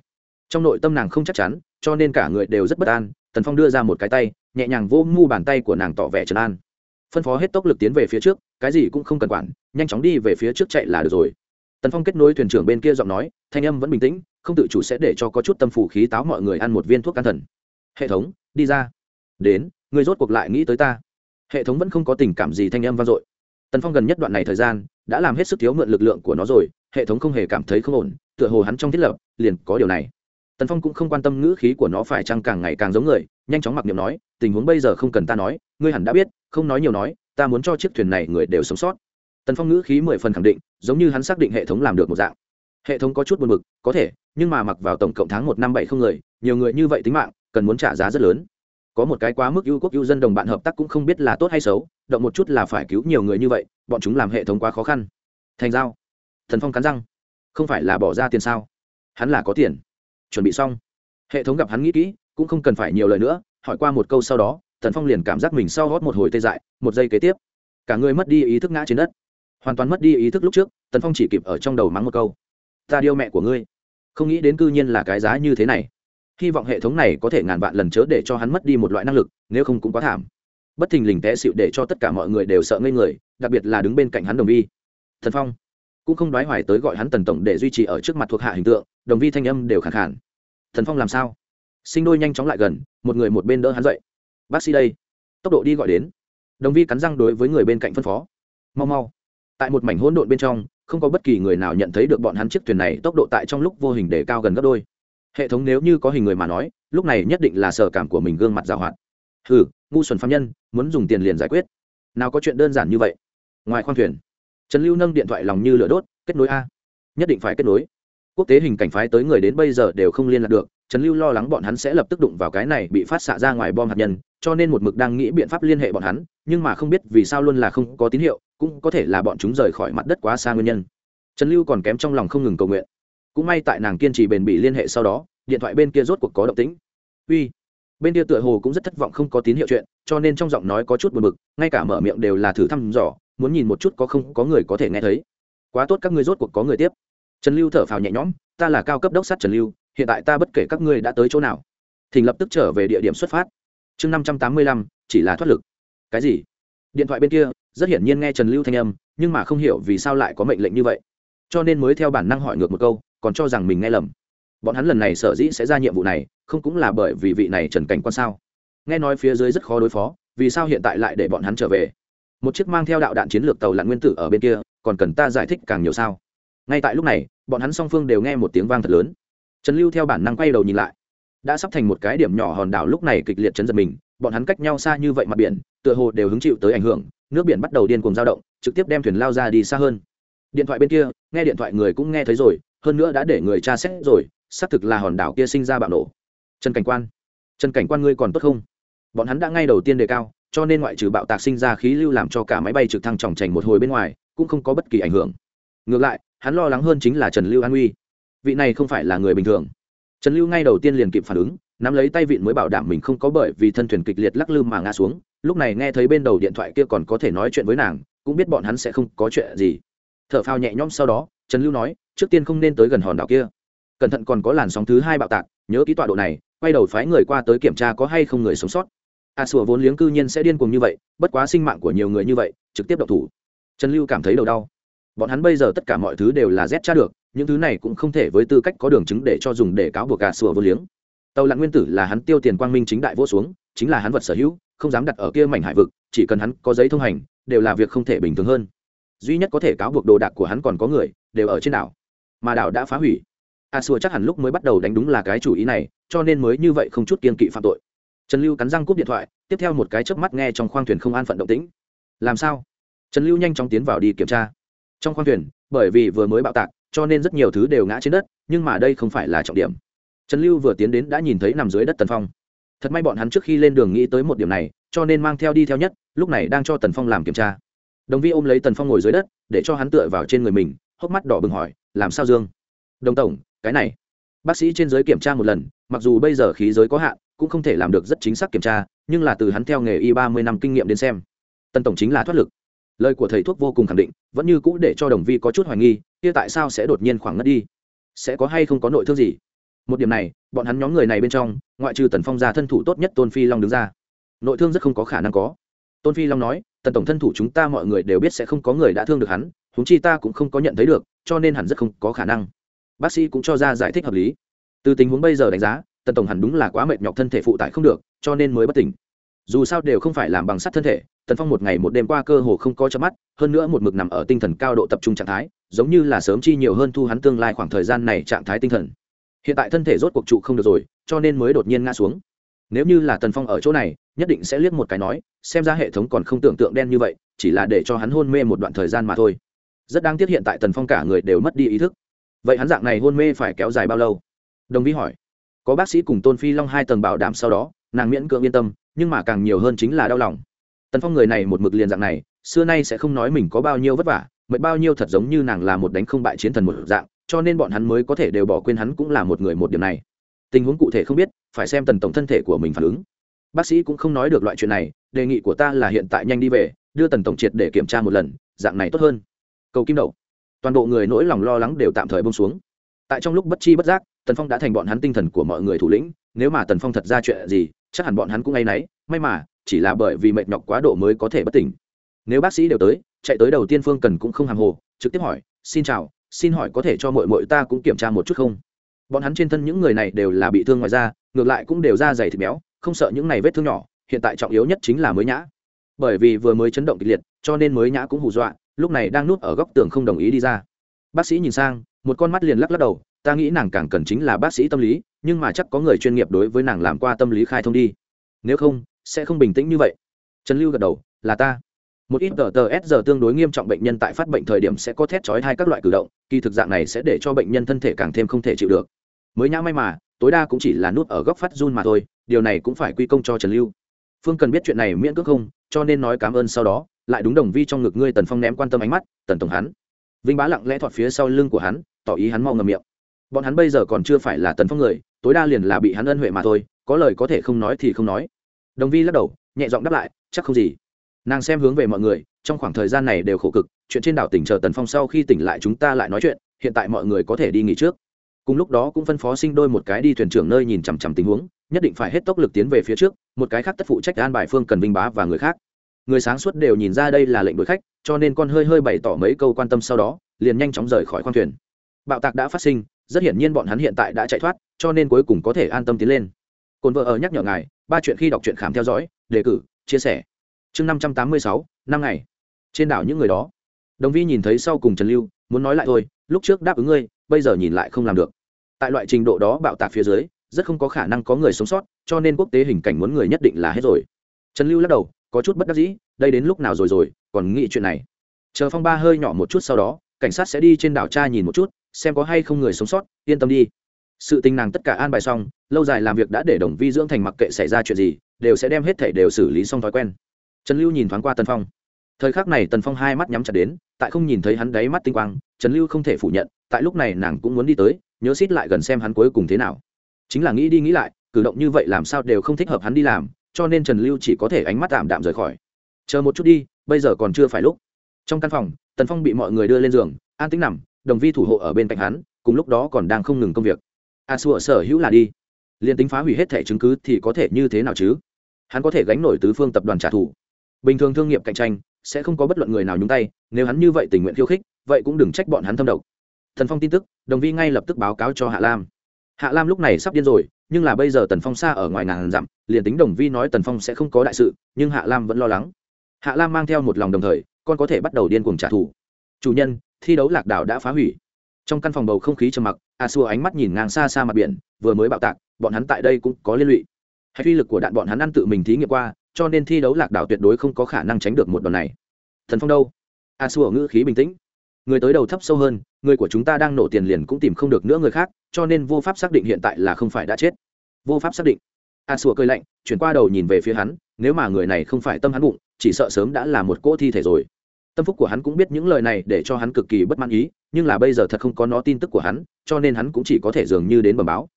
Trong nội tâm nàng không chắc chắn, cho nên cả người đều rất bất an, tần phong đưa ra một cái tay, nhẹ nhàng vô ngu bàn tay của nàng tỏ vẻ trấn an. Phân phó hết tốc lực tiến về phía trước, cái gì cũng không cần quản, nhanh chóng đi về phía trước chạy là được rồi. Tần phong kết nối thuyền trưởng bên kia giọng nói, thanh âm vẫn bình tĩnh không tự chủ sẽ để cho có chút tâm phủ khí táo mọi người ăn một viên thuốc can thần. Hệ thống, đi ra. Đến, người rốt cuộc lại nghĩ tới ta. Hệ thống vẫn không có tình cảm gì thanh âm vang dội. Tần phong gần nhất đoạn này thời gian, đã làm hết sức thiếu mượn lực lượng của nó rồi, hệ thống không hề cảm thấy không ổn, tựa hồ hắn trong thiết lập, liền có điều này. Tần phong cũng không quan tâm ngữ khí của nó phải chăng càng ngày càng giống người, nhanh chóng mặc niệm nói, tình huống bây giờ không cần ta nói, ngươi hẳn đã biết, không nói nhiều nói, ta muốn cho chiếc thuyền này người đều sống sót. Tần phong ngữ khí mười phần khẳng định, giống như hắn xác định hệ thống làm được một dạng hệ thống có chút buồn b ự c có thể, nhưng mà mặc vào tổng cộng tháng một năm bảy không người, nhiều người như vậy tính mạng, cần muốn trả giá rất lớn. Có một cái quá mức ưu quốc ưu dân đồng bạn hợp tác cũng không biết là tốt hay xấu, động một chút là phải cứu nhiều người như vậy, bọn chúng làm hệ thống quá khó khăn. Thành giao. Thần phong cắn răng. Không phải là bỏ ra tiền sao? Hắn là có tiền. Chuẩn bị xong. Hệ thống gặp hắn nghĩ kỹ, cũng không cần phải nhiều lời nữa, hỏi qua một câu sau đó, thần phong liền cảm giác mình sau hót một hồi tê dại, một giây kế tiếp. Cả người mất đi ý thức ngã trên đất. Hoàn toàn mất đi ý thức lúc trước tần phong chỉ kịp ở trong đầu mắng một câu ta điêu mẹ của ngươi. Không nghĩ đến cư nhiên là cái giá như thế này. Hy vọng hệ thống này có thể ngàn vạn lần chớ để cho hắn mất đi một loại năng lực, nếu không cũng quá thảm. Bất thình lình té xịu để cho tất cả mọi người đều sợ ngây người, đặc biệt là đứng bên cạnh hắn đồng vi. Thần phong. Cũng không đoái hoài tới gọi hắn tần tổng để duy trì ở trước mặt thuộc hạ hình tượng, đồng vi thanh âm đều khẳng khản thần phong làm sao? Sinh đôi nhanh chóng lại gần, một người một bên đỡ hắn dậy. Bác sĩ đây. Tốc độ đi gọi đến. Đồng vi cắn răng đối với người bên cạnh phân phó. Mau mau. Tại một mảnh hỗn độn bên trong không có bất kỳ người nào nhận thấy được bọn hắn chiếc thuyền này tốc độ tại trong lúc vô hình để cao gần gấp đôi. Hệ thống nếu như có hình người mà nói, lúc này nhất định là sở cảm của mình gương mặt giảo hoạt. Hừ, ngu xuẩn phạm nhân, muốn dùng tiền liền giải quyết. Nào có chuyện đơn giản như vậy. Ngoài khoang thuyền, trần lưu nâng điện thoại lòng như lửa đốt, kết nối a. Nhất định phải kết nối. Quốc tế hình cảnh phái tới người đến bây giờ đều không liên lạc được, trần lưu lo lắng bọn hắn sẽ lập tức đụng vào cái này bị phát xạ ra ngoài bom hạt nhân cho nên một mực đang nghĩ biện pháp liên hệ bọn hắn, nhưng mà không biết vì sao luôn là không có tín hiệu, cũng có thể là bọn chúng rời khỏi mặt đất quá xa nguyên nhân. Trần lưu còn kém trong lòng không ngừng cầu nguyện. Cũng may tại nàng kiên trì bền bỉ liên hệ sau đó, điện thoại bên kia rốt cuộc có động tĩnh. Uy, bên kia tựa hồ cũng rất thất vọng không có tín hiệu chuyện, cho nên trong giọng nói có chút buồn bực, ngay cả mở miệng đều là thử thăm dò, muốn nhìn một chút có không có người có thể nghe thấy. Quá tốt các ngươi rốt cuộc có người tiếp. Trần lưu thở phào nhẹ nhõm, ta là cao cấp đốc sát trần lưu, hiện tại ta bất kể các ngươi đã tới chỗ nào. Thỉnh lập tức trở về địa điểm xuất phát chương năm trăm tám mươi lăm, chỉ là thoát lực. Cái gì? Điện thoại bên kia, rất hiển nhiên nghe trần lưu thanh âm, nhưng mà không hiểu vì sao lại có mệnh lệnh như vậy. Cho nên mới theo bản năng hỏi ngược một câu, còn cho rằng mình nghe lầm. Bọn hắn lần này sở dĩ sẽ ra nhiệm vụ này, không cũng là bởi vì vị này trần cảnh quan sao? Nghe nói phía dưới rất khó đối phó, vì sao hiện tại lại để bọn hắn trở về? Một chiếc mang theo đạo đạn chiến lược tàu lặn nguyên tử ở bên kia, còn cần ta giải thích càng nhiều sao? Ngay tại lúc này, bọn hắn song phương đều nghe một tiếng vang thật lớn. Trần lưu theo bản năng quay đầu nhìn lại đã sắp thành một cái điểm nhỏ hòn đảo lúc này kịch liệt chấn giật mình, bọn hắn cách nhau xa như vậy mặt biển, tựa hồ đều hứng chịu tới ảnh hưởng, nước biển bắt đầu điên cuồng dao động, trực tiếp đem thuyền lao ra đi xa hơn. Điện thoại bên kia, nghe điện thoại người cũng nghe thấy rồi, hơn nữa đã để người tra xét rồi, xác thực là hòn đảo kia sinh ra bạo nổ. Trần cảnh quan, trần cảnh quan ngươi còn tốt không? Bọn hắn đã ngay đầu tiên đề cao, cho nên ngoại trừ bạo tạc sinh ra khí lưu làm cho cả máy bay trực thăng tròng trành một hồi bên ngoài, cũng không có bất kỳ ảnh hưởng. Ngược lại, hắn lo lắng hơn chính là trần lưu an uy vị này không phải là người bình thường trần lưu ngay đầu tiên liền kịp phản ứng nắm lấy tay vịn mới bảo đảm mình không có bởi vì thân thuyền kịch liệt lắc lư mà ngã xuống. Lúc này nghe thấy bên đầu điện thoại kia còn có thể nói chuyện với nàng cũng biết bọn hắn sẽ không có chuyện gì. T h ở phao nhẹ nhõm sau đó trần lưu nói trước tiên không nên tới gần hòn đảo kia. Cẩn thận còn có làn sóng thứ hai bạo tạc nhớ ký tọa độ này quay đầu phái người qua tới kiểm tra có hay không người sống sót. A à, sùa vốn liếng cư nhiên sẽ điên cuồng như vậy bất quá sinh mạng của nhiều người như vậy trực tiếp độc thủ. Trần lưu cảm thấy đầu đau bọn hắn bây giờ tất cả mọi thứ đều là z tra được, những thứ này cũng không thể với tư cách có đường chứng để cho dùng để cáo buộc gà sùa vô liếng. Tàu lặn nguyên tử là hắn tiêu tiền quang minh chính đại vô xuống, chính là hắn vật sở hữu, không dám đặt ở kia mảnh hải vực, chỉ cần hắn có giấy thông hành, đều là việc không thể bình thường hơn. Duy nhất có thể cáo buộc đồ đạc của hắn còn có người, đều ở trên đảo. Mà đảo đã phá hủy. A xua chắc hẳn lúc mới bắt đầu đánh đúng là cái chủ ý này, cho nên mới như vậy không chút kiên kỵ phạm tội. Trần lưu cắn răng cúp điện thoại, tiếp theo một cái chớp mắt nghe trong khoang thuyền không an phận động tĩnh. Làm sao? Trần lưu nhanh chóng tiến vào đi kiểm tra trong khoang thuyền, bởi vì vừa mới bạo tạc, cho nên rất nhiều thứ đều ngã trên đất, nhưng mà đây không phải là trọng điểm. Trần lưu vừa tiến đến đã nhìn thấy nằm dưới đất tần phong. Thật may bọn hắn trước khi lên đường nghĩ tới một điểm này, cho nên mang theo đi theo nhất, lúc này đang cho tần phong làm kiểm tra. Đồng vi ôm lấy tần phong ngồi dưới đất, để cho hắn tựa vào trên người mình, hốc mắt đỏ bừng hỏi, làm sao dương? Đồng tổng, cái này. Bác sĩ trên giới kiểm tra một lần, mặc dù bây giờ khí giới có hạn, cũng không thể làm được rất chính xác kiểm tra, nhưng là từ hắn theo nghề y ba mươi năm kinh nghiệm đến xem. Tần tổng chính là thoát lực lời của thầy thuốc vô cùng khẳng định, vẫn như cũ để cho đồng vi có chút hoài nghi, kia tại sao sẽ đột nhiên khoảng ngất đi? Sẽ có hay không có nội thương gì? Một điểm này, bọn hắn nhóm người này bên trong, ngoại trừ tần phong ra thân thủ tốt nhất tôn phi long đứng ra. Nội thương rất không có khả năng có. Tôn phi long nói, tần tổng thân thủ chúng ta mọi người đều biết sẽ không có người đã thương được hắn húng chi ta cũng không có nhận thấy được, cho nên hẳn rất không có khả năng. Bác sĩ cũng cho ra giải thích hợp lý. Từ tình huống bây giờ đánh giá, tần tổng hẳn đúng là quá mệt nhọc thân thể phụ tải không được, cho nên mới bất tỉnh. Dù sao đều không phải làm bằng sắt thân thể tần phong một ngày một đêm qua cơ hồ không có chớp mắt, hơn nữa một mực nằm ở tinh thần cao độ tập trung trạng thái, giống như là sớm chi nhiều hơn thu hắn tương lai khoảng thời gian này trạng thái tinh thần. Hiện tại thân thể rốt cuộc trụ không được rồi, cho nên mới đột nhiên ngã xuống. Nếu như là tần phong ở chỗ này, nhất định sẽ liếc một cái nói, xem ra hệ thống còn không tưởng tượng đen như vậy, chỉ là để cho hắn hôn mê một đoạn thời gian mà thôi. Rất đáng tiếc hiện tại tần phong cả người đều mất đi ý thức. Vậy hắn dạng này hôn mê phải kéo dài bao lâu? Đồng vi hỏi. Có bác sĩ cùng tôn phi long hai tầng bảo đảm sau đó, nàng miễn cưỡng yên tâm, nhưng mà càng nhiều hơn chính là đau lòng tần phong người này một mực liền dạng này, xưa nay sẽ không nói mình có bao nhiêu vất vả, mệt bao nhiêu thật giống như nàng là một đánh không bại chiến thần một dạng, cho nên bọn hắn mới có thể đều bỏ quên hắn cũng là một người một điểm này. Tình huống cụ thể không biết, phải xem tần tổng thân thể của mình phản ứng. Bác sĩ cũng không nói được loại chuyện này, đề nghị của ta là hiện tại nhanh đi về, đưa tần tổng triệt để kiểm tra một lần, dạng này tốt hơn. Cầu kim đậu toàn bộ người nỗi lòng lo lắng đều tạm thời bông xuống. Tại trong lúc bất chi bất giác, tần phong đã thành bọn hắn tinh thần của mọi người thủ lĩnh, nếu mà tần phong thật ra chuyện gì, chắc hẳn bọn hắn cũng ngay náy may mà chỉ là bởi vì mệt nhọc quá độ mới có thể bất tỉnh. Nếu bác sĩ đều tới, chạy tới đầu tiên phương cần cũng không hàng hồ, trực tiếp hỏi, xin chào, xin hỏi có thể cho mội mội ta cũng kiểm tra một chút không? Bọn hắn trên thân những người này đều là bị thương ngoài da, ngược lại cũng đều da dày thịt béo, không sợ những này vết thương nhỏ, hiện tại trọng yếu nhất chính là mới nhã. Bởi vì vừa mới chấn động kịch liệt, cho nên mới nhã cũng hù dọa, lúc này đang núp ở góc tường không đồng ý đi ra. Bác sĩ nhìn sang, một con mắt liền lắc lắc đầu, ta nghĩ nàng càng cần chính là bác sĩ tâm lý, nhưng mà chắc có người chuyên nghiệp đối với nàng làm qua tâm lý khai thông đi. Nếu không sẽ không bình tĩnh như vậy. Trần lưu gật đầu, là ta. Một ít tờ tờ s giờ tương đối nghiêm trọng bệnh nhân tại phát bệnh thời điểm sẽ có thét chói hai các loại cử động, kỳ thực dạng này sẽ để cho bệnh nhân thân thể càng thêm không thể chịu được. Mới nhã may mà, tối đa cũng chỉ là nút ở góc phát run mà thôi, điều này cũng phải quy công cho trần lưu. Phương cần biết chuyện này miễn cước không, cho nên nói cảm ơn sau đó, lại đúng đồng vi trong ngực ngươi tần phong ném quan tâm ánh mắt, tần tổng hắn. Vinh bá lặng lẽ thọt phía sau lưng của hắn, tỏ ý hắn mau ngầm miệng. Bọn hắn bây giờ còn chưa phải là tần phong người, tối đa liền là bị hắn ân huệ mà thôi, có lời có thể không nói thì không nói đồng vi lắc đầu, nhẹ giọng đáp lại, chắc không gì. Nàng xem hướng về mọi người, trong khoảng thời gian này đều khổ cực, chuyện trên đảo tỉnh chờ tần phong sau khi tỉnh lại chúng ta lại nói chuyện, hiện tại mọi người có thể đi nghỉ trước. Cùng lúc đó cũng phân phó sinh đôi một cái đi thuyền trưởng nơi nhìn chằm chằm tình huống, nhất định phải hết tốc lực tiến về phía trước, một cái khác tất phụ trách an bài phương cần vinh bá và người khác. Người sáng suốt đều nhìn ra đây là lệnh đuổi khách, cho nên con hơi hơi bày tỏ mấy câu quan tâm sau đó, liền nhanh chóng rời khỏi khoang thuyền. Bạo tạc đã phát sinh, rất hiển nhiên bọn hắn hiện tại đã chạy thoát, cho nên cuối cùng có thể an tâm tiến lên. Cồn vợ ở nhắc nhở ngài ba chuyện khi đọc truyện khám theo dõi, đề cử, chia sẻ. Chương năm trăm tám mươi sáu, năm ngày. Trên đảo những người đó. Đồng vi nhìn thấy sau cùng trần lưu, muốn nói lại thôi, lúc trước đáp ứng ngươi, bây giờ nhìn lại không làm được. Tại loại trình độ đó bạo tạc phía dưới, rất không có khả năng có người sống sót, cho nên quốc tế hình cảnh muốn người nhất định là hết rồi. Trần lưu lắc đầu, có chút bất đắc dĩ, đây đến lúc nào rồi rồi, còn nghĩ chuyện này. Chờ phong ba hơi nhỏ một chút sau đó, cảnh sát sẽ đi trên đảo tra nhìn một chút, xem có hay không người sống sót, yên tâm đi sự tình nàng tất cả an bài xong, lâu dài làm việc đã để đồng vi dưỡng thành mặc kệ xảy ra chuyện gì, đều sẽ đem hết thảy đều xử lý xong thói quen. Trần lưu nhìn thoáng qua tần phong. Thời khắc này tần phong hai mắt nhắm chặt đến, tại không nhìn thấy hắn đáy mắt tinh quang, trần lưu không thể phủ nhận, tại lúc này nàng cũng muốn đi tới, nhớ xít lại gần xem hắn cuối cùng thế nào. Chính là nghĩ đi nghĩ lại, cử động như vậy làm sao đều không thích hợp hắn đi làm, cho nên trần lưu chỉ có thể ánh mắt tạm đạm rời khỏi. Chờ một chút đi, bây giờ còn chưa phải lúc. Trong căn phòng, tần phong bị mọi người đưa lên giường, an tính nằm, đồng vi thủ hộ ở bên cạnh hắn, cùng lúc đó còn đang không ngừng công việc a sủa, sở hữu là đi. Liền tính phá hủy hết thẻ chứng cứ thì có thể như thế nào chứ? Hắn có thể gánh nổi tứ phương tập đoàn trả thù. Bình thường thương nghiệp cạnh tranh sẽ không có bất luận người nào nhúng tay, nếu hắn như vậy tình nguyện khiêu khích, vậy cũng đừng trách bọn hắn thâm độc. Thần phong tin tức, đồng vi ngay lập tức báo cáo cho hạ lam. Hạ lam lúc này sắp điên rồi, nhưng là bây giờ tần phong xa ở ngoài ngàn dặm, liền tính đồng vi nói tần phong sẽ không có đại sự, nhưng hạ lam vẫn lo lắng. Hạ lam mang theo một lòng đồng thời, con có thể bắt đầu điên cuồng trả thù. Chủ nhân, thi đấu lạc đảo đã phá hủy trong căn phòng bầu không khí trầm mặc, a xua ánh mắt nhìn ngang xa xa mặt biển, vừa mới bạo tạc, bọn hắn tại đây cũng có liên lụy. Hay uy lực của đạn bọn hắn ăn tự mình thí nghiệm qua, cho nên thi đấu lạc đảo tuyệt đối không có khả năng tránh được một đòn này. Thần phong đâu? A xua ngữ khí bình tĩnh. Người tới đầu thấp sâu hơn, người của chúng ta đang nổ tiền liền cũng tìm không được nữa người khác, cho nên vô pháp xác định hiện tại là không phải đã chết. Vô pháp xác định. A xua cơi lạnh, chuyển qua đầu nhìn về phía hắn, nếu mà người này không phải tâm hắn bụng, chỉ sợ sớm đã là một cỗ thi thể rồi tâm phúc của hắn cũng biết những lời này để cho hắn cực kỳ bất mãn ý, nhưng là bây giờ thật không có nó tin tức của hắn, cho nên hắn cũng chỉ có thể dường như đến bẩm báo.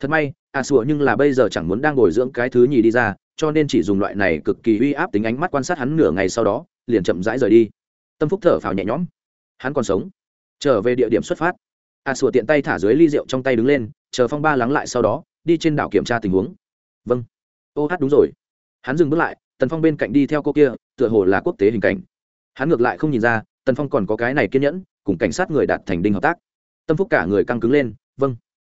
Thật may à sủa nhưng là bây giờ chẳng muốn đang bồi dưỡng cái thứ nhì đi ra, cho nên chỉ dùng loại này cực kỳ uy áp tính ánh mắt quan sát hắn nửa ngày sau đó, liền chậm rãi rời đi. Tâm phúc thở phào nhẹ nhõm. Hắn còn sống. Trở về địa điểm xuất phát. À sủa tiện tay thả dưới ly rượu trong tay đứng lên, chờ phong ba lắng lại sau đó, đi trên đảo kiểm tra tình huống. Vâng. Ô hát đúng rồi. Hắn dừng bước lại, tần phong bên cạnh đi theo cô kia, tựa hồ là quốc tế hình cảnh hắn ngược lại không nhìn ra, tần phong còn có cái này kiên nhẫn, cùng cảnh sát người đạt thành đinh hợp tác. Tâm phúc cả người căng cứng lên vâng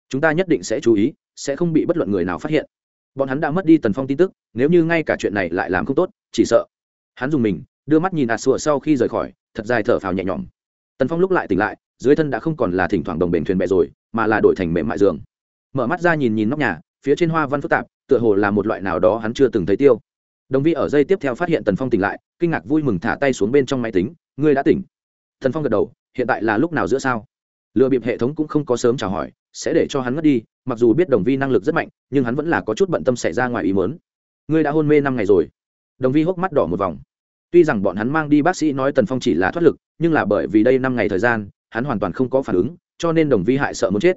chúng ta nhất định sẽ chú ý, sẽ không bị bất luận người nào phát hiện. Bọn hắn đã mất đi tần phong tin tức, nếu như ngay cả chuyện này lại làm không tốt, chỉ sợ hắn dùng mình, đưa mắt nhìn ạt sùa sau khi rời khỏi, thật dài thở phào nhẹ nhõm. Tần phong lúc lại tỉnh lại, dưới thân đã không còn là thỉnh thoảng đồng bền thuyền bè rồi, mà là đổi thành mềm mại giường. Mở mắt ra nhìn nhìn nóc nhà, phía trên hoa văn phức tạp, tựa hồ là một loại nào đó hắn chưa từng thấy tiêu đồng vi ở dây tiếp theo phát hiện tần phong tỉnh lại, kinh ngạc vui mừng thả tay xuống bên trong máy tính, ngươi đã tỉnh. Tần phong gật đầu, hiện tại là lúc nào giữa sao? Lừa bịp hệ thống cũng không có sớm chào hỏi, sẽ để cho hắn mất đi, mặc dù biết đồng vi năng lực rất mạnh, nhưng hắn vẫn là có chút bận tâm xảy ra ngoài ý mớn ngươi đã hôn mê năm ngày rồi. Đồng vi hốc mắt đỏ một vòng. Tuy rằng bọn hắn mang đi bác sĩ nói tần phong chỉ là thoát lực, nhưng là bởi vì đây năm ngày thời gian, hắn hoàn toàn không có phản ứng, cho nên đồng vi hại sợ muốn chết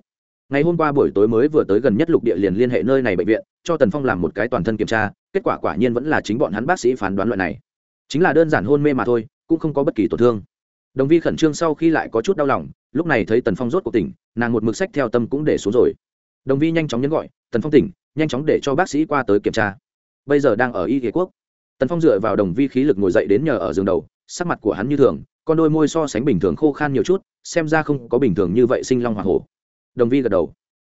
ngày hôm qua buổi tối mới vừa tới gần nhất lục địa liền liên hệ nơi này bệnh viện, cho tần phong làm một cái toàn thân kiểm tra, kết quả quả nhiên vẫn là chính bọn hắn bác sĩ phán đoán loại này. Chính là đơn giản hôn mê mà thôi, cũng không có bất kỳ tổn thương. Đồng vi khẩn trương sau khi lại có chút đau lòng, lúc này thấy tần phong rốt cuộc tỉnh, nàng một mực sách theo tâm cũng để xuống rồi. Đồng vi nhanh chóng nhấn gọi, tần phong tỉnh, nhanh chóng để cho bác sĩ qua tới kiểm tra. Bây giờ đang ở y kế quốc. Tần phong dựa vào đồng vi khí lực ngồi dậy đến nhờ ở giường đầu, sắc mặt của hắn như thường, con đôi môi so sánh bình thường khô khan nhiều chút, xem ra không có bình thường như vậy sinh long hoa hổ đồng vi gật đầu.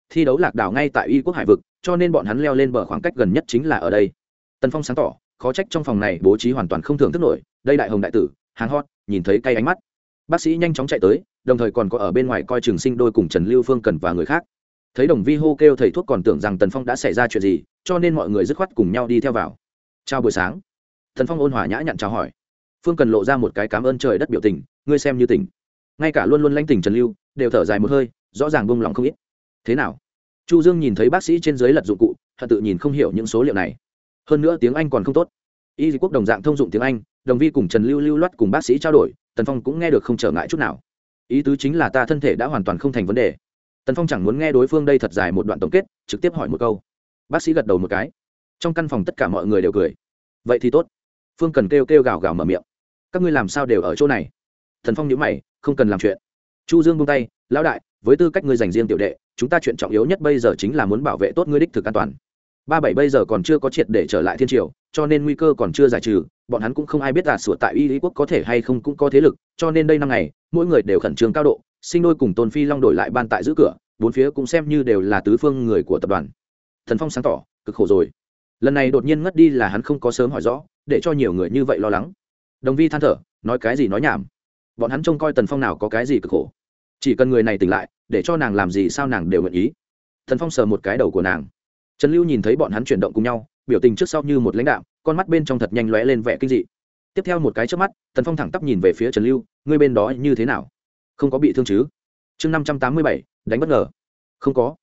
Thi đấu lạc đảo ngay tại y quốc hải vực, cho nên bọn hắn leo lên bờ khoảng cách gần nhất chính là ở đây. Tần phong sáng tỏ, khó trách trong phòng này bố trí hoàn toàn không thường thức nổi, đây đại hồng đại tử, hàng hot, nhìn thấy cay ánh mắt. Bác sĩ nhanh chóng chạy tới, đồng thời còn có ở bên ngoài coi trường sinh đôi cùng trần lưu phương cần và người khác. Thấy đồng vi hô kêu thầy thuốc còn tưởng rằng tần phong đã xảy ra chuyện gì, cho nên mọi người dứt khoát cùng nhau đi theo vào. Chào buổi sáng. Tần phong ôn hòa nhã nhặn chào hỏi. Phương cần lộ ra một cái cảm ơn trời đất biểu tình, ngươi xem như tỉnh. Ngay cả luôn luôn lanh tỉnh trần lưu, đều thở dài một hơi rõ ràng bông lòng không ít. Thế nào? Chu dương nhìn thấy bác sĩ trên dưới lật dụng cụ, hận tự nhìn không hiểu những số liệu này. Hơn nữa tiếng anh còn không tốt. Y quốc đồng dạng thông dụng tiếng anh, đồng vi cùng trần lưu lưu loát cùng bác sĩ trao đổi, tần phong cũng nghe được không trở ngại chút nào. Ý tứ chính là ta thân thể đã hoàn toàn không thành vấn đề. Tần phong chẳng muốn nghe đối phương đây thật dài một đoạn tổng kết, trực tiếp hỏi một câu. Bác sĩ gật đầu một cái. Trong căn phòng tất cả mọi người đều cười. Vậy thì tốt. Phương cần kêu kêu gào gào mở miệng. Các ngươi làm sao đều ở chỗ này? Thần phong nhớ mày, không cần làm chuyện. Chu dương buông tay, lão đại với tư cách ngươi dành riêng tiểu đệ, chúng ta chuyện trọng yếu nhất bây giờ chính là muốn bảo vệ tốt ngươi đích thực an toàn. Ba bảy bây giờ còn chưa có triệt để trở lại thiên triều, cho nên nguy cơ còn chưa giải trừ, bọn hắn cũng không ai biết là sửa tại y lý quốc có thể hay không cũng có thế lực, cho nên đây năm ngày, mỗi người đều khẩn trương cao độ, sinh đôi cùng tôn phi long đổi lại ban tại giữ cửa, bốn phía cũng xem như đều là tứ phương người của tập đoàn. Thần phong sáng tỏ, cực khổ rồi. Lần này đột nhiên ngất đi là hắn không có sớm hỏi rõ, để cho nhiều người như vậy lo lắng. Đồng vi than thở, nói cái gì nói nhảm. Bọn hắn trông coi tần phong nào có cái gì cực khổ chỉ cần người này tỉnh lại, để cho nàng làm gì sao nàng đều nguyện ý. Thần phong sờ một cái đầu của nàng. Trần lưu nhìn thấy bọn hắn chuyển động cùng nhau, biểu tình trước sau như một lãnh đạo con mắt bên trong thật nhanh lóe lên vẻ kinh dị. Tiếp theo một cái trước mắt, thần phong thẳng tắp nhìn về phía trần lưu, ngươi bên đó như thế nào? Không có bị thương chứ? Chương năm trăm tám mươi bảy, đánh bất ngờ. Không có.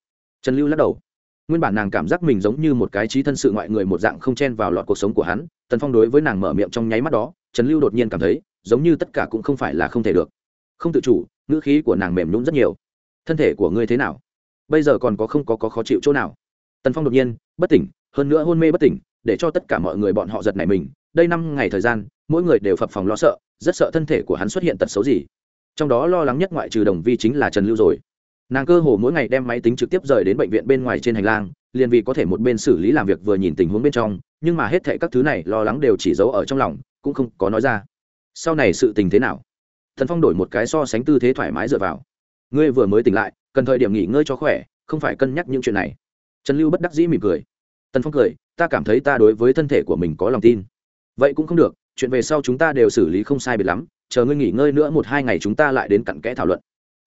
Trần lưu lắc đầu. Nguyên bản nàng cảm giác mình giống như một cái trí thân sự ngoại người một dạng không chen vào lọt cuộc sống của hắn tần phong đối với nàng mở miệng trong nháy mắt đó, trần lưu đột nhiên cảm thấy, giống như tất cả cũng không phải là không thể được. Không tự chủ ngữ khí của nàng mềm nhún rất nhiều. Thân thể của ngươi thế nào? Bây giờ còn có không có, có khó chịu chỗ nào? Tần phong đột nhiên bất tỉnh hơn nữa hôn mê bất tỉnh để cho tất cả mọi người bọn họ giật nảy mình. Đây năm ngày thời gian mỗi người đều phập phòng lo sợ rất sợ thân thể của hắn xuất hiện tật xấu gì. Trong đó lo lắng nhất ngoại trừ đồng vi chính là trần lưu rồi. Nàng cơ hồ mỗi ngày đem máy tính trực tiếp rời đến bệnh viện bên ngoài trên hành lang liền vì có thể một bên xử lý làm việc vừa nhìn tình huống bên trong nhưng mà hết thệ các thứ này lo lắng đều chỉ giấu ở trong lòng cũng không có nói ra. Sau này sự tình thế nào? Thần phong đổi một cái so sánh tư thế thoải mái dựa vào. Ngươi vừa mới tỉnh lại, cần thời điểm nghỉ ngơi cho khỏe, không phải cân nhắc những chuyện này. Trần lưu bất đắc dĩ mỉm cười. Tần phong cười, ta cảm thấy ta đối với thân thể của mình có lòng tin. Vậy cũng không được, chuyện về sau chúng ta đều xử lý không sai biệt lắm, chờ ngươi nghỉ ngơi nữa một hai ngày chúng ta lại đến cặn kẽ thảo luận.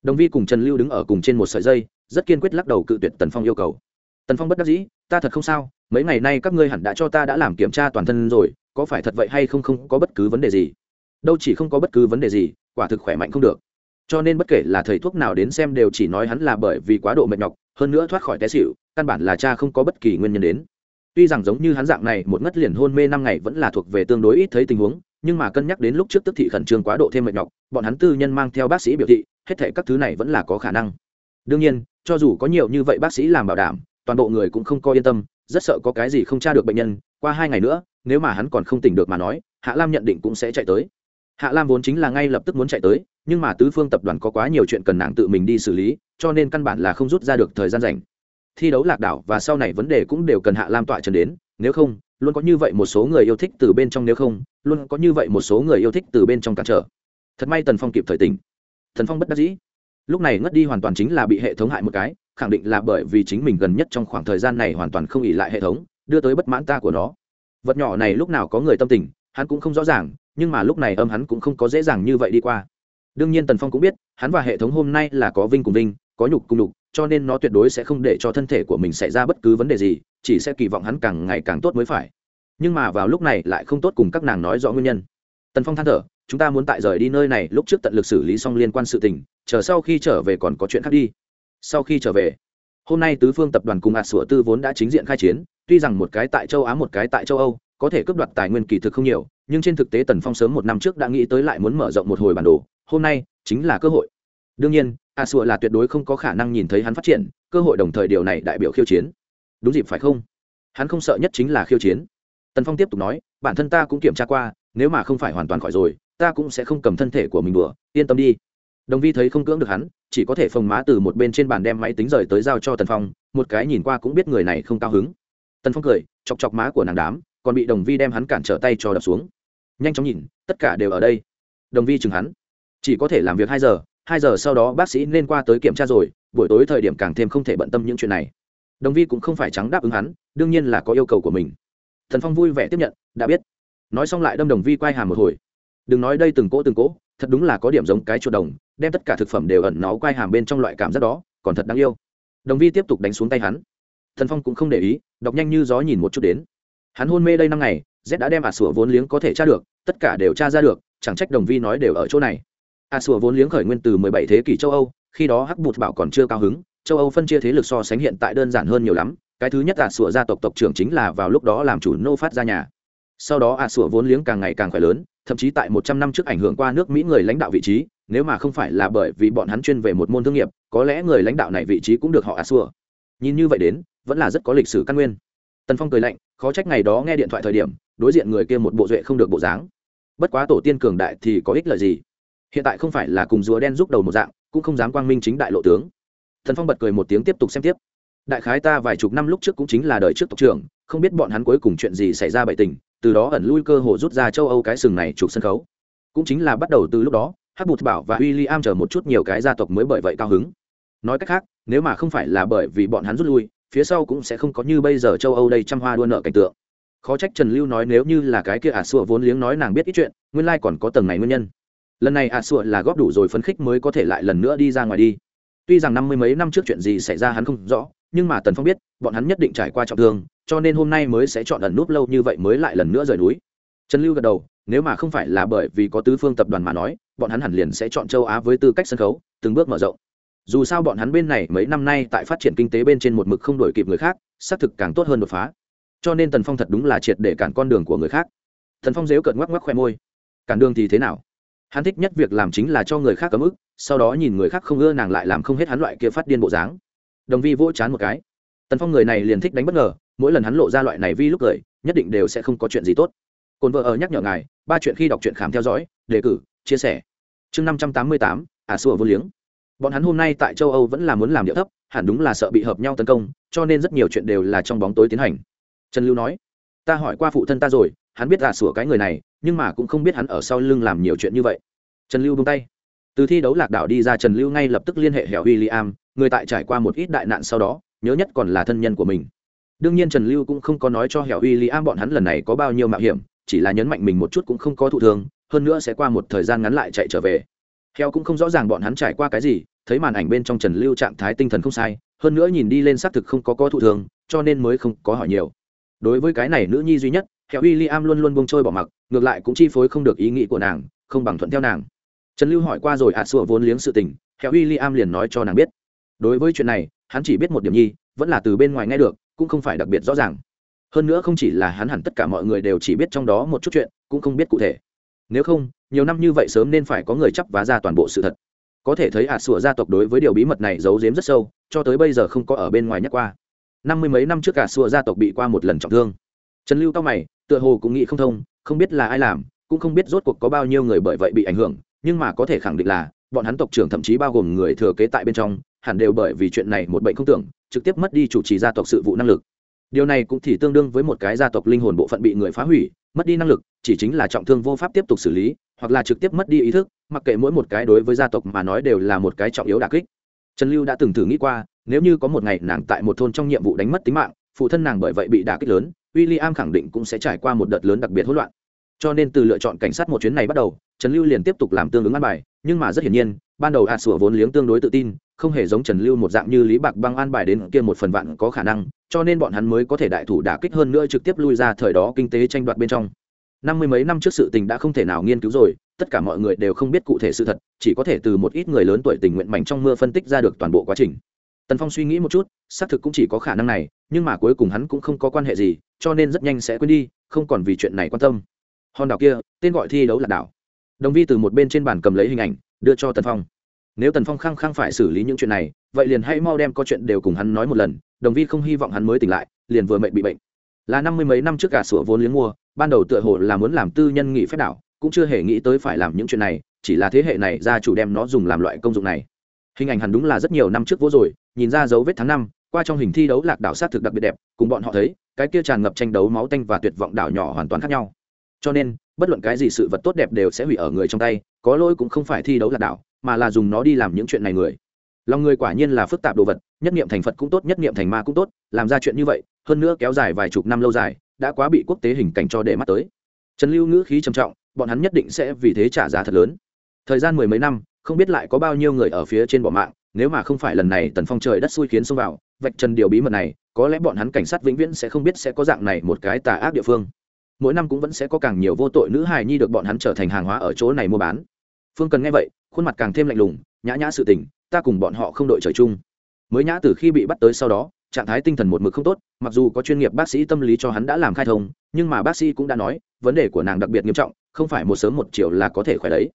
Đồng vi cùng trần lưu đứng ở cùng trên một sợi dây, rất kiên quyết lắc đầu cự tuyệt tần phong yêu cầu. Tần phong bất đắc dĩ, ta thật không sao, mấy ngày nay các ngươi hẳn đã cho ta đã làm kiểm tra toàn thân rồi, có phải thật vậy hay không không có bất cứ vấn đề gì đâu chỉ không có bất cứ vấn đề gì, quả thực khỏe mạnh không được. Cho nên bất kể là thầy thuốc nào đến xem đều chỉ nói hắn là bởi vì quá độ mệt nhọc, hơn nữa thoát khỏi té xịu căn bản là cha không có bất kỳ nguyên nhân đến. Tuy rằng giống như hắn dạng này một ngất liền hôn mê năm ngày vẫn là thuộc về tương đối ít thấy tình huống, nhưng mà cân nhắc đến lúc trước tức thị khẩn trương quá độ thêm mệt nhọc, bọn hắn tư nhân mang theo bác sĩ biểu thị, hết thể các thứ này vẫn là có khả năng. Đương nhiên, cho dù có nhiều như vậy bác sĩ làm bảo đảm, toàn bộ người cũng không coi yên tâm, rất sợ có cái gì không tra được bệnh nhân, qua hai ngày nữa, nếu mà hắn còn không tỉnh được mà nói, hạ lam nhận định cũng sẽ chạy tới hạ lam vốn chính là ngay lập tức muốn chạy tới nhưng mà tứ phương tập đoàn có quá nhiều chuyện cần nàng tự mình đi xử lý cho nên căn bản là không rút ra được thời gian rảnh. thi đấu lạc đảo và sau này vấn đề cũng đều cần hạ lam tọa trần đến nếu không luôn có như vậy một số người yêu thích từ bên trong nếu không luôn có như vậy một số người yêu thích từ bên trong cản trở. Thật may tần phong kịp thời tỉnh, thần phong bất đắc dĩ. Lúc này ngất đi hoàn toàn chính là bị hệ thống hại một cái khẳng định là bởi vì chính mình gần nhất trong khoảng thời gian này hoàn toàn không ỉ lại hệ thống đưa tới bất mãn ta của nó. Vật nhỏ này lúc nào có người tâm tình hắn cũng không rõ ràng nhưng mà lúc này âm hắn cũng không có dễ dàng như vậy đi qua. Đương nhiên tần phong cũng biết, hắn và hệ thống hôm nay là có vinh cùng vinh, có nhục cùng nhục, cho nên nó tuyệt đối sẽ không để cho thân thể của mình xảy ra bất cứ vấn đề gì, chỉ sẽ kỳ vọng hắn càng ngày càng tốt mới phải. Nhưng mà vào lúc này lại không tốt cùng các nàng nói rõ nguyên nhân. Tần phong than thở, chúng ta muốn tại rời đi nơi này, lúc trước tận lực xử lý xong liên quan sự tình, chờ sau khi trở về còn có chuyện khác đi. Sau khi trở về, hôm nay tứ phương tập đoàn cùng ạt sủa tư vốn đã chính diện khai chiến, tuy rằng một cái tại châu á một cái tại châu âu, có thể cướp đoạt tài nguyên kỳ thực không nhiều nhưng trên thực tế tần phong sớm một năm trước đã nghĩ tới lại muốn mở rộng một hồi bản đồ, hôm nay chính là cơ hội. Đương nhiên, a sùa là tuyệt đối không có khả năng nhìn thấy hắn phát triển, cơ hội đồng thời điều này đại biểu khiêu chiến. Đúng dịp phải không? Hắn không sợ nhất chính là khiêu chiến. Tần phong tiếp tục nói, bản thân ta cũng kiểm tra qua, nếu mà không phải hoàn toàn khỏi rồi, ta cũng sẽ không cầm thân thể của mình đùa, yên tâm đi. Đồng vi thấy không cưỡng được hắn, chỉ có thể phồng má từ một bên trên bàn đem máy tính rời tới giao cho tần phong, một cái nhìn qua cũng biết người này không cao hứng. Tần phong cười, chọc chọc má của nàng đám, còn bị đồng vi đem hắn cản trở tay cho đập xuống nhanh chóng nhìn, tất cả đều ở đây. Đồng vi chừng hắn. Chỉ có thể làm việc hai giờ hai giờ sau đó bác sĩ nên qua tới kiểm tra rồi, buổi tối thời điểm càng thêm không thể bận tâm những chuyện này. Đồng vi cũng không phải trắng đáp ứng hắn, đương nhiên là có yêu cầu của mình. Thần phong vui vẻ tiếp nhận, đã biết. Nói xong lại đâm đồng vi quay hàm một hồi. Đừng nói đây từng cỗ từng cỗ, thật đúng là có điểm giống cái chuột đồng, đem tất cả thực phẩm đều ẩn nó quay hàm bên trong loại cảm giác đó, còn thật đáng yêu. Đồng vi tiếp tục đánh xuống tay hắn. Thần phong cũng không để ý, đọc nhanh như gió nhìn một chút đến. Hắn hôn mê đây năm ngày z đã đem ả sủa vốn liếng có thể tra được, tất cả đều tra ra được, chẳng trách đồng vi nói đều ở chỗ này. Ả sủa vốn liếng khởi nguyên từ 17 thế kỷ châu âu, khi đó hắc bụt bảo còn chưa cao hứng, châu âu phân chia thế lực so sánh hiện tại đơn giản hơn nhiều lắm, cái thứ nhất ả sủa gia tộc tộc trưởng chính là vào lúc đó làm chủ nô phát ra nhà. Sau đó ả sủa vốn liếng càng ngày càng khỏe lớn, thậm chí tại 100 năm trước ảnh hưởng qua nước mỹ người lãnh đạo vị trí, nếu mà không phải là bởi vì bọn hắn chuyên về một môn thương nghiệp, có lẽ người lãnh đạo này vị trí cũng được họ ả sủa nhìn như vậy đến, vẫn là rất có lịch sử căn nguyên tần phong cười lạnh, khó trách ngày đó nghe điện thoại thời điểm, đối diện người kia một bộ duệ không được bộ dáng. Bất quá tổ tiên cường đại thì có ích lợi gì? Hiện tại không phải là cùng rùa đen giúp đầu một dạng, cũng không dám quang minh chính đại lộ tướng. Thần phong bật cười một tiếng tiếp tục xem tiếp. Đại khái ta vài chục năm lúc trước cũng chính là đời trước tộc trưởng, không biết bọn hắn cuối cùng chuyện gì xảy ra bậy tình, từ đó ẩn lui cơ hồ rút ra châu âu cái sừng này chụp sân khấu. Cũng chính là bắt đầu từ lúc đó hát bụt bảo và w i l l i am chờ một chút nhiều cái gia tộc mới bởi vậy cao hứng. Nói cách khác, nếu mà không phải là bởi vì bọn hắn rút lui phía sau cũng sẽ không có như bây giờ châu âu đây trăm hoa đua nợ cảnh tượng. Khó trách trần lưu nói nếu như là cái kia ả à sủa vốn liếng nói nàng biết ít chuyện, nguyên lai còn có tầng này nguyên nhân. Lần này ả à sủa là góp đủ rồi phấn khích mới có thể lại lần nữa đi ra ngoài đi. Tuy rằng năm mươi mấy năm trước chuyện gì xảy ra hắn không rõ, nhưng mà tần phong biết, bọn hắn nhất định trải qua trọng thương, cho nên hôm nay mới sẽ chọn ẩn núp lâu như vậy mới lại lần nữa rời núi. Trần lưu gật đầu, nếu mà không phải là bởi vì có tứ phương tập đoàn mà nói, bọn hắn hẳn liền sẽ chọn châu á với tư cách sân khấu, từng bước mở rộng dù sao bọn hắn bên này mấy năm nay tại phát triển kinh tế bên trên một mực không đổi kịp người khác, xác thực càng tốt hơn đột phá. Cho nên tần phong thật đúng là triệt để cản con đường của người khác. Thần phong dếu cợt ngoắc ngoắc khoe môi. Cản đường thì thế nào? Hắn thích nhất việc làm chính là cho người khác cấm ức, sau đó nhìn người khác không ưa nàng lại làm không hết hắn loại kia phát điên bộ dáng. Đồng vi vỗ chán một cái. Tần phong người này liền thích đánh bất ngờ, mỗi lần hắn lộ ra loại này vi lúc cười, nhất định đều sẽ không có chuyện gì tốt. Cồn vợ ở nhắc nhở ngài, ba chuyện khi đọc truyện khám theo dõi, đề cử, chia sẻ. Chương năm trăm tám mươi tám à ả sùa vô liếng bọn hắn hôm nay tại châu âu vẫn là muốn làm điệu thấp, hẳn đúng là sợ bị hợp nhau tấn công, cho nên rất nhiều chuyện đều là trong bóng tối tiến hành. Trần lưu nói, ta hỏi qua phụ thân ta rồi, hắn biết gà sủa cái người này, nhưng mà cũng không biết hắn ở sau lưng làm nhiều chuyện như vậy. Trần lưu bung tay. Từ thi đấu lạc đảo đi ra, trần lưu ngay lập tức liên hệ hẻo w i người tại trải qua một ít đại nạn sau đó, nhớ nhất còn là thân nhân của mình. Đương nhiên trần lưu cũng không có nói cho hẻo w i bọn hắn lần này có bao nhiêu mạo hiểm, chỉ là nhấn mạnh mình một chút cũng không có thụ thương, hơn nữa sẽ qua một thời gian ngắn lại chạy trở về heo cũng không rõ ràng bọn hắn trải qua cái gì, thấy màn ảnh bên trong trần lưu trạng thái tinh thần không sai, hơn nữa nhìn đi lên xác thực không có có thụ thường, cho nên mới không có hỏi nhiều. Đối với cái này nữ nhi duy nhất hẹo William luôn luôn bông trôi bỏ mặc, ngược lại cũng chi phối không được ý nghĩ của nàng, không bằng thuận theo nàng. Trần lưu hỏi qua rồi ạ à sủa vốn liếng sự tình hẹo William liền nói cho nàng biết. Đối với chuyện này, hắn chỉ biết một điểm nhi, vẫn là từ bên ngoài nghe được, cũng không phải đặc biệt rõ ràng. Hơn nữa không chỉ là hắn hẳn tất cả mọi người đều chỉ biết trong đó một chút chuyện, cũng không biết cụ thể. Nếu không nhiều năm như vậy sớm nên phải có người chấp vá ra toàn bộ sự thật. Có thể thấy ạt sủa gia tộc đối với điều bí mật này giấu giếm rất sâu, cho tới bây giờ không có ở bên ngoài nhắc qua. Năm mươi mấy năm trước ạt sủa gia tộc bị qua một lần trọng thương. Trần lưu cao mày, tựa hồ cũng nghĩ không thông, không biết là ai làm, cũng không biết rốt cuộc có bao nhiêu người bởi vậy bị ảnh hưởng, nhưng mà có thể khẳng định là, bọn hắn tộc trưởng thậm chí bao gồm người thừa kế tại bên trong, hẳn đều bởi vì chuyện này một bệnh không tưởng, trực tiếp mất đi chủ trì gia tộc sự vụ năng lực. Điều này cũng thì tương đương với một cái gia tộc linh hồn bộ phận bị người phá hủy, mất đi năng lực, chỉ chính là trọng thương vô pháp tiếp tục xử lý hoặc là trực tiếp mất đi ý thức, mặc kệ mỗi một cái đối với gia tộc mà nói đều là một cái trọng yếu đà kích. Trần lưu đã từng thử nghĩ qua, nếu như có một ngày nàng tại một thôn trong nhiệm vụ đánh mất tính mạng, phụ thân nàng bởi vậy bị đà kích lớn w i l l i am khẳng định cũng sẽ trải qua một đợt lớn đặc biệt hỗn loạn. Cho nên từ lựa chọn cảnh sát một chuyến này bắt đầu, trần lưu liền tiếp tục làm tương ứng an bài, nhưng mà rất hiển nhiên, ban đầu A sủa vốn liếng tương đối tự tin, không hề giống trần lưu một dạng như lý bạc băng an bài đến kia một phần vạn có khả năng, cho nên bọn hắn mới có thể đại thủ đả kích hơn nữa trực tiếp lui ra thời đó kinh tế tranh đoạt bên trong năm mươi mấy năm trước sự tình đã không thể nào nghiên cứu rồi, tất cả mọi người đều không biết cụ thể sự thật, chỉ có thể từ một ít người lớn tuổi tình nguyện mảnh trong mưa phân tích ra được toàn bộ quá trình. Tần phong suy nghĩ một chút, xác thực cũng chỉ có khả năng này, nhưng mà cuối cùng hắn cũng không có quan hệ gì, cho nên rất nhanh sẽ quên đi, không còn vì chuyện này quan tâm. Hòn đảo kia, tên gọi thi đấu là đảo. Đồng vi từ một bên trên bàn cầm lấy hình ảnh, đưa cho tần phong. Nếu tần phong khăng khăng phải xử lý những chuyện này, vậy liền hãy mau đem có chuyện đều cùng hắn nói một lần, đồng vi không hy vọng hắn mới tỉnh lại, liền vừa mệnh bị bệnh là năm mươi mấy năm trước cả sủa vốn liếng mua, ban đầu tựa hồ là muốn làm tư nhân nghị phép đảo, cũng chưa hề nghĩ tới phải làm những chuyện này, chỉ là thế hệ này gia chủ đem nó dùng làm loại công dụng này. Hình ảnh hẳn đúng là rất nhiều năm trước vô rồi, nhìn ra dấu vết tháng năm, qua trong hình thi đấu lạc đảo sát thực đặc biệt đẹp, cùng bọn họ thấy, cái kia tràn ngập tranh đấu máu tanh và tuyệt vọng đảo nhỏ hoàn toàn khác nhau. Cho nên, bất luận cái gì sự vật tốt đẹp đều sẽ hủy ở người trong tay, có lỗi cũng không phải thi đấu lạc đảo, mà là dùng nó đi làm những chuyện này người. Lòng người quả nhiên là phức tạp đồ vật, nhất nghiệm thành phật cũng tốt, nhất nghiệm thành ma cũng tốt, làm ra chuyện như vậy hơn nữa kéo dài vài chục năm lâu dài, đã quá bị quốc tế hình cảnh cho để mắt tới. Trần lưu ngữ khí trầm trọng, bọn hắn nhất định sẽ vì thế trả giá thật lớn. Thời gian mười mấy năm, không biết lại có bao nhiêu người ở phía trên bỏ mạng, nếu mà không phải lần này tần phong trời đất xui khiến xông vào, vạch trần điều bí mật này, có lẽ bọn hắn cảnh sát vĩnh viễn sẽ không biết sẽ có dạng này một cái tà ác địa phương. Mỗi năm cũng vẫn sẽ có càng nhiều vô tội nữ hài nhi được bọn hắn trở thành hàng hóa ở chỗ này mua bán. Phương cần nghe vậy, khuôn mặt càng thêm lạnh lùng, nhã nhã sự tình, ta cùng bọn họ không đội trời chung. Mới nhã từ khi bị bắt tới sau đó trạng thái tinh thần một mực không tốt, mặc dù có chuyên nghiệp bác sĩ tâm lý cho hắn đã làm khai thông, nhưng mà bác sĩ cũng đã nói, vấn đề của nàng đặc biệt nghiêm trọng, không phải một sớm một chiều là có thể khỏe đấy.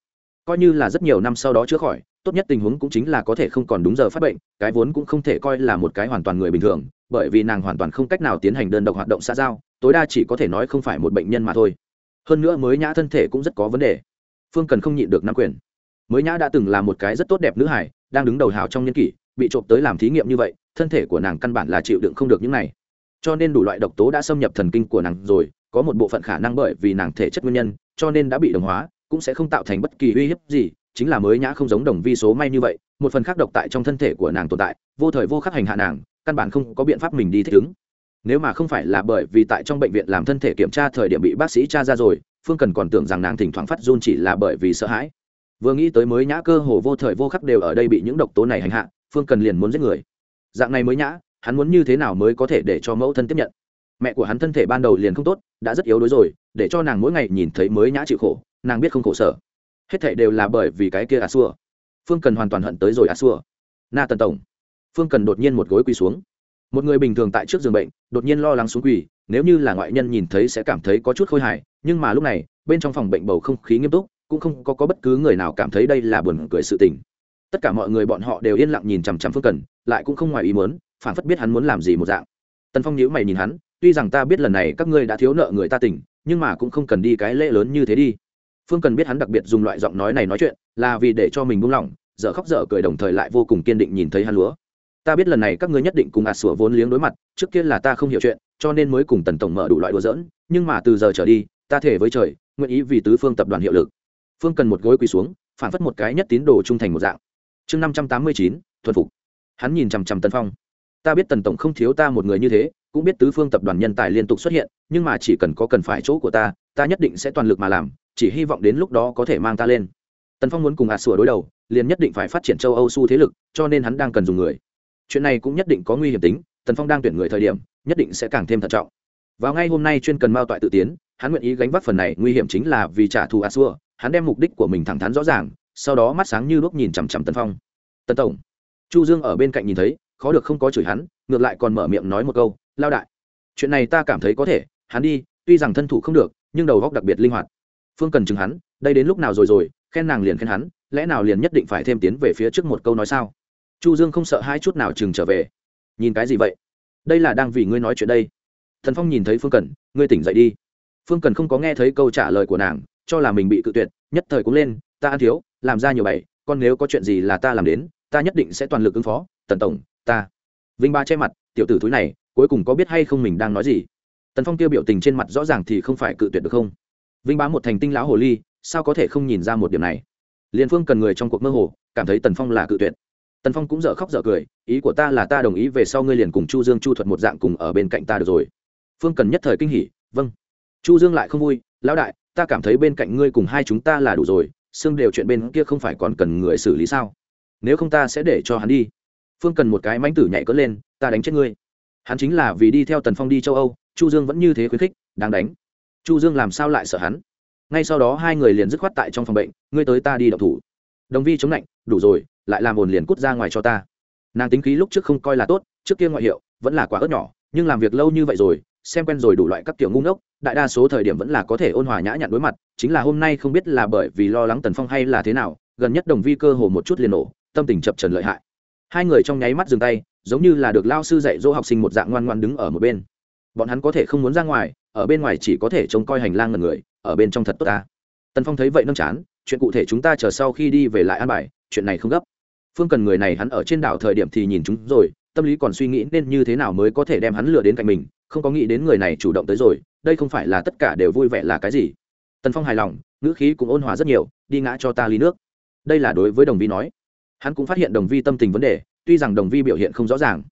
Coi như là rất nhiều năm sau đó chữa khỏi, tốt nhất tình huống cũng chính là có thể không còn đúng giờ phát bệnh, cái vốn cũng không thể coi là một cái hoàn toàn người bình thường, bởi vì nàng hoàn toàn không cách nào tiến hành đơn độc hoạt động xã giao, tối đa chỉ có thể nói không phải một bệnh nhân mà thôi. Hơn nữa mới nhã thân thể cũng rất có vấn đề. Phương cần không nhịn được nắm quyền. Mới nhã đã từng là một cái rất tốt đẹp nữ hải đang đứng đầu hào trong nhân kỷ bị trộm tới làm thí nghiệm như vậy, thân thể của nàng căn bản là chịu đựng không được những này. Cho nên đủ loại độc tố đã xâm nhập thần kinh của nàng rồi, có một bộ phận khả năng bởi vì nàng thể chất nguyên nhân, cho nên đã bị đồng hóa, cũng sẽ không tạo thành bất kỳ uy hiếp gì, chính là mới nhã không giống đồng vi số may như vậy, một phần khác độc tại trong thân thể của nàng tồn tại, vô thời vô khắc hành hạ nàng, căn bản không có biện pháp mình đi thích ứng. Nếu mà không phải là bởi vì tại trong bệnh viện làm thân thể kiểm tra thời điểm bị bác sĩ tra ra rồi, phương cần còn tưởng rằng nàng thỉnh thoảng phát run chỉ là bởi vì sợ hãi. Vừa nghĩ tới mới nhã cơ hồ vô thời vô khắc đều ở đây bị những độc tố này hành hạ phương cần liền muốn giết người. Dạng này mới nhã hắn muốn như thế nào mới có thể để cho mẫu thân tiếp nhận? Mẹ của hắn thân thể ban đầu liền không tốt đã rất yếu đuối rồi để cho nàng mỗi ngày nhìn thấy mới nhã chịu khổ nàng biết không khổ sở. Hết thảy đều là bởi vì cái kia à xua. Phương cần hoàn toàn hận tới rồi à xua. Na tần tổng. Phương cần đột nhiên một gối quỳ xuống. Một người bình thường tại trước giường bệnh đột nhiên lo lắng xuống quỳ nếu như là ngoại nhân nhìn thấy sẽ cảm thấy có chút khôi hài nhưng mà lúc này bên trong phòng bệnh bầu không khí nghiêm túc cũng không có, có bất cứ người nào cảm thấy đây là buồn cười sự tình tất cả mọi người bọn họ đều yên lặng nhìn chằm chằm phương cần, lại cũng không ngoài ý muốn phản phất biết hắn muốn làm gì một dạng. Tần phong nhíu mày nhìn hắn, tuy rằng ta biết lần này các ngươi đã thiếu nợ người ta tỉnh nhưng mà cũng không cần đi cái lễ lớn như thế đi. Phương cần biết hắn đặc biệt dùng loại giọng nói này nói chuyện, là vì để cho mình buông lỏng, dở khóc dở cười đồng thời lại vô cùng kiên định nhìn thấy hắn lúa. Ta biết lần này các ngươi nhất định cùng ạt sủa vốn liếng đối mặt, trước kia là ta không hiểu chuyện, cho nên mới cùng tần tổng mở đủ loại đùa dỡn nhưng mà từ giờ trở đi, ta thể với trời, nguyện ý vì tứ phương tập đoàn hiệu lực. Phương cần một gối quỳ xuống phản phất một cái nhất tín đồ trung thành một dạng chương năm trăm tám mươi chín, thuần phục. Hắn nhìn chằm chằm tần phong. Ta biết tần tổng không thiếu ta một người như thế, cũng biết tứ phương tập đoàn nhân tài liên tục xuất hiện, nhưng mà chỉ cần có cần phải chỗ của ta ta nhất định sẽ toàn lực mà làm, chỉ hy vọng đến lúc đó có thể mang ta lên. Tần phong muốn cùng ạt sủa đối đầu, liền nhất định phải phát triển châu âu xu thế lực, cho nên hắn đang cần dùng người. Chuyện này cũng nhất định có nguy hiểm tính, tần phong đang tuyển người thời điểm, nhất định sẽ càng thêm thận trọng. Vào ngay hôm nay chuyên cần mao toại tự tiến, hắn nguyện ý gánh vác phần này, nguy hiểm chính là vì trả thù a xua hắn đem mục đích của mình thẳng thắn rõ ràng sau đó mắt sáng như đuốc nhìn chằm chằm tần phong. Tần tổng. Chu dương ở bên cạnh nhìn thấy, khó được không có chửi hắn, ngược lại còn mở miệng nói một câu, lao đại, chuyện này ta cảm thấy có thể, hắn đi, tuy rằng thân thủ không được, nhưng đầu góc đặc biệt linh hoạt. Phương cần chừng hắn, đây đến lúc nào rồi rồi, khen nàng liền khen hắn, lẽ nào liền nhất định phải thêm tiến về phía trước một câu nói sao? Chu dương không sợ hai chút nào chừng trở về. Nhìn cái gì vậy? Đây là đang vì ngươi nói chuyện đây. Thần phong nhìn thấy phương cần, ngươi tỉnh dậy đi. Phương cần không có nghe thấy câu trả lời của nàng, cho là mình bị cự tuyệt, nhất thời cũng lên ta ăn thiếu, làm ra nhiều bậy còn nếu có chuyện gì là ta làm đến, ta nhất định sẽ toàn lực ứng phó, tần tổng, ta. Vinh ba che mặt, tiểu tử thúi này, cuối cùng có biết hay không mình đang nói gì? Tần phong tiêu biểu tình trên mặt rõ ràng thì không phải cự tuyệt được không? Vinh bá một thành tinh lão hồ ly, sao có thể không nhìn ra một điểm này? Liền phương cần người trong cuộc mơ hồ, cảm thấy tần phong là cự tuyệt. Tần phong cũng dở khóc dở cười, ý của ta là ta đồng ý về sau ngươi liền cùng chu dương chu thuật một dạng cùng ở bên cạnh ta được rồi. Phương cần nhất thời kinh hỉ vâng. Chu dương lại không vui, lão đại, ta cảm thấy bên cạnh ngươi cùng hai chúng ta là đủ rồi xương đều chuyện bên kia không phải còn cần người xử lý sao? Nếu không ta sẽ để cho hắn đi. Phương cần một cái mánh tử nhảy cất lên, ta đánh chết ngươi. Hắn chính là vì đi theo tần phong đi châu âu, chu dương vẫn như thế khuyến khích, đáng đánh. Chu dương làm sao lại sợ hắn? Ngay sau đó hai người liền dứt khoát tại trong phòng bệnh, ngươi tới ta đi đậu thủ. Đồng vi chống lạnh, đủ rồi, lại làm ồn liền cút ra ngoài cho ta. Nàng tính khí lúc trước không coi là tốt, trước kia ngoại hiệu, vẫn là quá ớt nhỏ, nhưng làm việc lâu như vậy rồi, xem quen rồi đủ loại các kiểu ngu ngốc đại đa số thời điểm vẫn là có thể ôn hòa nhã nhặn đối mặt, chính là hôm nay không biết là bởi vì lo lắng tần phong hay là thế nào, gần nhất đồng vi cơ hồ một chút liền nổ, tâm tình chập trần lợi hại. Hai người trong nháy mắt dừng tay, giống như là được lao sư dạy dỗ học sinh một dạng ngoan ngoan đứng ở một bên. Bọn hắn có thể không muốn ra ngoài, ở bên ngoài chỉ có thể trông coi hành lang ngần người, ở bên trong thật tốt ta. Tần phong thấy vậy nâm chán, chuyện cụ thể chúng ta chờ sau khi đi về lại an bài, chuyện này không gấp. Phương cần người này hắn ở trên đảo thời điểm thì nhìn chúng rồi, tâm lý còn suy nghĩ nên như thế nào mới có thể đem hắn lừa đến cạnh mình không có nghĩ đến người này chủ động tới rồi, đây không phải là tất cả đều vui vẻ là cái gì. Tần phong hài lòng, ngữ khí cũng ôn hòa rất nhiều, đi ngã cho ta ly nước. Đây là đối với đồng vi nói. Hắn cũng phát hiện đồng vi tâm tình vấn đề, tuy rằng đồng vi biểu hiện không rõ ràng.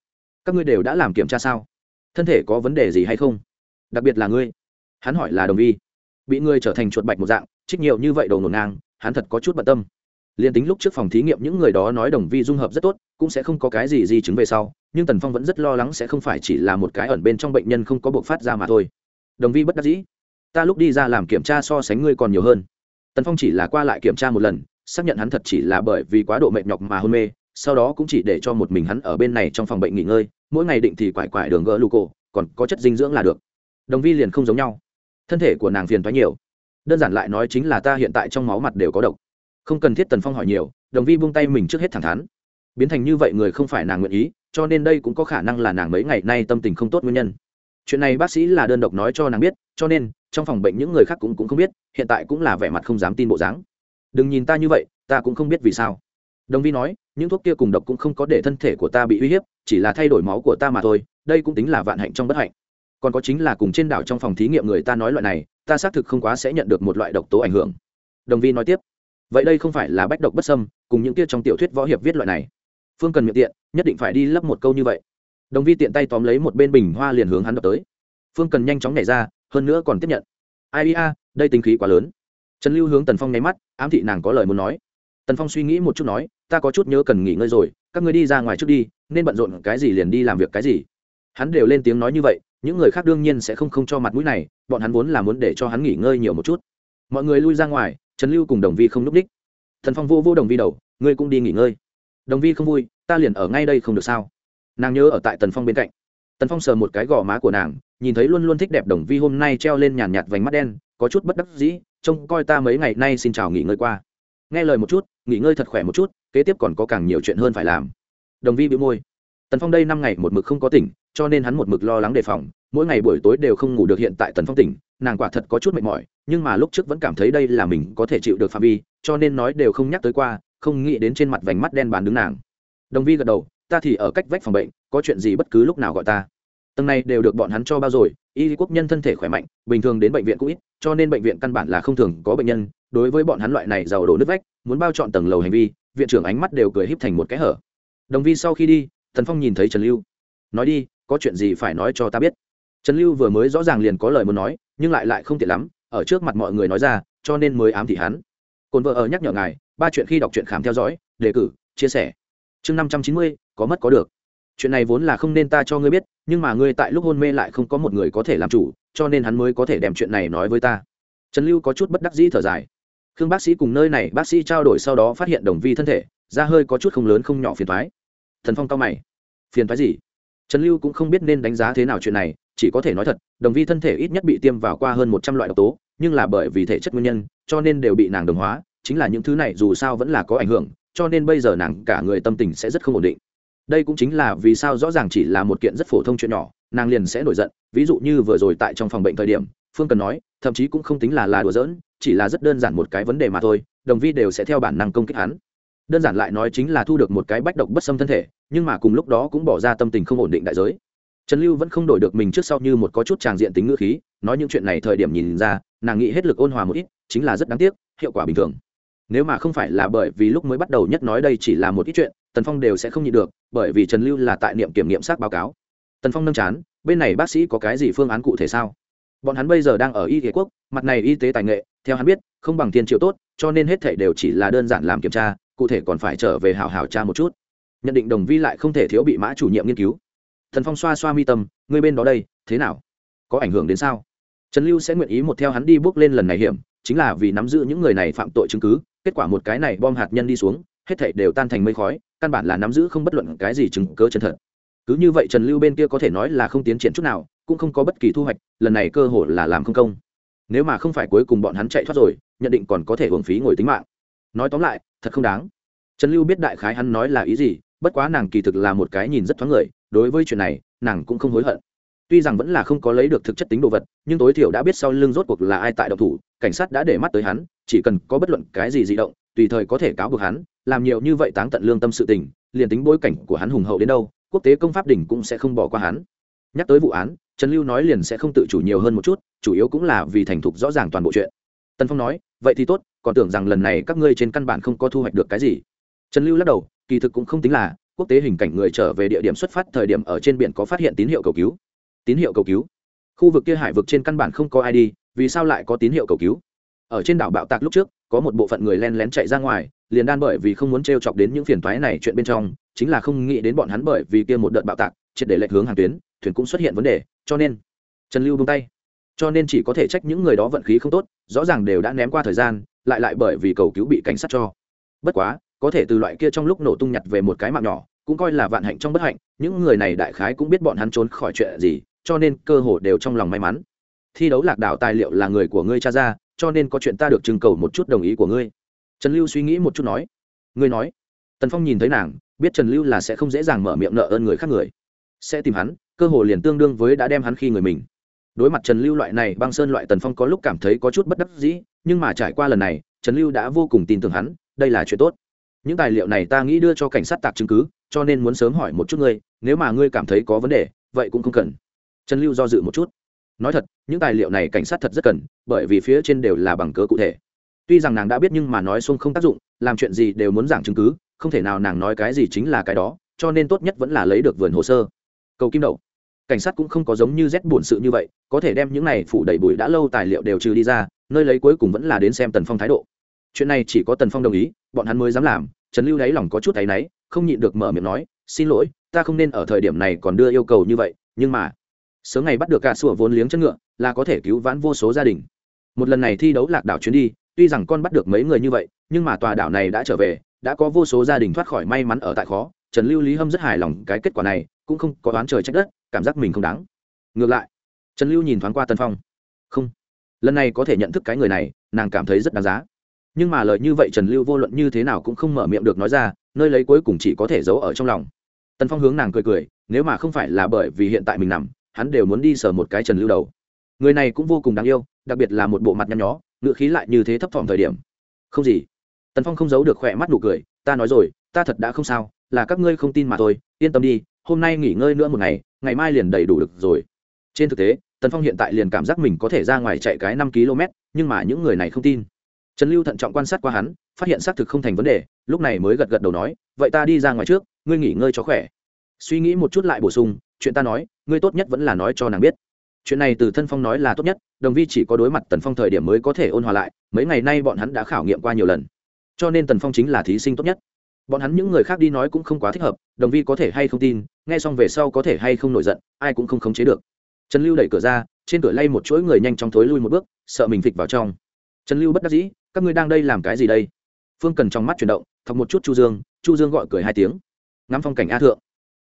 Các ngươi đều đã làm kiểm tra sao? Thân thể có vấn đề gì hay không? Đặc biệt là ngươi. Hắn hỏi là đồng vi. Bị ngươi trở thành chuột bạch một dạng, trích nhiều như vậy đầu nổ ngang, hắn thật có chút bận tâm liền tính lúc trước phòng thí nghiệm những người đó nói đồng vi dung hợp rất tốt, cũng sẽ không có cái gì di chứng về sau, nhưng tần phong vẫn rất lo lắng sẽ không phải chỉ là một cái ẩn bên trong bệnh nhân không có bộc phát ra mà thôi. Đồng vi bất đắc dĩ. Ta lúc đi ra làm kiểm tra so sánh ngươi còn nhiều hơn. Tần phong chỉ là qua lại kiểm tra một lần, xác nhận hắn thật chỉ là bởi vì quá độ mệt nhọc mà hôn mê, sau đó cũng chỉ để cho một mình hắn ở bên này trong phòng bệnh nghỉ ngơi, mỗi ngày định thì quải quải đường gỡ lù cổ, còn có chất dinh dưỡng là được. Đồng vi liền không giống nhau. Thân thể của nàng phiền thoái nhiều. Đơn giản lại nói chính là ta hiện tại trong máu mặt đều có độc không cần thiết tần phong hỏi nhiều đồng vi buông tay mình trước hết thẳng thắn. Biến thành như vậy người không phải nàng nguyện ý cho nên đây cũng có khả năng là nàng mấy ngày nay tâm tình không tốt nguyên nhân. Chuyện này bác sĩ là đơn độc nói cho nàng biết cho nên trong phòng bệnh những người khác cũng, cũng không biết hiện tại cũng là vẻ mặt không dám tin bộ dáng. Đừng nhìn ta như vậy ta cũng không biết vì sao. Đồng vi nói những thuốc kia cùng độc cũng không có để thân thể của ta bị uy hiếp chỉ là thay đổi máu của ta mà thôi đây cũng tính là vạn hạnh trong bất hạnh. Còn có chính là cùng trên đảo trong phòng thí nghiệm người ta nói loại này ta xác thực không quá sẽ nhận được một loại độc tố ảnh hưởng. Đồng vi nói tiếp vậy đây không phải là bách độc bất sâm cùng những kia trong tiểu thuyết võ hiệp viết loại này. Phương cần miệng tiện, nhất định phải đi lấp một câu như vậy. Đồng vi tiện tay tóm lấy một bên bình hoa liền hướng hắn đập tới. Phương cần nhanh chóng nhảy ra, hơn nữa còn tiếp nhận. Ai ia, đây tính khí quá lớn. Trần lưu hướng tần phong nháy mắt, ám thị nàng có lời muốn nói. Tần phong suy nghĩ một chút nói, ta có chút nhớ cần nghỉ ngơi rồi, các ngươi đi ra ngoài trước đi, nên bận rộn cái gì liền đi làm việc cái gì. Hắn đều lên tiếng nói như vậy, những người khác đương nhiên sẽ không không cho mặt mũi này, bọn hắn vốn là muốn để cho hắn nghỉ ngơi nhiều một chút. Mọi người lui ra ngoài, trần lưu cùng đồng vi không núp đích thần phong vô vô đồng vi đầu ngươi cũng đi nghỉ ngơi đồng vi không vui ta liền ở ngay đây không được sao nàng nhớ ở tại tần phong bên cạnh tần phong sờ một cái gò má của nàng nhìn thấy luôn luôn thích đẹp đồng vi hôm nay treo lên nhàn nhạt vành mắt đen có chút bất đắc dĩ trông coi ta mấy ngày nay xin chào nghỉ ngơi qua nghe lời một chút nghỉ ngơi thật khỏe một chút kế tiếp còn có càng nhiều chuyện hơn phải làm đồng vi bị môi tần phong đây năm ngày một mực không có tỉnh cho nên hắn một mực lo lắng đề phòng. Mỗi ngày buổi tối đều không ngủ được hiện tại tần phong tỉnh, nàng quả thật có chút mệt mỏi, nhưng mà lúc trước vẫn cảm thấy đây là mình có thể chịu được phạm vi, cho nên nói đều không nhắc tới qua, không nghĩ đến trên mặt vành mắt đen bàn đứng nàng. Đồng vi gật đầu, ta thì ở cách vách phòng bệnh, có chuyện gì bất cứ lúc nào gọi ta. Tầng này đều được bọn hắn cho bao rồi, y quốc nhân thân thể khỏe mạnh, bình thường đến bệnh viện cũng ít, cho nên bệnh viện căn bản là không thường có bệnh nhân. Đối với bọn hắn loại này giàu đổ nước vách, muốn bao chọn tầng lầu hành vi, viện trưởng ánh mắt đều cười híp thành một cái hở. Đồng vi sau khi đi thần phong nhìn thấy trần lưu. Nói đi có chuyện gì phải nói cho ta biết. Trần lưu vừa mới rõ ràng liền có lời muốn nói, nhưng lại lại không tiện lắm, ở trước mặt mọi người nói ra, cho nên mới ám thị hắn. Cồn vợ ở nhắc nhở ngài, ba chuyện khi đọc truyện khám theo dõi, đề cử, chia sẻ. Chương năm trăm chín mươi, có mất có được. Chuyện này vốn là không nên ta cho ngươi biết, nhưng mà ngươi tại lúc hôn mê lại không có một người có thể làm chủ, cho nên hắn mới có thể đem chuyện này nói với ta. Trần lưu có chút bất đắc dĩ thở dài. Khương bác sĩ cùng nơi này, bác sĩ trao đổi sau đó phát hiện đồng vi thân thể, da hơi có chút không lớn không nhỏ phiền thoái thần phong cao mày. Phiền thoái gì? Trần lưu cũng không biết nên đánh giá thế nào chuyện này, chỉ có thể nói thật, đồng vi thân thể ít nhất bị tiêm vào qua hơn một trăm loại độc tố, nhưng là bởi vì thể chất nguyên nhân, cho nên đều bị nàng đồng hóa, chính là những thứ này dù sao vẫn là có ảnh hưởng, cho nên bây giờ nàng cả người tâm tình sẽ rất không ổn định. Đây cũng chính là vì sao rõ ràng chỉ là một kiện rất phổ thông chuyện nhỏ, nàng liền sẽ nổi giận, ví dụ như vừa rồi tại trong phòng bệnh thời điểm, phương cần nói, thậm chí cũng không tính là là đùa giỡn, chỉ là rất đơn giản một cái vấn đề mà thôi, đồng vi đều sẽ theo bản năng công kích hắn đơn giản lại nói chính là thu được một cái bách độc bất xâm thân thể, nhưng mà cùng lúc đó cũng bỏ ra tâm tình không ổn định đại giới. Trần lưu vẫn không đổi được mình trước sau như một có chút tràng diện tính ngữ khí, nói những chuyện này thời điểm nhìn ra, nàng nghĩ hết lực ôn hòa một ít, chính là rất đáng tiếc, hiệu quả bình thường. Nếu mà không phải là bởi vì lúc mới bắt đầu nhất nói đây chỉ là một ít chuyện, tần phong đều sẽ không nhịn được, bởi vì trần lưu là tại niệm kiểm nghiệm xác báo cáo. Tần phong nâng chán, bên này bác sĩ có cái gì phương án cụ thể sao? Bọn hắn bây giờ đang ở y tế quốc, mặt này y tế tài nghệ, theo hắn biết, không bằng tiền triệu tốt, cho nên hết thể đều chỉ là đơn giản làm kiểm tra cụ thể còn phải trở về hảo hảo tra một chút. Nhận định đồng vi lại không thể thiếu bị mã chủ nhiệm nghiên cứu. Thần phong xoa xoa mi tâm, ngươi bên đó đây, thế nào? Có ảnh hưởng đến sao? Trần lưu sẽ nguyện ý một theo hắn đi bước lên lần này hiểm, chính là vì nắm giữ những người này phạm tội chứng cứ, kết quả một cái này bom hạt nhân đi xuống, hết thảy đều tan thành mây khói, căn bản là nắm giữ không bất luận cái gì chứng cớ chân thật. Cứ như vậy trần lưu bên kia có thể nói là không tiến triển chút nào, cũng không có bất kỳ thu hoạch, lần này cơ hội là làm không công. Nếu mà không phải cuối cùng bọn hắn chạy thoát rồi, nhận định còn có thể hưởng phí ngồi tính mạng. Nói tóm lại thật không đáng. Trần lưu biết đại khái hắn nói là ý gì, bất quá nàng kỳ thực là một cái nhìn rất thoáng người, đối với chuyện này, nàng cũng không hối hận. Tuy rằng vẫn là không có lấy được thực chất tính đồ vật, nhưng tối thiểu đã biết sau lưng rốt cuộc là ai tại động thủ, cảnh sát đã để mắt tới hắn, chỉ cần có bất luận cái gì di động, tùy thời có thể cáo buộc hắn, làm nhiều như vậy táng tận lương tâm sự tình, liền tính bối cảnh của hắn hùng hậu đến đâu, quốc tế công pháp đỉnh cũng sẽ không bỏ qua hắn. Nhắc tới vụ án, trần lưu nói liền sẽ không tự chủ nhiều hơn một chút, chủ yếu cũng là vì thành thục rõ ràng toàn bộ chuyện. Tần phong nói vậy thì tốt, còn tưởng rằng lần này các ngươi trên căn bản không có thu hoạch được cái gì. Trần lưu lắc đầu, kỳ thực cũng không tính là, quốc tế hình cảnh người trở về địa điểm xuất phát thời điểm ở trên biển có phát hiện tín hiệu cầu cứu. Tín hiệu cầu cứu? Khu vực kia hải vực trên căn bản không có ai đi, vì sao lại có tín hiệu cầu cứu? Ở trên đảo bạo tạc lúc trước, có một bộ phận người len lén chạy ra ngoài, liền đan bởi vì không muốn t r e o chọc đến những phiền toái này chuyện bên trong, chính là không nghĩ đến bọn hắn bởi vì kia một đợt bạo tạc, triệt để lệch hướng hàng tuyến, thuyền cũng xuất hiện vấn đề, cho nên trần lưu bông tay cho nên chỉ có thể trách những người đó vận khí không tốt, rõ ràng đều đã ném qua thời gian, lại lại bởi vì cầu cứu bị cảnh sát cho. Bất quá, có thể từ loại kia trong lúc nổ tung nhặt về một cái mạng nhỏ, cũng coi là vạn hạnh trong bất hạnh, những người này đại khái cũng biết bọn hắn trốn khỏi chuyện gì, cho nên cơ hồ đều trong lòng may mắn. Thi đấu lạc đảo tài liệu là người của ngươi cha ra, cho nên có chuyện ta được trưng cầu một chút đồng ý của ngươi. Trần lưu suy nghĩ một chút nói. Ngươi nói. Tần phong nhìn thấy nàng, biết trần lưu là sẽ không dễ dàng mở miệng nợ ơn người khác người. Sẽ tìm hắn, cơ hồ liền tương đương với đã đem hắn khi người mình đối mặt trần lưu loại này, băng sơn loại tần phong có lúc cảm thấy có chút bất đắc dĩ, nhưng mà trải qua lần này, trần lưu đã vô cùng tin tưởng hắn, đây là chuyện tốt. Những tài liệu này ta nghĩ đưa cho cảnh sát tạc chứng cứ, cho nên muốn sớm hỏi một chút ngươi, nếu mà ngươi cảm thấy có vấn đề, vậy cũng không cần. Trần lưu do dự một chút. Nói thật, những tài liệu này cảnh sát thật rất cần, bởi vì phía trên đều là bằng cớ cụ thể. Tuy rằng nàng đã biết nhưng mà nói xuông không tác dụng, làm chuyện gì đều muốn giảng chứng cứ, không thể nào nàng nói cái gì chính là cái đó, cho nên tốt nhất vẫn là lấy được vườn hồ sơ. Cầu kim đậu cảnh sát cũng không có giống như rét buồn sự như vậy, có thể đem những này phủ đầy bụi đã lâu tài liệu đều trừ đi ra, nơi lấy cuối cùng vẫn là đến xem tần phong thái độ. Chuyện này chỉ có tần phong đồng ý, bọn hắn mới dám làm, trần lưu đáy lòng có chút áy náy, không nhịn được mở miệng nói, xin lỗi, ta không nên ở thời điểm này còn đưa yêu cầu như vậy, nhưng mà, sớm ngày bắt được cả sủa vốn liếng chân ngựa, là có thể cứu vãn vô số gia đình. Một lần này thi đấu lạc đảo chuyến đi, tuy rằng con bắt được mấy người như vậy, nhưng mà tòa đảo này đã trở về, đã có vô số gia đình thoát khỏi may mắn ở tại khó. Trần lưu lý hâm rất hài lòng cái kết quả này, cũng không có đoán trời trách đất cảm giác mình không đáng. Ngược lại, trần lưu nhìn thoáng qua tân phong. Không, lần này có thể nhận thức cái người này, nàng cảm thấy rất đáng giá. Nhưng mà lời như vậy trần lưu vô luận như thế nào cũng không mở miệng được nói ra, nơi lấy cuối cùng chỉ có thể giấu ở trong lòng. Tần phong hướng nàng cười cười, nếu mà không phải là bởi vì hiện tại mình nằm, hắn đều muốn đi sờ một cái trần lưu đầu. Người này cũng vô cùng đáng yêu, đặc biệt là một bộ mặt nhăn nhó ngựa khí lại như thế thấp thỏm thời điểm. Không gì. Tần phong không giấu được khỏe mắt nụ cười, ta nói rồi, ta thật đã không sao, là các ngươi không tin mà thôi, yên tâm đi, hôm nay nghỉ ngơi nữa một ngày ngày mai liền đầy đủ được rồi. Trên thực tế, tần phong hiện tại liền cảm giác mình có thể ra ngoài chạy cái năm km, nhưng mà những người này không tin. Trần lưu thận trọng quan sát qua hắn, phát hiện xác thực không thành vấn đề, lúc này mới gật gật đầu nói, vậy ta đi ra ngoài trước, ngươi nghỉ ngơi cho khỏe. Suy nghĩ một chút lại bổ sung, chuyện ta nói, ngươi tốt nhất vẫn là nói cho nàng biết. Chuyện này từ thân phong nói là tốt nhất, đồng vi chỉ có đối mặt tần phong thời điểm mới có thể ôn hòa lại, mấy ngày nay bọn hắn đã khảo nghiệm qua nhiều lần. Cho nên tần phong chính là thí sinh tốt nhất bọn hắn những người khác đi nói cũng không quá thích hợp, đồng vi có thể hay không tin, nghe xong về sau có thể hay không nổi giận, ai cũng không khống chế được. Trần lưu đẩy cửa ra, trên cửa lay một chuỗi người nhanh chóng thối lui một bước, sợ mình phịch vào trong. Trần lưu bất đắc dĩ, các ngươi đang đây làm cái gì đây? Phương cần trong mắt chuyển động, thọc một chút chu dương. Chu dương gọi cười hai tiếng. Ngắm phong cảnh a thượng.